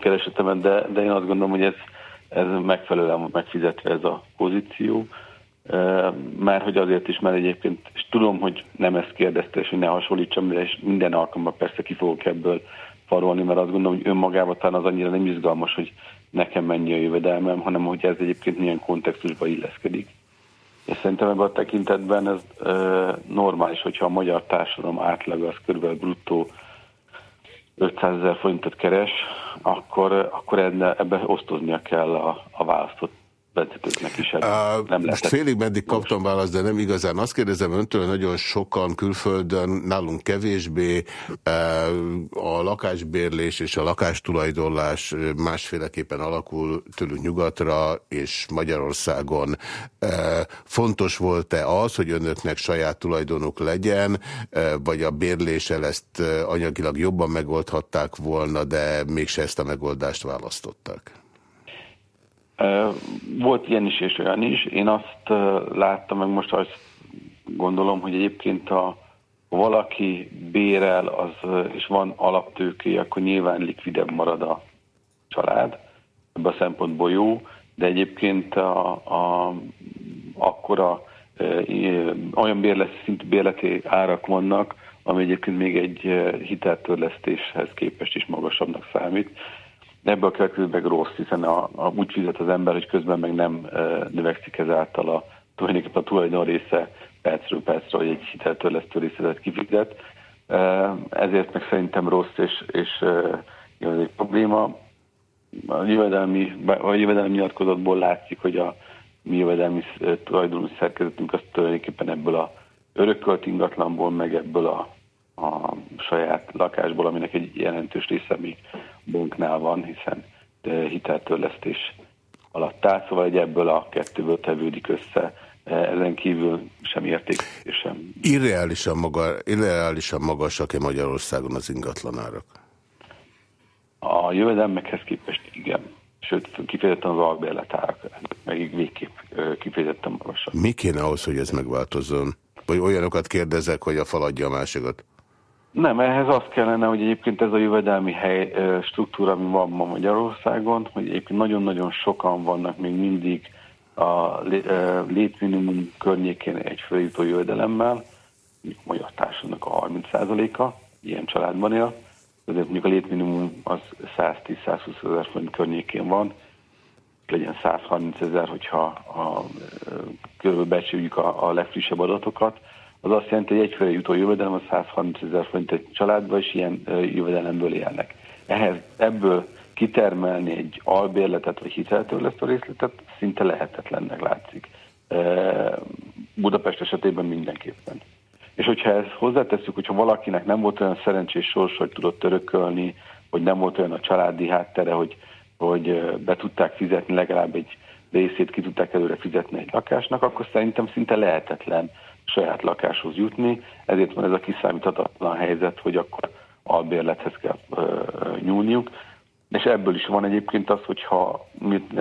E: keresetemet, de, de én azt gondolom, hogy ez, ez megfelelően megfizetve ez a pozíció, mert hogy azért is, mert egyébként, és tudom, hogy nem ezt kérdezte, és hogy ne hasonlítsam, de és minden alkalommal persze ki fogok ebből farolni, mert azt gondolom, hogy önmagában talán az annyira nem izgalmas, hogy nekem mennyi a jövedelmem, hanem hogy ez egyébként milyen kontextusba illeszkedik. És szerintem ebben a tekintetben ez e, normális, hogyha a magyar társadalom átlag az kb. bruttó 500 ezer forintot keres, akkor, akkor ebbe osztoznia kell a, a választott vezetőknek is. Uh,
A: nem most félig meddig kaptam választ, de nem igazán. Azt kérdezem öntől, nagyon sokan külföldön, nálunk kevésbé a lakásbérlés és a lakástulajdonlás másféleképpen alakul tőlük nyugatra és Magyarországon. Fontos volt-e az, hogy önöknek saját tulajdonuk legyen, vagy a bérléssel ezt anyagilag jobban megoldhatták volna, de mégse ezt a megoldást választották?
E: Volt ilyen is és olyan is. Én azt láttam, meg most azt gondolom, hogy egyébként a valaki bérel, az, és van alaptőké, akkor nyilván likvidebb marad a család. Ebben a szempontból jó, de egyébként a, a, akkora olyan bérlet, szintű bérleti árak vannak, ami egyébként még egy hiteltörlesztéshez képest is magasabbnak számít ebből a következő meg rossz, hiszen a, a, úgy fizet az ember, hogy közben meg nem e, növekszik ezáltal a tulajdonképpen a tulajdon része percről percre, hogy egy hiteltörlesztő részletet kifizet. E, ezért meg szerintem rossz, és, és e, ez egy probléma. A jövedelmi, a jövedelmi nyilatkozatból látszik, hogy a mi jövedelmi tulajdonú szerkezetünk az tulajdonképpen ebből a örökölt ingatlanból, meg ebből a, a saját lakásból, aminek egy jelentős része még banknál van, hiszen hiteltörlesztés alatt áll, szóval egy ebből a kettőből tevődik össze, ezen kívül sem érték, és sem.
A: Irreálisan, maga, irreálisan magasak-e Magyarországon az ingatlanárak?
E: A jövedelmekhez képest igen. Sőt, kifejezetten az albérletárak, meg végképp kifejezetten magasak.
A: Mi kéne ahhoz, hogy ez megváltozzon? Vagy olyanokat kérdezek, hogy a faladja a másikat?
E: Nem, ehhez az kellene, hogy egyébként ez a jövedelmi hely struktúra, ami van ma Magyarországon, hogy egyébként nagyon-nagyon sokan vannak még mindig a létminimum környékén egy feljutó jövedelemmel, mondjuk magyar társadalomnak a 30%-a ilyen családban él, ezért mondjuk a létminimum az 110-120 ezer forint környékén van, legyen 130 ezer, hogyha a, körülbelül becsüljük a, a legfrissebb adatokat, az azt jelenti, hogy egyfőre jutó jövedelem az 130 ezer forint egy családban, és ilyen jövedelemből élnek. Ehhez ebből kitermelni egy albérletet vagy hiteltörlesztő részletet szinte lehetetlennek látszik. Budapest esetében mindenképpen. És hogyha ezt hozzátesszük, hogyha valakinek nem volt olyan szerencsés sors, hogy tudott örökölni, hogy nem volt olyan a családi háttere, hogy, hogy be tudták fizetni, legalább egy részét ki tudták előre fizetni egy lakásnak, akkor szerintem szinte lehetetlen saját lakáshoz jutni, ezért van ez a kiszámíthatatlan helyzet, hogy akkor albérlethez kell ö, nyúlniuk. És ebből is van egyébként az, hogyha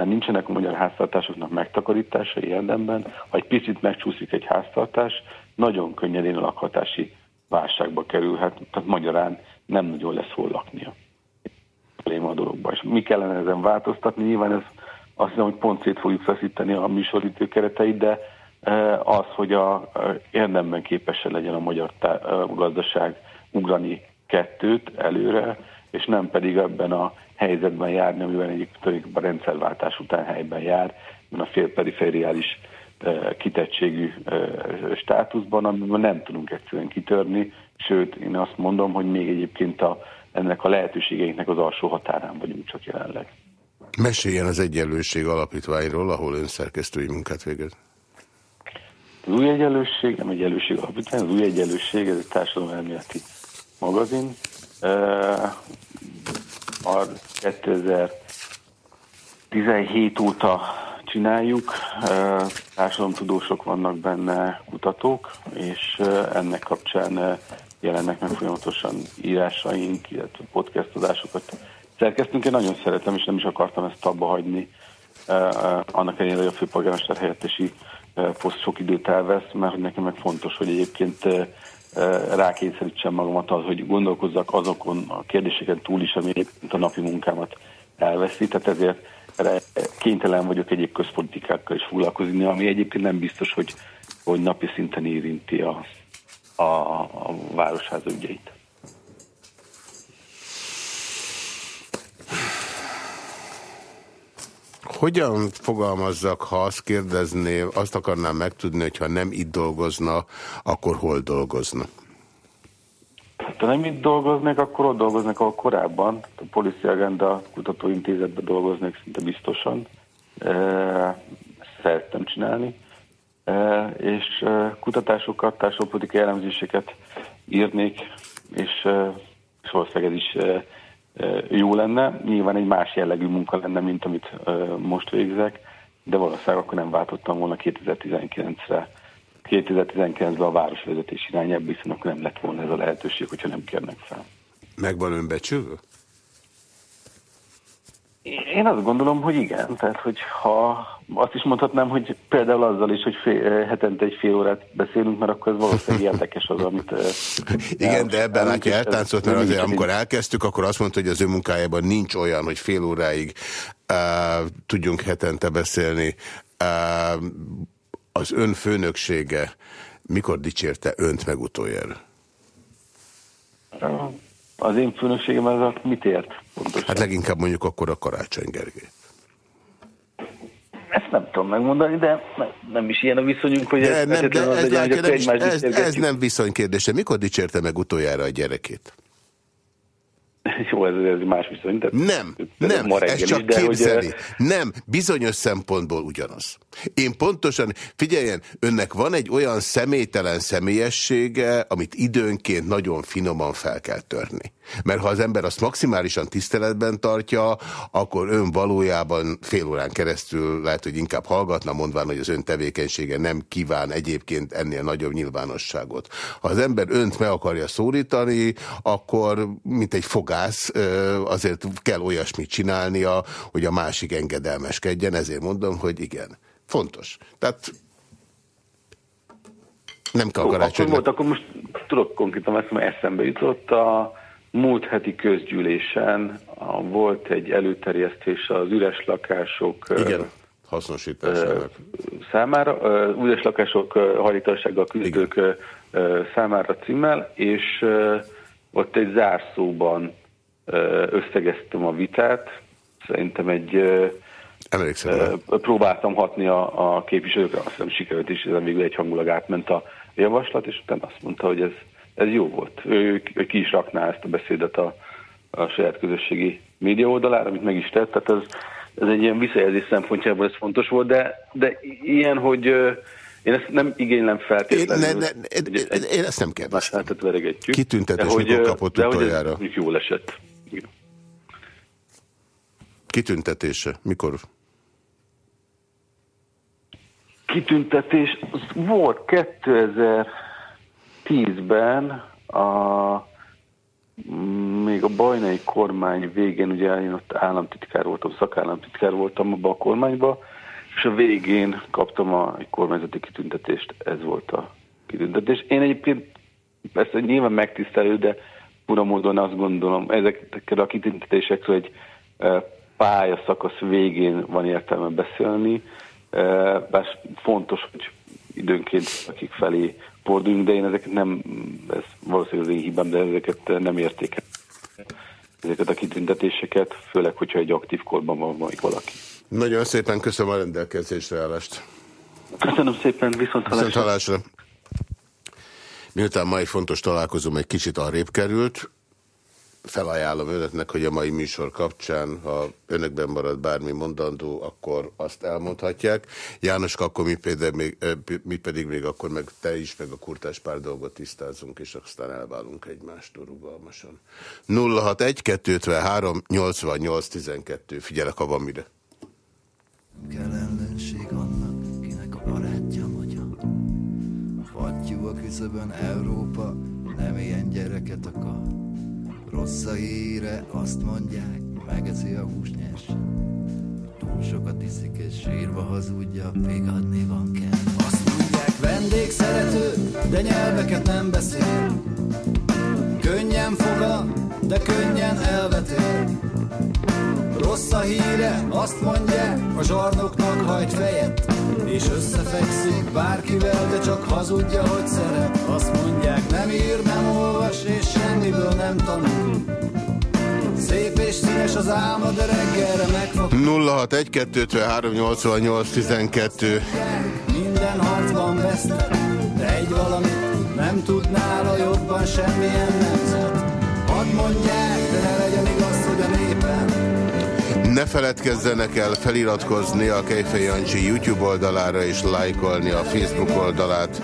E: nincsenek a magyar háztartásoknak megtakarításai érdemben, ha egy picit megcsúszik egy háztartás, nagyon könnyedén a lakhatási válságba kerülhet, tehát magyarán nem nagyon lesz hol laknia. A dologban. És mi kellene ezen változtatni? Nyilván ez azt hiszem, hogy pont szét fogjuk feszíteni a műsoridő kereteit, de az, hogy a, érdemben képes legyen a magyar tá- a gazdaság ugrani kettőt előre, és nem pedig ebben a helyzetben járni, amiben egyik a rendszerváltás után helyben jár, a félperifériális eh, kitettségű eh, státuszban, amiben nem tudunk egyszerűen kitörni, sőt, én azt mondom, hogy még egyébként a, ennek a lehetőségeinknek az alsó határán vagyunk csak jelenleg.
A: Meséljen az Egyenlőség Alapítványról, ahol ön szerkesztői munkát végez.
E: Az új egyenlőség, nem egyenlőség alapítvány, az új egyenlőség, ez egy társadalomelméleti magazin. A 2010 17 óta csináljuk, társadalomtudósok vannak benne, kutatók, és ennek kapcsán jelennek meg folyamatosan írásaink, illetve podcast adásokat szerkeztünk. Én nagyon szeretem, és nem is akartam ezt abba hagyni, annak ellenére, hogy a főpolgármester helyettesi poszt sok időt elvesz, mert nekem meg fontos, hogy egyébként rákényszerítsem magamat az, hogy gondolkozzak azokon a kérdéseken túl is, ami a napi munkámat elveszi, tehát ezért kénytelen vagyok egyéb közpolitikákkal is foglalkozni, ami egyébként nem biztos, hogy, hogy napi szinten érinti a, a, a városháza ügyeit.
A: Hogyan fogalmazzak, ha azt kérdezné, azt akarnám megtudni, hogy ha nem itt dolgozna, akkor hol dolgozna?
E: Ha nem itt dolgoznék, akkor ott dolgoznak, ahol korábban. A Policy Agenda kutatóintézetben dolgoznék szinte biztosan. Ezt szerettem csinálni. És kutatásokat, társadalompolitikai elemzéseket írnék, és, és valószínűleg ez is jó lenne. Nyilván egy más jellegű munka lenne, mint amit most végzek, de valószínűleg akkor nem váltottam volna 2019-re 2019-ben a városvezetés irányába, hiszen akkor nem lett volna ez a lehetőség, hogyha nem kérnek fel.
A: Megvan önbecsülve?
E: Én azt gondolom, hogy igen. Tehát, hogy ha azt is mondhatnám, hogy például azzal is, hogy fél, eh, hetente egy fél órát beszélünk, mert akkor ez valószínűleg érdekes az, amit... Eh,
A: igen, de ebben látja eltáncolt, mert azért, amikor elkezdtük, akkor azt mondta, hogy az ő munkájában nincs olyan, hogy fél óráig uh, tudjunk hetente beszélni. Uh, az ön főnöksége mikor dicsérte önt meg utoljára?
E: Az én főnökségem az a mit ért?
A: Pontosan? Hát leginkább mondjuk akkor a Karácsony Gergely.
E: Ezt nem tudom megmondani, de nem is ilyen a viszonyunk, hogy de, ez, nem, de ez, legyen,
A: nem is, ez, ez nem viszonykérdése. Mikor dicsérte meg utoljára a gyerekét?
E: Jó, ez, ez más viszony. Tehát
A: nem, nem, ez csak is, képzeli. Hogy... Nem, bizonyos szempontból ugyanaz. Én pontosan, figyeljen, önnek van egy olyan személytelen személyessége, amit időnként nagyon finoman fel kell törni. Mert ha az ember azt maximálisan tiszteletben tartja, akkor ön valójában fél órán keresztül lehet, hogy inkább hallgatna, mondván, hogy az ön tevékenysége nem kíván egyébként ennél nagyobb nyilvánosságot. Ha az ember önt meg akarja szólítani, akkor mint egy fogász azért kell olyasmit csinálnia, hogy a másik engedelmeskedjen, ezért mondom, hogy igen. Fontos. Tehát nem kell karácsony.
E: Akkor, akkor most tudok konkrétan mert eszembe jutott. A múlt heti közgyűlésen volt egy előterjesztés az üres lakások
A: Igen, hasznosításának.
E: Számára, üres lakások hajléktalansággal küzdők Igen. számára címmel, és ott egy zárszóban összegeztem a vitát. Szerintem egy
A: Emlékszem.
E: Próbáltam hatni a, a képviselőkre, azt hiszem sikerült is, ezen végül egy hangulag átment a javaslat, és utána azt mondta, hogy ez, ez jó volt. Ő, ő ki is rakná ezt a beszédet a, a saját közösségi média oldalára, amit meg is tett, tehát ez, ez egy ilyen visszajelzés szempontjából ez fontos volt, de, de ilyen, hogy én ezt nem igénylem feltétlenül. Én, ne, ne,
A: egy, egy, én ezt nem kérdeztem.
E: Kitüntetés
A: de mikor kapott
E: de utoljára? Hogy ez jól esett.
A: Kitüntetése? Mikor?
E: Kitüntetés volt 2010-ben a még a bajnai kormány végén, ugye én ott államtitkár voltam, szakállamtitkár voltam abban a kormányban, és a végén kaptam a, kormányzati kitüntetést, ez volt a kitüntetés. Én egyébként persze nyilván megtisztelő, de pura módon azt gondolom, ezekkel a kitüntetésekről egy pályaszakasz végén van értelme beszélni, bár fontos, hogy időnként akik felé forduljunk, de én ezeket nem, ez valószínűleg az én hibám, de ezeket nem értékel. Ezeket a kitüntetéseket, főleg, hogyha egy aktív korban van valaki.
A: Nagyon szépen köszönöm a rendelkezésre állást.
E: Köszönöm szépen, viszont hallásra. Viszont hallásra.
A: Miután mai fontos találkozom egy kicsit arrébb került, felajánlom önöknek, hogy a mai műsor kapcsán, ha önökben marad bármi mondandó, akkor azt elmondhatják. János, akkor mi, például még, mi pedig még akkor meg te is, meg a kurtás pár dolgot tisztázunk, és aztán elválunk egymástól rugalmasan. 061 253 88 12. Figyelek, ha van mire.
B: Kell ellenség annak, kinek a barátja magyar. Fattyú a küszöbön Európa, nem ilyen gyereket akar. Rossz a híre, azt mondják, megeszi a húsnyers. Túl sokat iszik és sírva hazudja, még adni van kell. Azt mondják, vendég szerető, de nyelveket nem beszél. Könnyen fogad, de könnyen elvetél. Rossz a híre, azt mondják, a zsarnoknak hajt fejet, és összefekszik bárkivel, de csak hazudja, hogy szeret. Azt mondják, nem ír, nem olvas, és semmiből nem tanul. Szép és színes az álma, de reggelre megfog.
A: 061-253-88-12
B: Minden harcban vesztett, de egy valamit nem tudnál a jobban semmilyen nemzet. Hadd mondják, de ne legyen igaz, hogy a népen
A: Ne feledkezzenek el feliratkozni a Kejfej Jancsi YouTube oldalára és lájkolni a Facebook oldalát.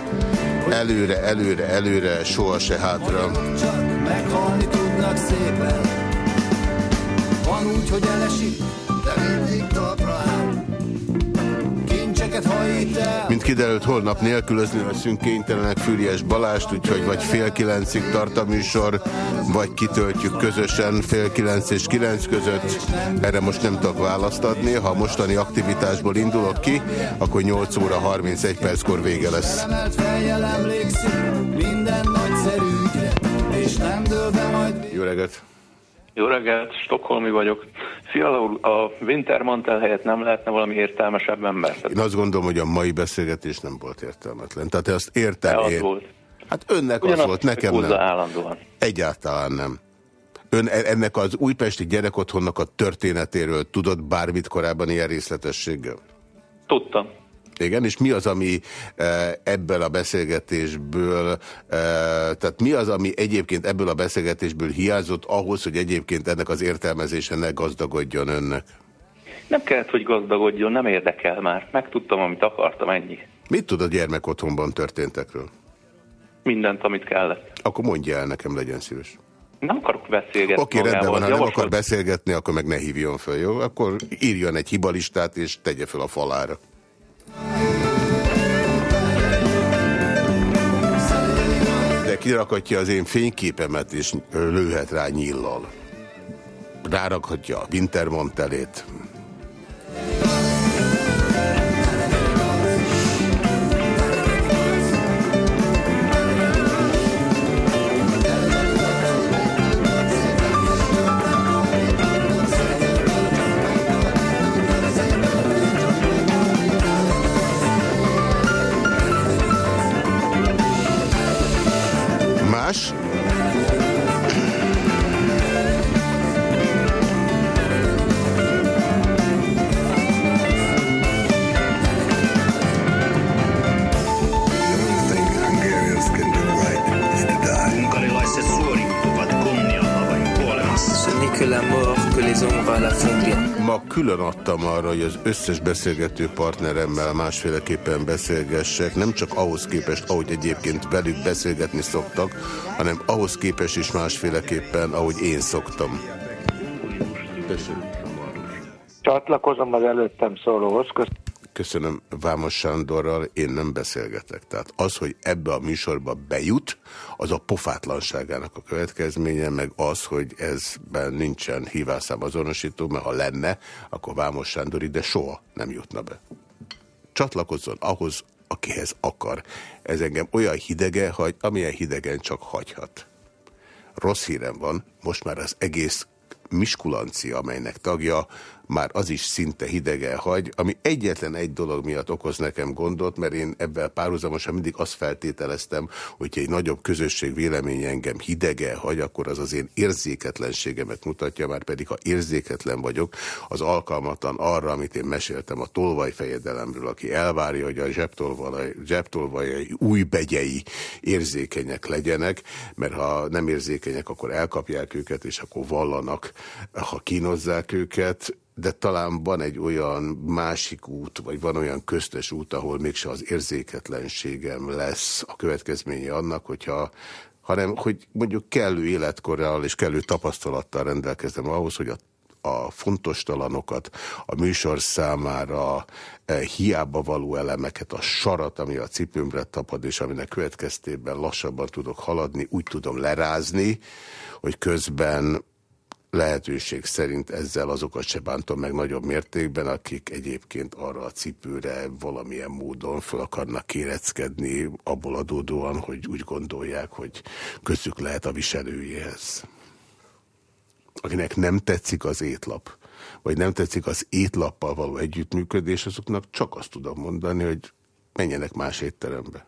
A: Előre, előre, előre, soha se hátra.
B: csak meghalni tudnak szépen. Van úgy, hogy elesik, de mindig talpra áll.
A: Mint kiderült, holnap nélkülözni leszünk kénytelenek Fűries Balást, úgyhogy vagy fél kilencig tart a műsor, vagy kitöltjük közösen fél kilenc és kilenc között. Erre most nem tudok választ adni. Ha mostani aktivitásból indulok ki, akkor 8 óra 31 perckor vége lesz. Jó reggelt!
E: Jó reggelt, Stockholmi vagyok. Fiala úr, a Wintermantel helyett nem lehetne valami értelmesebb ember?
A: Én azt gondolom, hogy a mai beszélgetés nem volt értelmetlen. Tehát azt értem
E: De az
A: én.
E: volt.
A: Hát önnek az
E: Ugyanazt
A: volt, nekem nem.
E: állandóan.
A: Egyáltalán nem. Ön e- ennek az újpesti gyerekotthonnak a történetéről tudott bármit korábban ilyen részletességgel?
E: Tudtam.
A: Igen, és mi az, ami eh, ebből a beszélgetésből, eh, tehát mi az, ami egyébként ebből a beszélgetésből hiányzott ahhoz, hogy egyébként ennek az értelmezése ne gazdagodjon önnek?
E: Nem kellett, hogy gazdagodjon, nem érdekel már. Megtudtam, amit akartam, ennyi.
A: Mit tud a gyermekotthonban történtekről?
E: Mindent, amit kellett.
A: Akkor mondja el nekem, legyen szíves.
E: Nem akarok beszélgetni
A: Oké, rendben van, ha nem
E: Javasolt-
A: akar beszélgetni, akkor meg ne hívjon föl, jó? Akkor írjon egy hibalistát, és tegye föl a falára. De kirakatja az én fényképemet, és lőhet rá nyillal. Rárakhatja a Wintermantelét. Más? Külön adtam arra, hogy az összes beszélgető partneremmel másféleképpen beszélgessek, nem csak ahhoz képest, ahogy egyébként velük beszélgetni szoktak, hanem ahhoz képest is másféleképpen, ahogy én szoktam. Tessék.
D: Csatlakozom az előttem szólóhoz. Köszönöm.
A: Köszönöm Vámos Sándorral, én nem beszélgetek. Tehát az, hogy ebbe a műsorba bejut, az a pofátlanságának a következménye, meg az, hogy ezben nincsen hívászám azonosító, mert ha lenne, akkor Vámos Sándor ide soha nem jutna be. Csatlakozzon ahhoz, akihez akar. Ez engem olyan hidege, hogy amilyen hidegen csak hagyhat. Rossz hírem van, most már az egész Miskulancia, amelynek tagja, már az is szinte hidegen hagy, ami egyetlen egy dolog miatt okoz nekem gondot, mert én ebben párhuzamosan mindig azt feltételeztem, hogy egy nagyobb közösség véleménye engem hidegen hagy, akkor az az én érzéketlenségemet mutatja, már pedig ha érzéketlen vagyok, az alkalmatlan arra, amit én meséltem a tolvajfejedelemről, aki elvárja, hogy a zsebtolvaj, zsebtolvajai új begyei érzékenyek legyenek, mert ha nem érzékenyek, akkor elkapják őket, és akkor vallanak, ha kínozzák őket, de talán van egy olyan másik út, vagy van olyan köztes út, ahol mégse az érzéketlenségem lesz a következménye annak, hogyha hanem hogy mondjuk kellő életkorral és kellő tapasztalattal rendelkezem ahhoz, hogy a a fontos talanokat, a műsor számára e, hiába való elemeket, a sarat, ami a cipőmre tapad, és aminek következtében lassabban tudok haladni, úgy tudom lerázni, hogy közben lehetőség szerint ezzel azokat se bántom meg nagyobb mértékben, akik egyébként arra a cipőre valamilyen módon fel akarnak kéreckedni, abból adódóan, hogy úgy gondolják, hogy közük lehet a viselőjéhez. Akinek nem tetszik az étlap, vagy nem tetszik az étlappal való együttműködés, azoknak csak azt tudom mondani, hogy menjenek más étterembe.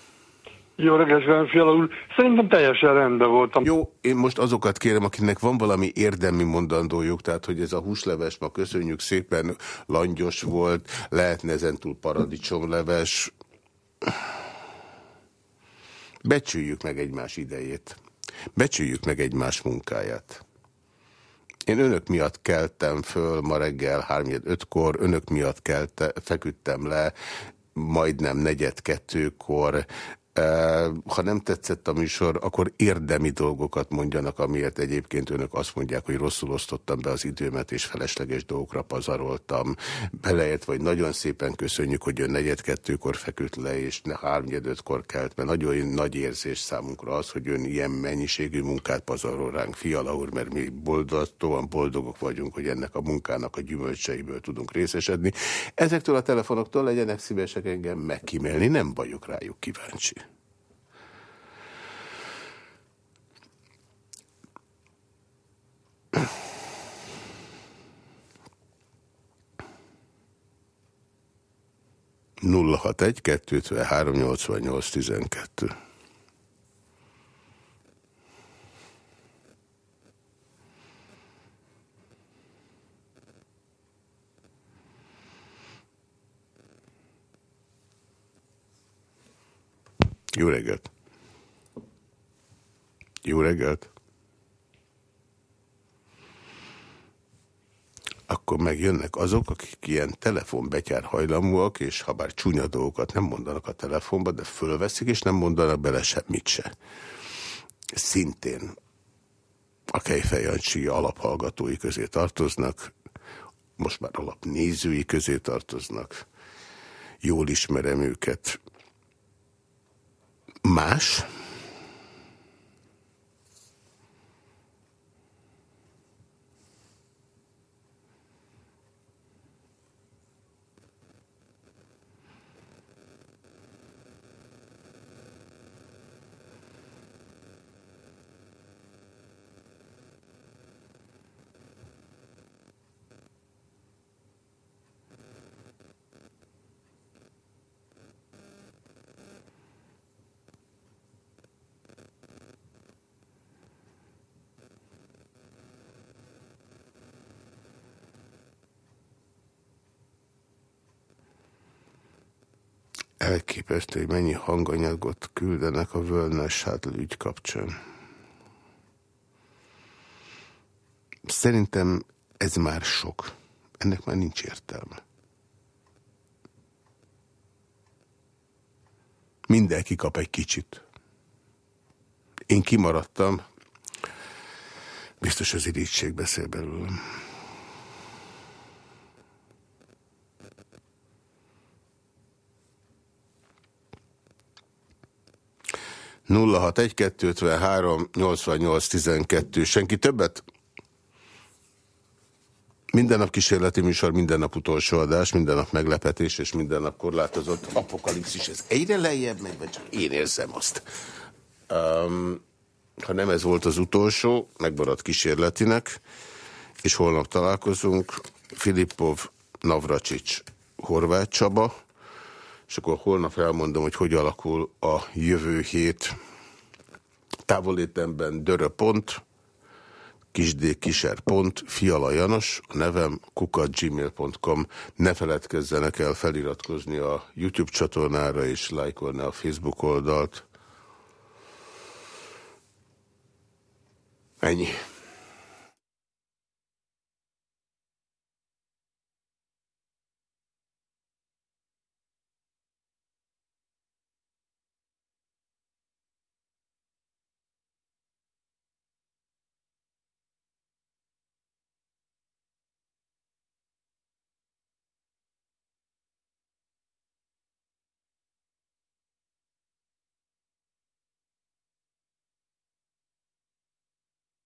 F: Jó reggelt, Fiala úr. Szerintem teljesen rendben voltam.
A: Jó, én most azokat kérem, akinek van valami érdemi mondandójuk, tehát hogy ez a húsleves ma köszönjük szépen, langyos volt, lehetne ezentúl paradicsomleves. Becsüljük meg egymás idejét. Becsüljük meg egymás munkáját. Én önök miatt keltem föl ma reggel 3-5-kor, önök miatt kelte, feküdtem le, majdnem negyed kettőkor, ha nem tetszett a műsor, akkor érdemi dolgokat mondjanak, amiért egyébként önök azt mondják, hogy rosszul osztottam be az időmet, és felesleges dolgokra pazaroltam. Beleért, vagy nagyon szépen köszönjük, hogy ön negyed kettőkor feküdt le, és ne háromnyedötkor kelt, mert nagyon nagy érzés számunkra az, hogy ön ilyen mennyiségű munkát pazarol ránk, Fiala úr, mert mi boldogtóan boldogok vagyunk, hogy ennek a munkának a gyümölcseiből tudunk részesedni. Ezektől a telefonoktól legyenek szívesek engem megkímélni, nem vagyok rájuk kíváncsi. Nulla hat egy kettő három nyolcvan nyolc tizenkettő Jó reggelt! Jó reggelt! Akkor megjönnek azok, akik ilyen telefonbetyár hajlamúak, és ha bár csúnya dolgokat nem mondanak a telefonba, de fölveszik, és nem mondanak bele semmit se. Szintén a Kejfejancsi alaphallgatói közé tartoznak, most már alapnézői közé tartoznak, jól ismerem őket. Más? Elképesztő, hogy mennyi hanganyagot küldenek a Wellness Shuttle ügy kapcsán. Szerintem ez már sok. Ennek már nincs értelme. Mindenki kap egy kicsit. Én kimaradtam. Biztos az irítség beszél belőlem. 061 88 Senki többet? Minden nap kísérleti műsor, minden nap utolsó adás, minden nap meglepetés és minden nap korlátozott apokalipszis. Ez egyre lejjebb megy, vagy csak én érzem azt. Um, ha nem ez volt az utolsó, megmaradt kísérletinek, és holnap találkozunk. Filippov, Navracsics, Horváth Csaba, és akkor holnap elmondom, hogy hogy alakul a jövő hét távolétemben döröpont, kisdkiser.pont, Fiala Janos, a nevem kukatgmail.com. Ne feledkezzenek el feliratkozni a YouTube csatornára és lájkolni a Facebook oldalt. Ennyi.